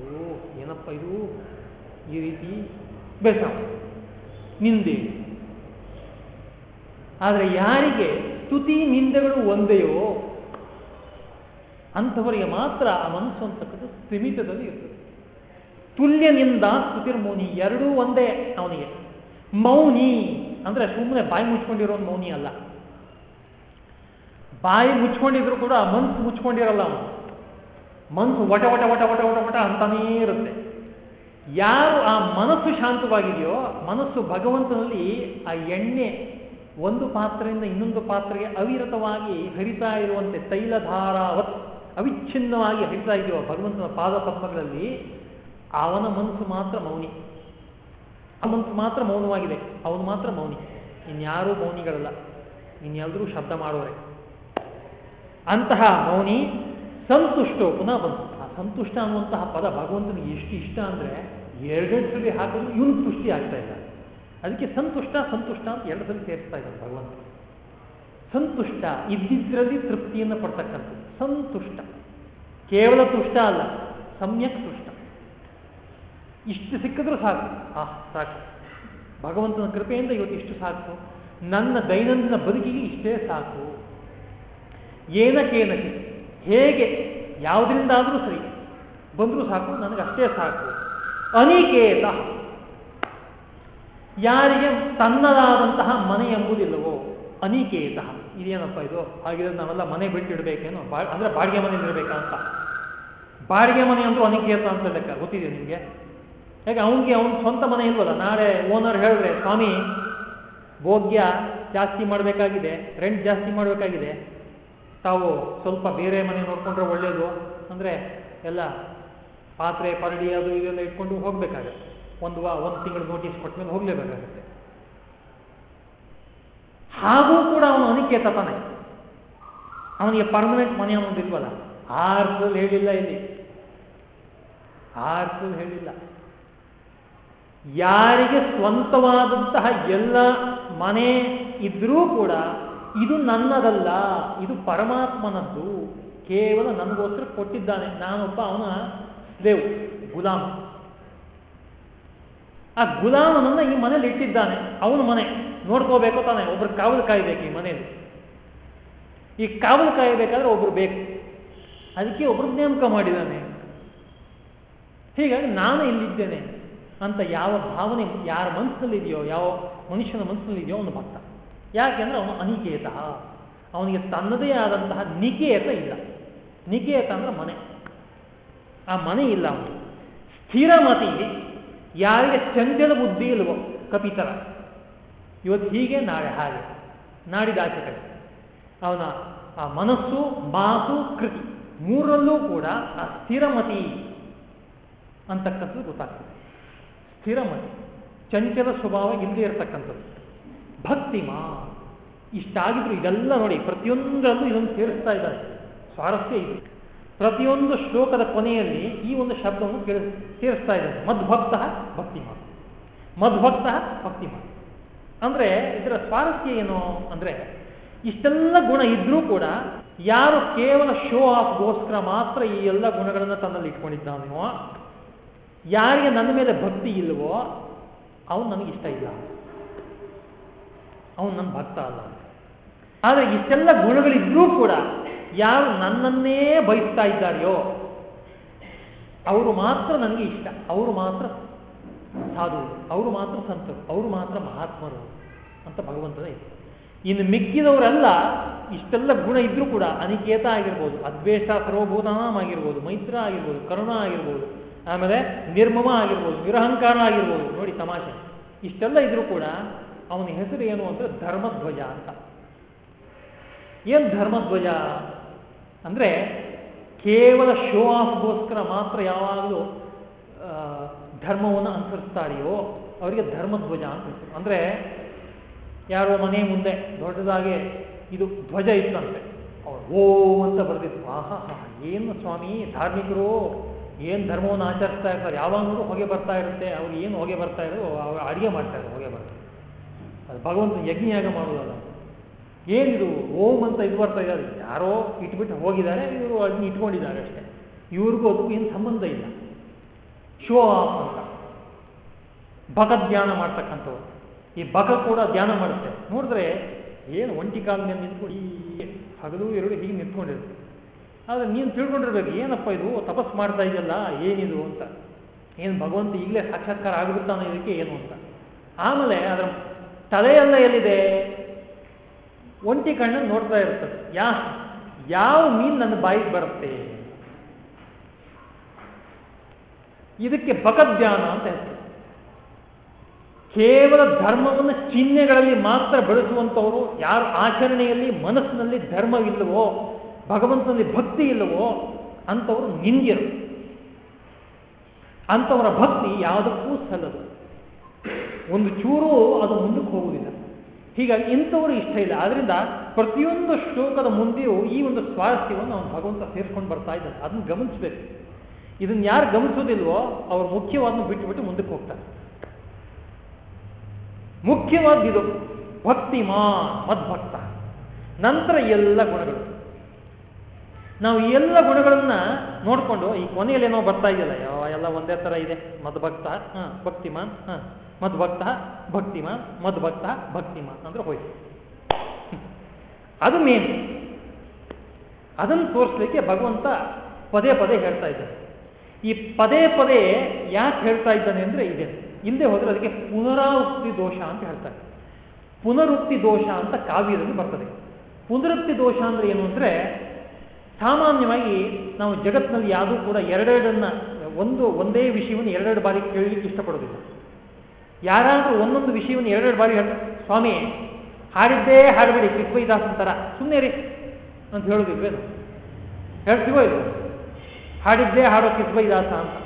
ಓ, ಏನಪ್ಪ ಇದು? ಈ ರೀತಿ ಬೇಸ ನಿಂದೆ. ಆದರೆ ಯಾರಿಗೆ ತುತಿ ನಿಂದೆಗಳು ಒಂದೆಯೋ, ಅಂಥವರಿಗೆ ಮಾತ್ರ ಆ ಮನಸ್ಸು ಅಂತಕ್ಕದ್ದು ಸ್ಥಿಮಿತದಲ್ಲಿ ಇರ್ತದೆ. ತುಲ್ಯನಿಂದ ಸ್ತುತಿರ್ಮೌನಿ ಎರಡೂ ಒಂದೇ ಅವನಿಗೆ. ಮೌನಿ, ಅಂದ್ರೆ ಸುಮ್ಮನೆ ಬಾಯಿ ಮುಚ್ಕೊಂಡಿರೋ ಮೌನಿ ಅಲ್ಲ. ಬಾಯಿ ಮುಚ್ಕೊಂಡಿದ್ರು ಕೂಡ ಮನ್ಸು ಮುಚ್ಕೊಂಡಿರಲ್ಲ ಅವನು. ಮನ್ಸು ಒಟ ಒಟ ಒಟ ಒಟ ಒಟ ಒಟ ಅಂತಾನೇ ಇರುತ್ತೆ. ಯಾರು ಆ ಮನಸ್ಸು ಶಾಂತವಾಗಿದೆಯೋ, ಮನಸ್ಸು ಭಗವಂತನಲ್ಲಿ ಆ ಎಣ್ಣೆ ಒಂದು ಪಾತ್ರೆಯಿಂದ ಇನ್ನೊಂದು ಪಾತ್ರೆಗೆ ಅವಿರತವಾಗಿ ಹರಿತಾ ಇರುವಂತೆ ತೈಲಧಾರಾವತ್ ಅವಿಚ್ಛಿನ್ನವಾಗಿ ಹರಿತಾ ಇದೆಯೋ ಭಗವಂತನ ಪಾದ ಪದ್ಮಗಳಲ್ಲಿ ಅವನ ಮನಸ್ಸು ಮಾತ್ರ ಮೌನಿ. ಆ ಮನಸ್ಸು ಮಾತ್ರ ಮೌನವಾಗಿದೆ, ಅವನು ಮಾತ್ರ ಮೌನಿ. ಇನ್ಯಾರೂ ಮೌನಿಗಳಲ್ಲ. ಇನ್ಯಾವುದ್ರೂ ಶಬ್ದ ಮಾಡೋರೆ. ಅಂತಹ ಮೌನಿ ಸಂತುಷ್ಟೋ, ಪುನಃ ಬಂತು. ಆ ಸಂತುಷ್ಟ ಅನ್ನುವಂತಹ ಪದ ಭಗವಂತನಿಗೆ ಎಷ್ಟು ಇಷ್ಟ ಅಂದ್ರೆ ಎರಡೆರಡು ಸಲ ಹಾಕಿದ್ರು ಇವನು ತುಷ್ಟಿ ಆಗ್ತಾ ಇಲ್ಲ. ಅದಕ್ಕೆ ಸಂತುಷ್ಟ ಸಂತುಷ್ಟ ಅಂತ ಎರಡು ಸಲ ಸೇರಿಸ್ತಾ ಇದ್ದಾನೆ ಭಗವಂತ. ಸಂತುಷ್ಟ ಇದ್ದಿದ್ರಲ್ಲಿ ತೃಪ್ತಿಯನ್ನು ಪಡ್ತಕ್ಕಂಥದ್ದು. ಸಂತುಷ್ಟ. ಕೇವಲ ತುಷ್ಟ ಅಲ್ಲ, ಸಮ್ಯಕ್ ತುಷ್ಟ. ಇಷ್ಟು ಸಿಕ್ಕಿದ್ರೂ ಸಾಕು. ಆ, ಸಾಕು. ಭಗವಂತನ ಕೃಪೆಯಿಂದ ಇವತ್ತು ಇಷ್ಟು ಸಾಕು. ನನ್ನ ದೈನಂದಿನ ಬದುಕಿಗೆ ಇಷ್ಟೇ ಸಾಕು. ಏನಕ್ಕೇನಕ್ಕೆ ಹೇಗೆ? ಯಾವುದರಿಂದಾದರೂ ಸರಿ. ಬಂದರೂ ಸಾಕು ನನಗೆ ಅಷ್ಟೇ ಸಾಕು. ಅನಿಕೇತ. ಯಾರಿಗೆ ತನ್ನದಾದಂತಹ ಮನೆ ಎಂಬುದಿಲ್ಲವೋ, ಅನಿಕೇತ. ಇದೇನಪ್ಪ ಇದು? ಹಾಗಿದ್ರೆ ನಾವೆಲ್ಲ ಮನೆ ಬಿಟ್ಟಿಡ್ಬೇಕೇನೋ? ಬಾ, ಅಂದರೆ ಬಾಡಿಗೆ ಮನೆ ಅಂತ. ಬಾಡಿಗೆ ಮನೆ ಅಂತೂ ಅನಿಕೇತ ಅಂತ ಲೆಕ್ಕ ಗೊತ್ತಿದೆ ನಿಮಗೆ? ಯಾಕೆ ಅವನಿಗೆ ಅವನ ಸ್ವಂತ ಮನೆ ಇಲ್ವಲ್ಲ? ನಾಳೆ ಓನರ್ ಹೇಳಿದ್ರೆ, ಸ್ವಾಮಿ, ಭೋಗ್ಯ ಜಾಸ್ತಿ ಮಾಡಬೇಕಾಗಿದೆ ರೆಂಟ್ ಜಾಸ್ತಿ ಮಾಡಬೇಕಾಗಿದೆ ತಾವು ಸ್ವಲ್ಪ ಬೇರೆ ಮನೆ ನೋಡ್ಕೊಂಡ್ರೆ ಒಳ್ಳೆಯದು ಅಂದರೆ ಎಲ್ಲ ಪಾತ್ರೆ, ಪರಡಿ ಅದು ಇದೆಲ್ಲ ಇಟ್ಕೊಂಡು ಹೋಗಬೇಕಾಗತ್ತೆ. ಒಂದು ವಾ, ಒಂದು ತಿಂಗಳು ನೋಟಿಸ್ ಕೊಟ್ಟ ಮೇಲೆ ಹೋಗ್ಲೇಬೇಕಾಗತ್ತೆ. ಹಾಗೂ ಕೂಡ ಅವನು ಅನಿಕೇತ ತಾನೆ. ಅವನಿಗೆ ಪರ್ಮನೆಂಟ್ ಮನೆ ಅವನು ಇಲ್ವಲ್ಲ ಆರ್ಸಲ್ಲಿ ಹೇಳಿಲ್ಲ ಇಲ್ಲಿ. ಆರ್ಸಲ್ಲಿ ಹೇಳಿಲ್ಲ. ಯಾರಿಗೆ ಸ್ವಂತವಾದಂತಹ ಎಲ್ಲ ಮನೆ ಇದ್ರೂ ಕೂಡ ಇದು ನನ್ನದಲ್ಲ, ಇದು ಪರಮಾತ್ಮನದ್ದು. ಕೇವಲ ನನಗೋಸ್ಕರ ಕೊಟ್ಟಿದ್ದಾನೆ. ನಾನೊಬ್ಬ ಅವನ ದೇವ್, ಗುಲಾಮ. ಆ ಗುಲಾಮನನ್ನ ಈ ಮನೇಲಿ ಇಟ್ಟಿದ್ದಾನೆ. ಅವನ ಮನೆ. ನೋಡ್ಕೋಬೇಕು ತಾನೆ. ಒಬ್ರು ಕಾವಲು ಕಾಯ್ಬೇಕು ಈ ಮನೆಯಲ್ಲಿ ಈ ಕಾವಲು ಕಾಯಬೇಕಾದ್ರೆ ಒಬ್ರು ಬೇಕು. ಅದಕ್ಕೆ ಒಬ್ರು ನೇಮಕ ಮಾಡಿದ್ದಾನೆ. ಹೀಗಾಗಿ ನಾನು ಇಲ್ಲಿದ್ದೇನೆ ಅಂತ ಯಾವ ಭಾವನೆ ಯಾರ ಮನಸ್ಸಿನಲ್ಲಿದೆಯೋ, ಯಾವ ಮನುಷ್ಯನ ಮನಸ್ಸಿನಲ್ಲಿದೆಯೋ ಅವನು ಭಕ್ತ. ಯಾಕೆಂದ್ರೆ ಅವನು ಅನಿಕೇತ. ಅವನಿಗೆ ತನ್ನದೇ ಆದಂತಹ ನಿಕೇತ ಇಲ್ಲ. ನಿಕೇತ ಅಂದ್ರೆ ಮನೆ. ಆ ಮನೆ ಇಲ್ಲ ಅವನು ಸ್ಥಿರಮತಿ ಯಾರಿಗೆ ಚಂಚಲ ಬುದ್ಧಿ ಇಲ್ವೋ ಕಪಿತರ. ಇವತ್ತು ಹೀಗೆ ನಾಳೆ ಹಾಗೆ. ನಾಡಿದಾಚೆ ಕಡೆ. ಅವನ ಆ ಮನಸ್ಸು, ಮಾತು, ಕೃತಿ ಮೂರರಲ್ಲೂ ಕೂಡ ಆ ಸ್ಥಿರಮತಿ ಅಂತಕ್ಕಂಥದ್ದು ಗೊತ್ತಾಗ್ತದೆ. ಸ್ಥಿರಮತಿ, ಚಂಚಲ ಸ್ವಭಾವ ಇಲ್ಲದೆ ಇರತಕ್ಕಂಥದ್ದು. ಭಕ್ತಿಮಾ ಇಷ್ಟಾಗಿದ್ರು ಇದೆಲ್ಲ ನೋಡಿ, ಪ್ರತಿಯೊಂದರಲ್ಲೂ ಇದನ್ನು ಸೇರಿಸ್ತಾ ಇದ್ದಾರೆ. ಸ್ವಾರಸ್ಯ ಇದು. ಪ್ರತಿಯೊಂದು ಶ್ಲೋಕದ ಕೊನೆಯಲ್ಲಿ ಈ ಒಂದು ಶಬ್ದವನ್ನು ಸೇರಿಸ್ತಾ ಇದ್ದಾರೆ. ಮದ್ಭಕ್ತ ಭಕ್ತಿಮಾ ಮದ್ಭಕ್ತ ಭಕ್ತಿಮಾ ಅಂದ್ರೆ ಇದರ ಸ್ವಾರಸ್ಯ ಏನು ಅಂದ್ರೆ, ಇಷ್ಟೆಲ್ಲ ಗುಣ ಇದ್ರೂ ಕೂಡ ಯಾರು ಕೇವಲ ಶೋ ಆಫ್ ಗೋಸ್ಕರ ಮಾತ್ರ ಈ ಎಲ್ಲ ಗುಣಗಳನ್ನು ತನ್ನಲ್ಲಿ ಇಟ್ಕೊಂಡಿದ್ದಾನೋ, ಯಾರಿಗೆ ನನ್ನ ಮೇಲೆ ಭಕ್ತಿ ಇಲ್ಲವೋ ಅವನು ನನಗೆ ಇಷ್ಟ ಇಲ್ಲ. ಅವನು ನನ್ನ ಭಕ್ತ ಅಲ್ಲ ಆದರೆ ಇಷ್ಟೆಲ್ಲ ಗುಣಗಳಿದ್ರೂ ಕೂಡ ಯಾರು ನನ್ನನ್ನೇ ಬಯಸ್ತಾ ಇದ್ದಾರೆಯೋ, ಅವರು ಮಾತ್ರ ನನಗೆ ಇಷ್ಟ. ಅವರು ಮಾತ್ರ ಸಾಧು ಅವರು ಮಾತ್ರ ಸಂತರು, ಅವರು ಮಾತ್ರ ಮಹಾತ್ಮರು ಅಂತ ಭಗವಂತನ ಇದೆ ಇನ್ನು ಮಿಕ್ಕಿದವರೆಲ್ಲ ಇಷ್ಟೆಲ್ಲ ಗುಣ ಇದ್ರೂ ಕೂಡ ಅನಿಕೇತ ಆಗಿರ್ಬೋದು, ಅದ್ವೇಷ ಸರ್ವಭೂತಾನಾಮ್ ಆಗಿರ್ಬೋದು, ಮೈತ್ರ ಆಗಿರ್ಬೋದು, ಕರುಣ ಆಗಿರ್ಬೋದು, ಆಮೇಲೆ ನಿರ್ಮಮ ಆಗಿರ್ಬೋದು, ನಿರಹಂಕಾರ ಆಗಿರ್ಬೋದು. ನೋಡಿ ತಮಾಷೆ. ಇಷ್ಟೆಲ್ಲ ಇದ್ರೂ ಕೂಡ ಅವನ ಹೆಸರು ಏನು ಅಂದ್ರೆ ಧರ್ಮಧ್ವಜ ಅಂತ. ಏನು ಧರ್ಮಧ್ವಜ? ಅಂದ್ರೆ ಕೇವಲ ಶೋ ಆಫ್ಗೋಸ್ಕರ ಮಾತ್ರ ಯಾವಾಗಲೂ ಧರ್ಮವನ್ನು ಅನುಸರಿಸ್ತಾರೆಯೋ ಅವರಿಗೆ ಧರ್ಮಧ್ವಜ ಅಂತ ಅಂದ್ರೆ ಯಾರೋ ಮನೆ ಮುಂದೆ ದೊಡ್ಡದಾಗಿ ಇದು ಧ್ವಜ ಇತ್ತಂತೆ. ಅವ್ರು ಓ ಅಂತ ಬರೆದಿತ್ತು ಆಹಾ ಏನು ಸ್ವಾಮಿ, ಧಾರ್ಮಿಕರು ಏನು ಧರ್ಮವನ್ನು ಆಚರಿಸ್ತಾ ಇರ್ತಾರೆ? ಯಾವಾಗಲೂ ಹೊಗೆ ಬರ್ತಾ ಇರುತ್ತೆ. ಅವ್ರು ಏನು ಹೊಗೆ ಬರ್ತಾ ಇರೋ ಅವ್ರು ಅಡಿಗೆ ಮಾಡ್ತಾರೆ ಹೊಗೆ ಬರ್ತಾರೆ ಅದು ಭಗವಂತ ಯಜ್ಞಯಾಗ ಮಾಡುವುದಲ್ಲ ಏನಿದು, ಓಂ ಅಂತ ಇದು ಬರ್ತಾ ಇದ್ದಾರೆ. ಯಾರೋ ಇಟ್ಬಿಟ್ಟು ಹೋಗಿದ್ದಾರೆ, ಇವರು ಅದನ್ನ ಇಟ್ಕೊಂಡಿದ್ದಾರೆ ಅಷ್ಟೇ. ಇವ್ರಿಗೂ ಅದಕ್ಕೂ ಏನು ಸಂಬಂಧ ಇಲ್ಲ. ಶೋ ಆಫ್ ಅಂತ. ಭಗ ಧ್ಯಾನ ಮಾಡ್ತಕ್ಕಂಥವ್ರು. ಈ ಬಕ ಕೂಡ ಧ್ಯಾನ ಮಾಡುತ್ತೆ. ನೋಡಿದ್ರೆ ಏನು ಒಂಟಿ ಕಾಲ ಮೇಲೆ ನಿಂತ್ಕೊಂಡು ಹಗಲು ಎರಡು ಹೀಗೆ ನಿಂತ್ಕೊಂಡಿರುತ್ತೆ. ಆದರೆ ನೀನು ತಿಳ್ಕೊಂಡಿರ್ಬೇಕು, ಏನಪ್ಪ ಇದು? ತಪಸ್ ಮಾಡ್ತಾ ಇದೆಯಲ್ಲ, ಏನಿದು ಅಂತ. ಏನು ಭಗವಂತ ಈಗಲೇ ಸಾಕ್ಷಾತ್ಕಾರ ಆಗಿಬಿಡ್ತಾನೆ ಇದಕ್ಕೆ ಏನು ಅಂತ. ಆಮೇಲೆ ಅದರ ತಲೆಯೆಲ್ಲ ಎಲ್ಲಿದೆ ಒಂಟಿ ಕಣ್ಣು ನೋಡ್ತಾ ಇರ್ತದೆ ಯಾ, ಯಾವ ಮೀನು ನನ್ನ ಬಾಯಿಗೆ ಬರುತ್ತೆ? ಇದಕ್ಕೆ ಧ್ಯಾನ ಅಂತ ಹೇಳ್ತಾರೆ ಕೇವಲ ಧರ್ಮವನ್ನು ಚಿಹ್ನೆಗಳಲ್ಲಿ ಮಾತ್ರ ಬೆಳೆಸುವಂಥವರು ಯಾರು ಆಚರಣೆಯಲ್ಲಿ ಮನಸ್ಸಿನಲ್ಲಿ ಧರ್ಮವಿಲ್ಲವೋ ಭಗವಂತನಲ್ಲಿ ಭಕ್ತಿ ಇಲ್ಲವೋ, ಅಂಥವರು ನಿಂದ್ಯರು. ಅಂಥವರ ಭಕ್ತಿ ಯಾವುದಕ್ಕೂ ಸಲ್ಲದು. ಒಂದು ಚೂರು ಅದು ಮುಂದಕ್ಕೆ ಹೋಗುವುದಿಲ್ಲ. ಹೀಗಾಗಿ ಇಂಥವರು ಇಷ್ಟ ಇಲ್ಲ. ಆದ್ರಿಂದ ಪ್ರತಿಯೊಂದು ಶ್ಲೋಕದ ಮುಂದೆಯೂ ಈ ಒಂದು ಸ್ವಾರಸ್ಯವನ್ನು ಅವನು ಭಗವಂತ ಸೇರಿಸ್ಕೊಂಡು ಬರ್ತಾ ಇದ್ದಾನೆ. ಅದನ್ನು ಗಮನಿಸಬೇಕು. ಇದನ್ನ ಯಾರು ಗಮನಿಸೋದಿಲ್ವೋ ಅವರು ಮುಖ್ಯವಾದನ್ನು ಬಿಟ್ಟುಬಿಟ್ಟು ಬಿಟ್ಟು ಮುಂದಕ್ಕೆ ಹೋಗ್ತಾರೆ. ಮುಖ್ಯವಾದಿದು ಭಕ್ತಿಮಾನ್, ಮದ್ಭಕ್ತ. ನಂತರ ಎಲ್ಲ ಗುಣಗಳು. ನಾವು ಎಲ್ಲ ಗುಣಗಳನ್ನ ನೋಡಿಕೊಂಡು ಈ ಕೊನೆಯಲ್ಲಿ ಏನೋ ಬರ್ತಾ ಇದೆಯಲ್ಲ, ಯಾವ ಎಲ್ಲ ಒಂದೇ ತರ ಇದೆ. ಮದ್ಭಕ್ತ, ಹ, ಭಕ್ತಿಮಾನ್, ಹ. ಮದ್ಭಕ್ತ ಭಕ್ತಿಮಾನ್ ಮದ್ಭಕ್ತ ಭಕ್ತಿಮಾನ್ ಅಂದ್ರೆ ಹೋಯ್ತು. ಅದು ಮೇನ್ ಅದನ್ನು ತೋರಿಸ್ಲಿಕ್ಕೆ ಭಗವಂತ ಪದೇ ಪದೇ ಹೇಳ್ತಾ ಇದ್ದಾನೆ. ಈ ಪದೇ ಪದೇ ಯಾಕೆ ಹೇಳ್ತಾ ಇದ್ದಾನೆ ಅಂದ್ರೆ ಇದೆ. ಹಿಂದೆ ಹೋದ್ರೆ ಅದಕ್ಕೆ ಪುನರಾವೃತ್ತಿ ದೋಷ ಅಂತ ಹೇಳ್ತಾರೆ. ಪುನರುಕ್ತಿ ದೋಷ ಅಂತ ಕಾವ್ಯದಲ್ಲಿ ಬರ್ತದೆ. ಪುನರುಕ್ತಿ ದೋಷ ಅಂದ್ರೆ ಏನು ಅಂದ್ರೆ ಸಾಮಾನ್ಯವಾಗಿ ನಾವು ಜಗತ್ತಿನಲ್ಲಿ ಯಾವುದೂ ಕೂಡ ಎರಡೆರಡನ್ನ ಒಂದು, ಒಂದೇ ವಿಷಯವನ್ನು ಎರಡೆರಡು ಬಾರಿ ಕೇಳಲಿಕ್ಕೆ ಇಷ್ಟಪಡೋದಿಲ್ಲ ಯಾರಾದರೂ ಒಂದೊಂದು ವಿಷಯವನ್ನು ಎರಡೆರಡು ಬಾರಿ ಹೇಳ್ತಾರೆ, ಸ್ವಾಮಿ, ಹಾಡಿದ್ದೇ ಹಾಡಬೇಡಿ ಕಿಸ್ಬೈದಾಸನ ಅಂತಾರ ಸುಮ್ಮನೆ ರೀ ಅಂತ ಹೇಳೋದಿಲ್ವೇನು ಹೇಳ್ತೀವೋ ಇದು ಹಾಡಿದ್ದೇ ಹಾಡೋ ಕಿಸ್ಬೈದಾಸ ಅಂತ.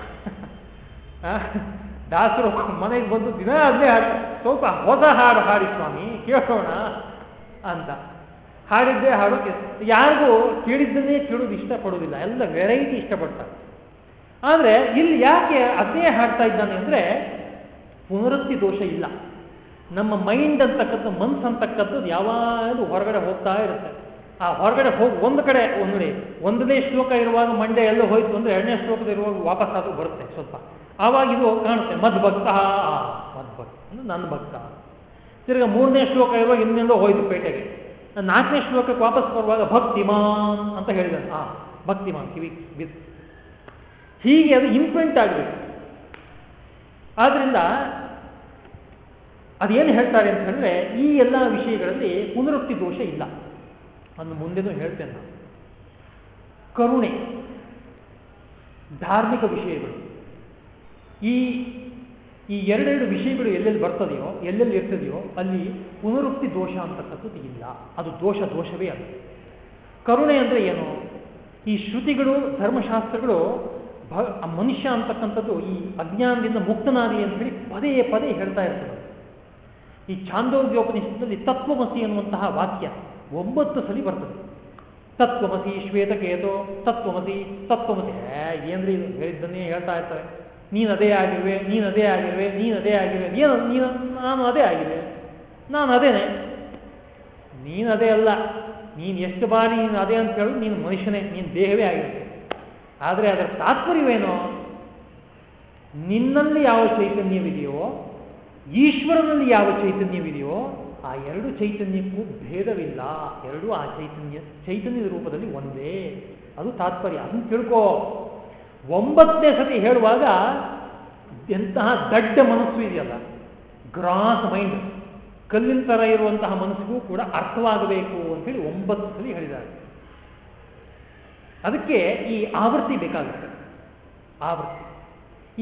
ದಾಸರು ಮನೆಗೆ ಬಂದು ದಿನ ಅದೇ ಹಾಡು, ಸ್ವಲ್ಪ ಹೊಸ ಹಾಡು ಹಾಡಿ ಸ್ವಾಮಿ, ಕೇಳೋಣ ಅಂತ. ಹಾಡಿದ್ದೇ ಹಾಡು ಯಾರಿಗೂ ಕೇಳಿದ್ದನ್ನೇ ಕೇಳೋದು ಇಷ್ಟಪಡೋದಿಲ್ಲ ಎಲ್ಲ ವೆರೈಟಿ ಇಷ್ಟಪಡ್ತಾರೆ. ಆದರೆ ಇಲ್ಲಿ ಯಾಕೆ ಅದೇ ಹಾಡ್ತಾ ಇದ್ದಾನೆ ಅಂದರೆ ಪುನರುಕ್ತಿ ದೋಷ ಇಲ್ಲ. ನಮ್ಮ ಮೈಂಡ್ ಅಂತಕ್ಕಂಥ, ಮನ್ಸು ಅಂತಕ್ಕಂಥದ್ದು ಯಾವಾಗಲೂ ಹೊರಗಡೆ ಹೋಗ್ತಾ ಇರುತ್ತೆ. ಆ ಹೊರಗಡೆ ಹೋಗಿ ಒಂದು ಕಡೆ ಒಂದು ಒಂದನೇ ಶ್ಲೋಕ ಇರುವಾಗ ಮಂಡೆ ಎಲ್ಲ ಹೋಯ್ತು ಅಂದ್ರೆ ಎರಡನೇ ಶ್ಲೋಕದ ಇರುವಾಗ ವಾಪಸ್ ಅದು ಬರುತ್ತೆ ಸ್ವಲ್ಪ. ಆವಾಗ ಇದು ಕಾಣುತ್ತೆ, ಮದ್ಭಕ್ತ ಮದ್ಭಕ್ತ, ಅಂದ್ರೆ ನನ್ನ ಭಕ್ತ ತಿರ್ಗ ಮೂರನೇ ಶ್ಲೋಕ ಇರುವಾಗ ಇನ್ನೆಲ್ಲೋ ಹೋಯ್ತು ಪೇಟೆಗೆ. ನಾಲ್ಕನೇ ಶ್ಲೋಕಕ್ಕೆ ವಾಪಸ್ ಬರುವಾಗ ಭಕ್ತಿಮಾನ್ ಅಂತ ಹೇಳಿದ ಆ, ಭಕ್ತಿಮಾನ್, ಕಿವಿ ಹೀಗೆ ಅದು ಇಂಪ್ರಿಂಟ್ ಆಗಬೇಕು. ಆದ್ರಿಂದ ಅದೇನು ಹೇಳ್ತಾರೆ ಅಂತ ಹೇಳಿದ್ರೆ, ಈ ಎಲ್ಲ ವಿಷಯಗಳಲ್ಲಿ ಪುನರುಕ್ತಿ ದೋಷ ಇಲ್ಲ. ಅನ್ನು ಮುಂದೆನೂ ಹೇಳ್ತೇನೆ ನಾನು. ಕರುಣೆ, ಧಾರ್ಮಿಕ ವಿಷಯಗಳು. ಈ ಈ ಎರಡೆರಡು ವಿಷಯಗಳು ಎಲ್ಲೆಲ್ಲಿ ಬರ್ತದೆಯೋ, ಎಲ್ಲೆಲ್ಲಿ ಇರ್ತದೆಯೋ, ಅಲ್ಲಿ ಪುನರುಕ್ತಿ ದೋಷ ಅಂತಕ್ಕಂಥದ್ದು ಇಲ್ಲ. ಅದು ದೋಷ ದೋಷವೇ ಅಲ್ಲ ಕರುಣೆ ಅಂದರೆ ಏನು? ಈ ಶ್ರುತಿಗಳು, ಧರ್ಮಶಾಸ್ತ್ರಗಳು ಮನುಷ್ಯ ಅಂತಕ್ಕಂಥದ್ದು ಈ ಅಜ್ಞಾನದಿಂದ ಮುಕ್ತನಾದಿ ಅಂತ ಹೇಳಿ ಪದೇ ಪದೇ ಹೇಳ್ತಾ ಇರ್ತದೆ. ಈ ಚಾಂದೋಗ್ಯೋಪನಿಷತ್ನಲ್ಲಿ ತತ್ವಮಸಿ ಅನ್ನುವಂತಹ ವಾಕ್ಯ ಒಂಬತ್ತು ಸಲಿ ಬರ್ತದೆ. ತತ್ವಮಸಿ ಶ್ವೇತಕೇತೋ, ತತ್ವಮಸಿ ತತ್ವಮಸಿ. ಏನ್ರಿ ಇದು? ಹೇಳಿದ್ದನ್ನೇ ಹೇಳ್ತಾ ಇರ್ತಾರೆ. ನೀನು ಅದೇ ಆಗಿರುವೆ, ನೀನು ಅದೇ ಆಗಿರುವೆ, ನೀನು ಅದೇ ಆಗಿರುವೆ. ಏನು ನೀನು, ನಾನು ಅದೇ ಆಗಿದೆ ನಾನು ಅದೇನೆ. ನೀನು ಅದೇ ಅಲ್ಲ. ನೀನು ಎಷ್ಟು ಬಾರಿ ನೀನು ಅದೇ ಅಂತ ಹೇಳೋದು ನೀನು ಮನುಷ್ಯನೇ, ನೀನು ದೇಹವೇ ಆಗಿರುತ್ತೆ. ಆದರೆ ಅದರ ತಾತ್ಪರ್ಯವೇನು? ನಿನ್ನಲ್ಲಿ ಯಾವ ಚೈತನ್ಯವಿದೆಯೋ, ಈಶ್ವರನಲ್ಲಿ ಯಾವ ಚೈತನ್ಯವಿದೆಯೋ, ಆ ಎರಡು ಚೈತನ್ಯಕ್ಕೂ ಭೇದವಿಲ್ಲ. ಎರಡು ಆ ಚೈತನ್ಯ, ಚೈತನ್ಯದ ರೂಪದಲ್ಲಿ ಒಂದೇ. ಅದು ತಾತ್ಪರ್ಯ. ಅದನ್ನು ತಿಳ್ಕೋ. ಒಂಬತ್ತನೇ ಸತಿ ಹೇಳುವಾಗ ಎಂತಹ ದಡ್ಡ ಮನಸ್ಸು ಇದೆಯಲ್ಲ, ಗ್ರಾಸ್ ಮೈಂಡ್, ಕಲ್ಲಿನ ಥರ ಇರುವಂತಹ ಮನಸ್ಸಿಗೂ ಕೂಡ ಅರ್ಥವಾಗಬೇಕು ಅಂತೇಳಿ ಒಂಬತ್ತು ಸಲ ಹೇಳಿದ್ದಾರೆ. ಅದಕ್ಕೆ ಈ ಆವೃತ್ತಿ ಬೇಕಾಗುತ್ತೆ. ಆವೃತ್ತಿ.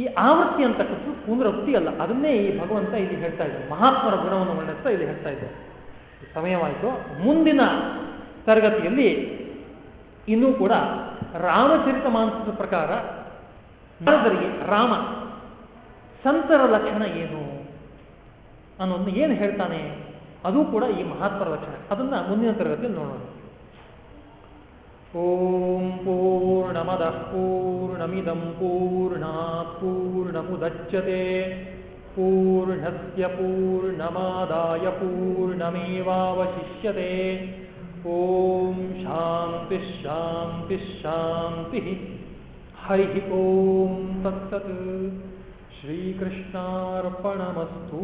ಈ ಆವೃತ್ತಿ ಅಂತಕ್ಕಂಥದ್ದು ಪುನರವೃತ್ತಿ ಅಲ್ಲ. ಅದನ್ನೇ ಈ ಭಗವಂತ ಇಲ್ಲಿ ಹೇಳ್ತಾ ಇದ್ದಾರೆ ಮಹಾತ್ಮರ ಗುಣವನ್ನು ವರ್ಣಿಸ್ತಾ ಇಲ್ಲಿ ಹೇಳ್ತಾ ಇದ್ದಾರೆ ಸಮಯವಾಯಿತು. ಮುಂದಿನ ತರಗತಿಯಲ್ಲಿ ಇನ್ನೂ ಕೂಡ ರಾಮಚರಿತ ಮಾನಸದ ಪ್ರಕಾರ ನಾರದರಿಗೆ ರಾಮ ಸಂತರ ಲಕ್ಷಣ ಏನು ಅನ್ನೋದನ್ನ ಏನು ಹೇಳ್ತಾನೆ? ಅದು ಕೂಡ ಈ ಮಹಾತ್ಮರ ಲಕ್ಷಣ. ಅದನ್ನ ಮುಂದಿನ ತರಗತಿಯಲ್ಲಿ ನೋಡೋಣ. ಓಂ ಪೂರ್ಣಮದಃ ಪೂರ್ಣಮಿದಂ ಪೂರ್ಣಾತ್ पूर्णमुदच्यते। ಪೂರ್ಣಸ್ಯ ಪೂರ್ಣಮಾದಾಯ ಪೂರ್ಣಮೇವಾವಶಿಷ್ಯತೆ ಓಂ ಶಾಂತಿ ಶಾಂತಿ ಶಾಂತಿ ಹರಿ ಓಂ ತತ್ಸತ್ ಶ್ರೀಕೃಷ್ಣಾರ್ಪಣಮಸ್ತು